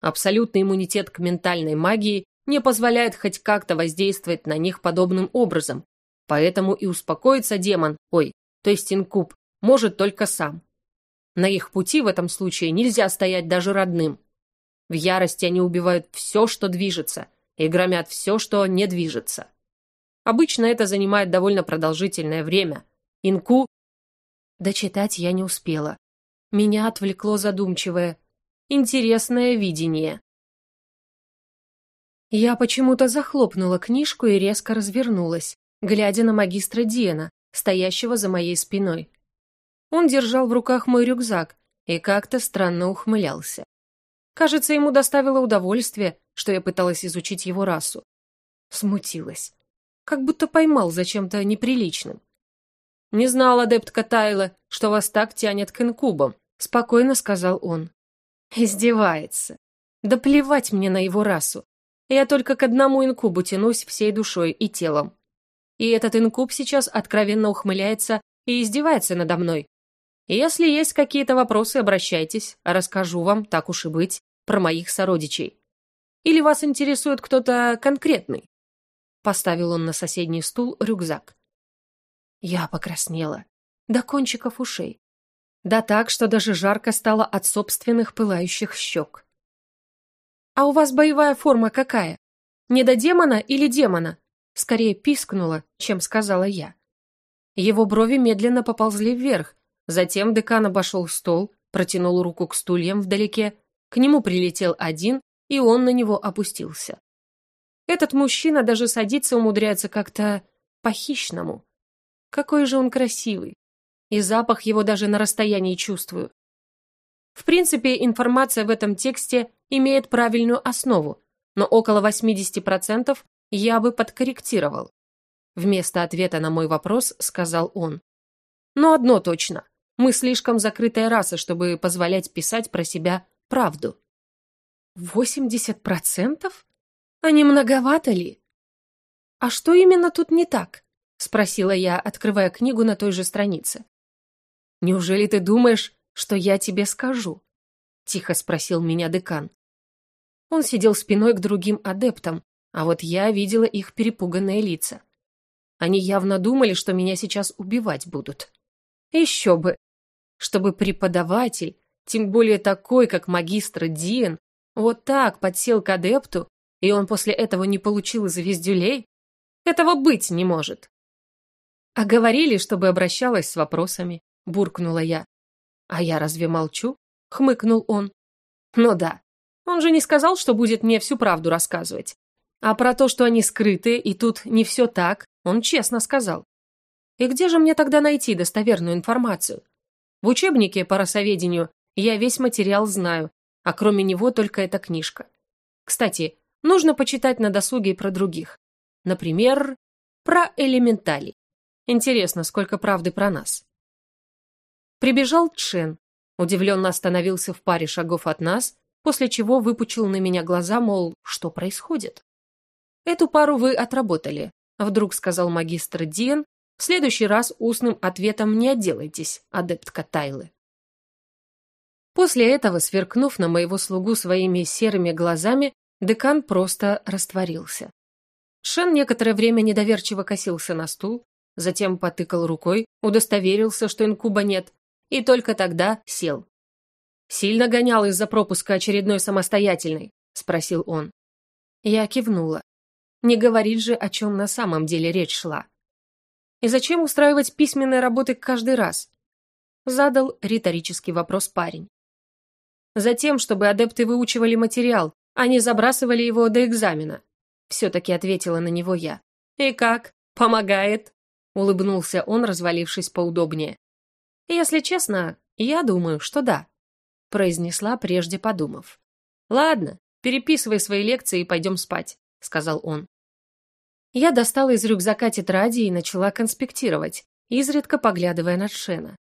Абсолютный иммунитет к ментальной магии не позволяет хоть как-то воздействовать на них подобным образом. Поэтому и успокоиться демон, ой, то есть инкуб, может только сам. На их пути в этом случае нельзя стоять даже родным. В ярости они убивают все, что движется, и громят все, что не движется. Обычно это занимает довольно продолжительное время. Инку... Дочитать я не успела. Меня отвлекло задумчивое. Интересное видение. Я почему-то захлопнула книжку и резко развернулась, глядя на магистра Диана, стоящего за моей спиной. Он держал в руках мой рюкзак и как-то странно ухмылялся. Кажется, ему доставило удовольствие, что я пыталась изучить его расу. Смутилась. Как будто поймал за чем-то неприличным. «Не знал, адептка Тайла, что вас так тянет к инкубам», — спокойно сказал он. Издевается. Да плевать мне на его расу. Я только к одному инкубу тянусь всей душой и телом. И этот инкуб сейчас откровенно ухмыляется и издевается надо мной, если есть какие-то вопросы, обращайтесь, расскажу вам, так уж и быть, про моих сородичей. Или вас интересует кто-то конкретный?» Поставил он на соседний стул рюкзак. Я покраснела. До кончиков ушей. Да так, что даже жарко стало от собственных пылающих щек. «А у вас боевая форма какая? Не до демона или демона?» Скорее пискнула, чем сказала я. Его брови медленно поползли вверх, Затем декан обошел стол, протянул руку к стульям вдалеке, к нему прилетел один, и он на него опустился. Этот мужчина даже садиться умудряется как-то по-хищному. Какой же он красивый. И запах его даже на расстоянии чувствую. В принципе, информация в этом тексте имеет правильную основу, но около 80% я бы подкорректировал. Вместо ответа на мой вопрос сказал он. Но одно точно. Мы слишком закрытая раса, чтобы позволять писать про себя правду. Восемьдесят процентов? А не многовато ли? А что именно тут не так? Спросила я, открывая книгу на той же странице. Неужели ты думаешь, что я тебе скажу? Тихо спросил меня декан. Он сидел спиной к другим адептам, а вот я видела их перепуганные лица. Они явно думали, что меня сейчас убивать будут. Еще бы, чтобы преподаватель, тем более такой, как магистр Диен, вот так подсел к адепту, и он после этого не получил звездюлей? Этого быть не может. А говорили, чтобы обращалась с вопросами, буркнула я. А я разве молчу? Хмыкнул он. Ну да, он же не сказал, что будет мне всю правду рассказывать. А про то, что они скрытые, и тут не все так, он честно сказал. И где же мне тогда найти достоверную информацию? В учебнике по расоведению я весь материал знаю, а кроме него только эта книжка. Кстати, нужно почитать на досуге про других. Например, про элементали. Интересно, сколько правды про нас. Прибежал Чен, удивленно остановился в паре шагов от нас, после чего выпучил на меня глаза, мол, что происходит. «Эту пару вы отработали», — вдруг сказал магистр Диен, в следующий раз устным ответом не отделайтесь, адептка Тайлы. После этого, сверкнув на моего слугу своими серыми глазами, декан просто растворился. Шен некоторое время недоверчиво косился на стул, затем потыкал рукой, удостоверился, что инкуба нет, и только тогда сел. «Сильно гонял из-за пропуска очередной самостоятельной?» – спросил он. Я кивнула. Не говорить же, о чем на самом деле речь шла. И зачем устраивать письменные работы каждый раз? Задал риторический вопрос парень. Затем, чтобы адепты выучивали материал, а не забрасывали его до экзамена. Все-таки ответила на него я. И как? Помогает? Улыбнулся он, развалившись поудобнее. Если честно, я думаю, что да. Произнесла, прежде подумав. Ладно, переписывай свои лекции и пойдем спать, сказал он. Я достала из рюкзака тетради и начала конспектировать, изредка поглядывая на Шена.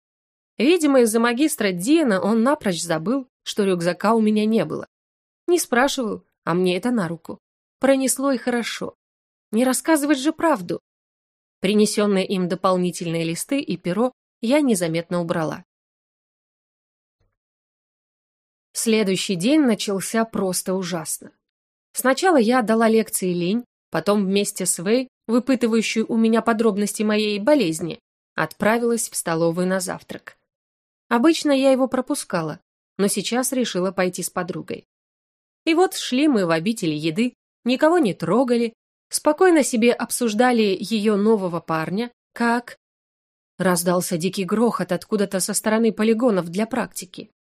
Видимо, из-за магистра Диана он напрочь забыл, что рюкзака у меня не было. Не спрашивал, а мне это на руку. Пронесло и хорошо. Не рассказывать же правду. Принесенные им дополнительные листы и перо я незаметно убрала. Следующий день начался просто ужасно. Сначала я дала лекции лень, потом вместе с Вэй, выпытывающую у меня подробности моей болезни, отправилась в столовую на завтрак. Обычно я его пропускала, но сейчас решила пойти с подругой. И вот шли мы в обители еды, никого не трогали, спокойно себе обсуждали ее нового парня, как... Раздался дикий грохот откуда-то со стороны полигонов для практики.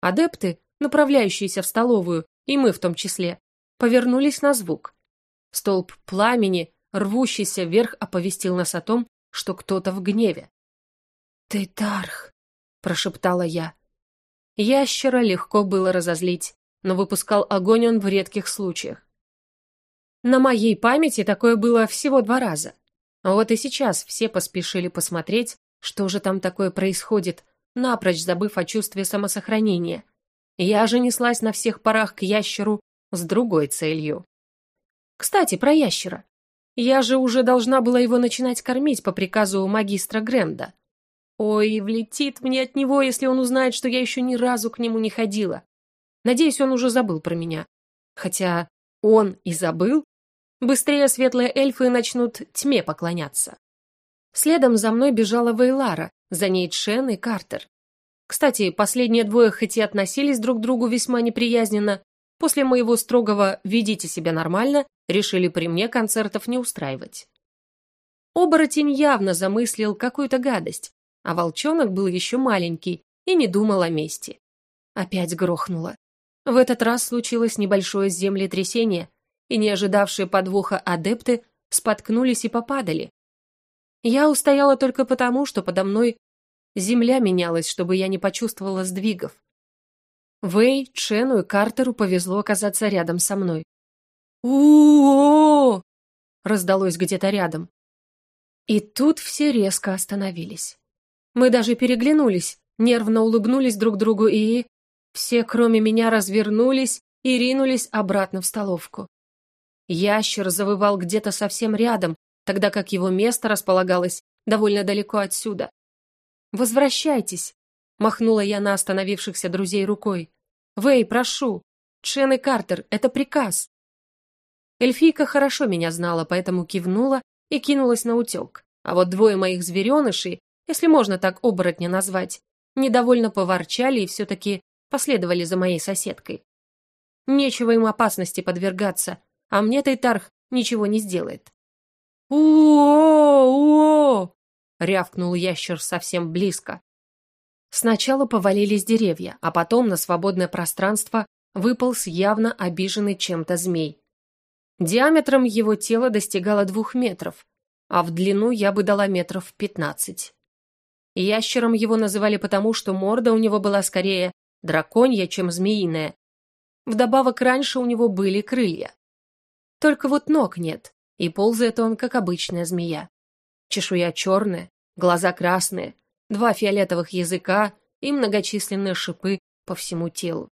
Адепты, направляющиеся в столовую, и мы в том числе, повернулись на звук. Столб пламени, рвущийся вверх, оповестил нас о том, что кто-то в гневе. «Ты Тарх!» — прошептала я. Ящера легко было разозлить, но выпускал огонь он в редких случаях. На моей памяти такое было всего два раза. Вот и сейчас все поспешили посмотреть, что же там такое происходит, напрочь забыв о чувстве самосохранения. Я же неслась на всех парах к ящеру с другой целью. Кстати, про ящера. Я же уже должна была его начинать кормить по приказу магистра Гренда. Ой, влетит мне от него, если он узнает, что я еще ни разу к нему не ходила. Надеюсь, он уже забыл про меня. Хотя он и забыл. Быстрее светлые эльфы начнут тьме поклоняться. Следом за мной бежала Вейлара, за ней Чен и Картер. Кстати, последние двое хоть и относились друг к другу весьма неприязненно, после моего строгого «ведите себя нормально» решили при мне концертов не устраивать. Оборотень явно замыслил какую-то гадость, а волчонок был еще маленький и не думал о мести. Опять грохнуло. В этот раз случилось небольшое землетрясение, и не ожидавшие подвоха адепты споткнулись и попадали. Я устояла только потому, что подо мной земля менялась, чтобы я не почувствовала сдвигов. Вэй, Чену и Картеру повезло оказаться рядом со мной. у, -о раздалось где-то рядом. И тут все резко остановились. Мы даже переглянулись, нервно улыбнулись друг другу и... Все, кроме меня, развернулись и ринулись обратно в столовку. Ящер завывал где-то совсем рядом, тогда как его место располагалось довольно далеко отсюда. «Возвращайтесь!» — махнула я на остановившихся друзей рукой. «Вэй, прошу! Чен и Картер, это приказ!» Эльфийка хорошо меня знала, поэтому кивнула и кинулась на утек. А вот двое моих зверенышей если можно так оборотня назвать, недовольно поворчали и все-таки последовали за моей соседкой. Нечего им опасности подвергаться, а мне Тайтарх ничего не сделает. «У-о-о!» — рявкнул ящер совсем близко. Сначала повалились деревья, а потом на свободное пространство выполз явно обиженный чем-то змей. Диаметром его тело достигало двух метров, а в длину я бы дала метров пятнадцать. Ящером его называли потому, что морда у него была скорее драконья, чем змеиная. Вдобавок раньше у него были крылья. Только вот ног нет, и ползает он, как обычная змея. Чешуя черная, глаза красные, два фиолетовых языка и многочисленные шипы по всему телу.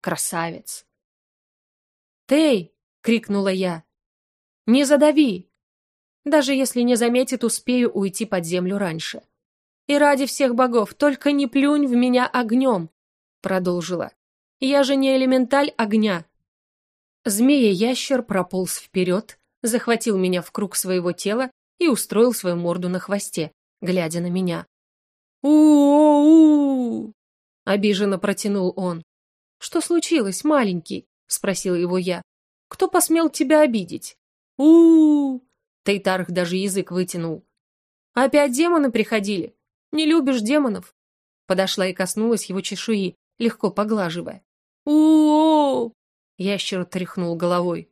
Красавец. «Тей!» — крикнула я. «Не задави!» Даже если не заметит, успею уйти под землю раньше. И ради всех богов, только не плюнь в меня огнем, продолжила. Я же не элементаль огня. Змея-ящер прополз вперед, захватил меня в круг своего тела и устроил свою морду на хвосте, глядя на меня. «У-о-у!» — обиженно протянул он. «Что случилось, маленький?» — спросил его я. «Кто посмел тебя обидеть?» у Тейтарх даже язык вытянул. «Опять демоны приходили? Не любишь демонов?» Подошла и коснулась его чешуи, легко поглаживая. у Ящер тряхнул головой.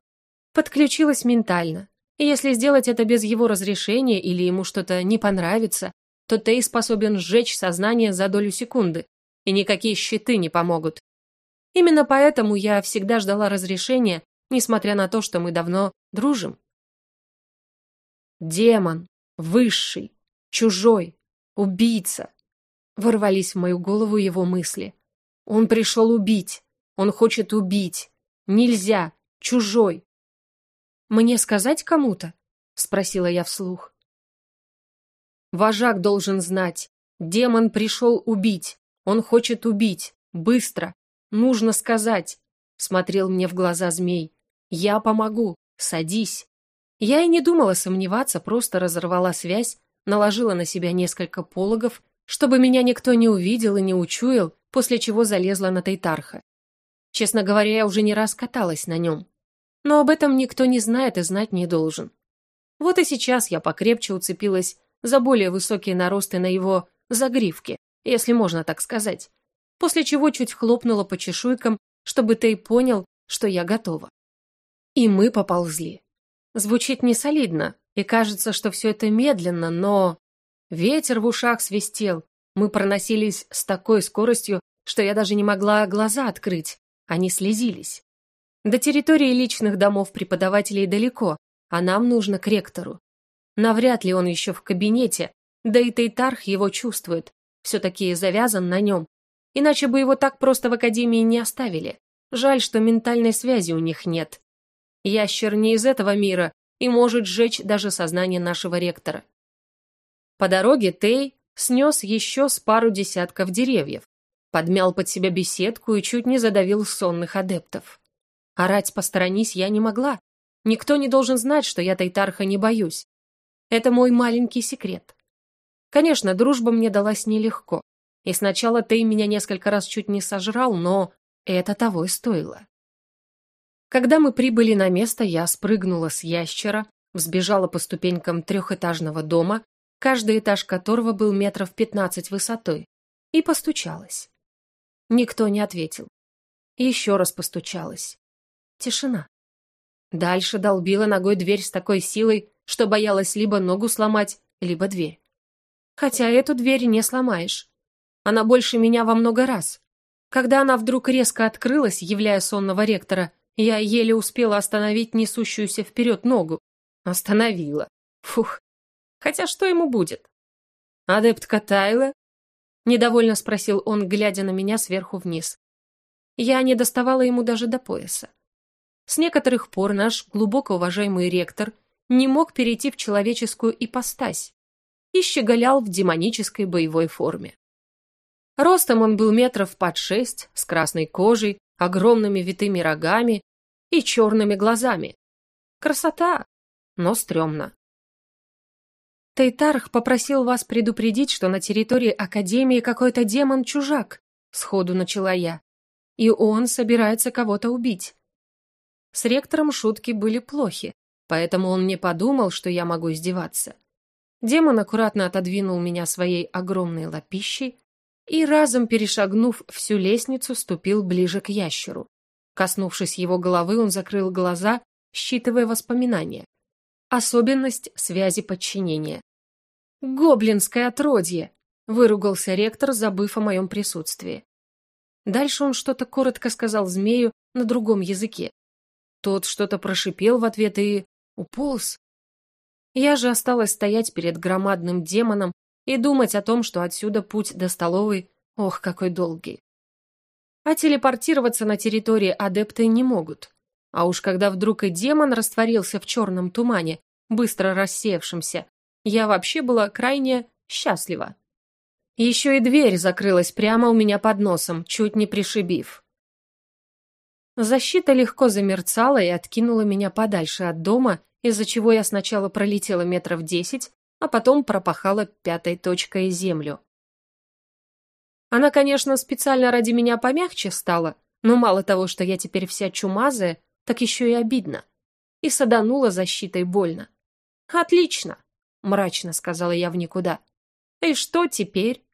Подключилась ментально. И если сделать это без его разрешения или ему что-то не понравится, то Тей способен сжечь сознание за долю секунды, и никакие щиты не помогут. Именно поэтому я всегда ждала разрешения, несмотря на то, что мы давно дружим. Демон, высший, чужой, Убийца. Ворвались в мою голову его мысли. Он пришел убить. Он хочет убить. Нельзя. Чужой. Мне сказать кому-то? Спросила я вслух. Вожак должен знать. Демон пришел убить. Он хочет убить. Быстро. Нужно сказать. Смотрел мне в глаза змей. Я помогу. Садись. Я и не думала сомневаться, просто разорвала связь, наложила на себя несколько пологов, чтобы меня никто не увидел и не учуял, после чего залезла на Тайтарха. Честно говоря, я уже не раз каталась на нем. Но об этом никто не знает и знать не должен. Вот и сейчас я покрепче уцепилась за более высокие наросты на его загривке, если можно так сказать, после чего чуть хлопнула по чешуйкам, чтобы Тей понял, что я готова. И мы поползли. Звучит не солидно, и кажется, что все это медленно, но... Ветер в ушах свистел, мы проносились с такой скоростью, что я даже не могла глаза открыть, они слезились. До территории личных домов преподавателей далеко, а нам нужно к ректору. Навряд ли он еще в кабинете, да и Тейтарх его чувствует, все-таки завязан на нем. Иначе бы его так просто в академии не оставили. Жаль, что ментальной связи у них нет. Ящер не из этого мира и может сжечь даже сознание нашего ректора. По дороге Тей снес еще с пару десятков деревьев, подмял под себя беседку и чуть не задавил сонных адептов. Орать «посторонись» я не могла. Никто не должен знать, что я Тайтарха не боюсь. Это мой маленький секрет. Конечно, дружба мне далась нелегко. И сначала Тей меня несколько раз чуть не сожрал, но это того и стоило. Когда мы прибыли на место, я спрыгнула с ящера, взбежала по ступенькам трехэтажного дома, каждый этаж которого был метров пятнадцать высотой, и постучалась. Никто не ответил. Еще раз постучалась. Тишина. Дальше долбила ногой дверь с такой силой, что боялась либо ногу сломать, либо дверь. Хотя эту дверь не сломаешь. Она больше меня во много раз. Когда она вдруг резко открылась, являя сонного ректора, я еле успела остановить несущуюся вперед ногу. Остановила. Фух. Хотя что ему будет? «Адептка Тайла?» Недовольно спросил он, глядя на меня сверху вниз. Я не доставала ему даже до пояса. С некоторых пор наш глубоко уважаемый ректор не мог перейти в человеческую ипостась и щеголял в демонической боевой форме. Ростом он был метров под шесть, с красной кожей, огромными витыми рогами и черными глазами. Красота, но стрёмно. Тейтарх попросил вас предупредить, что на территории Академии какой-то демон-чужак, сходу начала я, и он собирается кого-то убить. С ректором шутки были плохи, поэтому он не подумал, что я могу издеваться. Демон аккуратно отодвинул меня своей огромной лапищей и, разом перешагнув всю лестницу, ступил ближе к ящеру. Коснувшись его головы, он закрыл глаза, считывая воспоминания. Особенность связи подчинения. «Гоблинское отродье!» — выругался ректор, забыв о моем присутствии. Дальше он что-то коротко сказал змею на другом языке. Тот что-то прошипел в ответ и уполз. Я же осталась стоять перед громадным демоном и думать о том, что отсюда путь до столовой, ох, какой долгий а телепортироваться на территории адепты не могут. А уж когда вдруг и демон растворился в черном тумане, быстро рассеявшемся, я вообще была крайне счастлива. Еще и дверь закрылась прямо у меня под носом, чуть не пришибив. Защита легко замерцала и откинула меня подальше от дома, из-за чего я сначала пролетела метров десять, а потом пропахала пятой точкой землю. Она, конечно, специально ради меня помягче стала, но мало того, что я теперь вся чумазая, так еще и обидно. И саданула защитой больно. «Отлично!» — мрачно сказала я в никуда. «И что теперь?»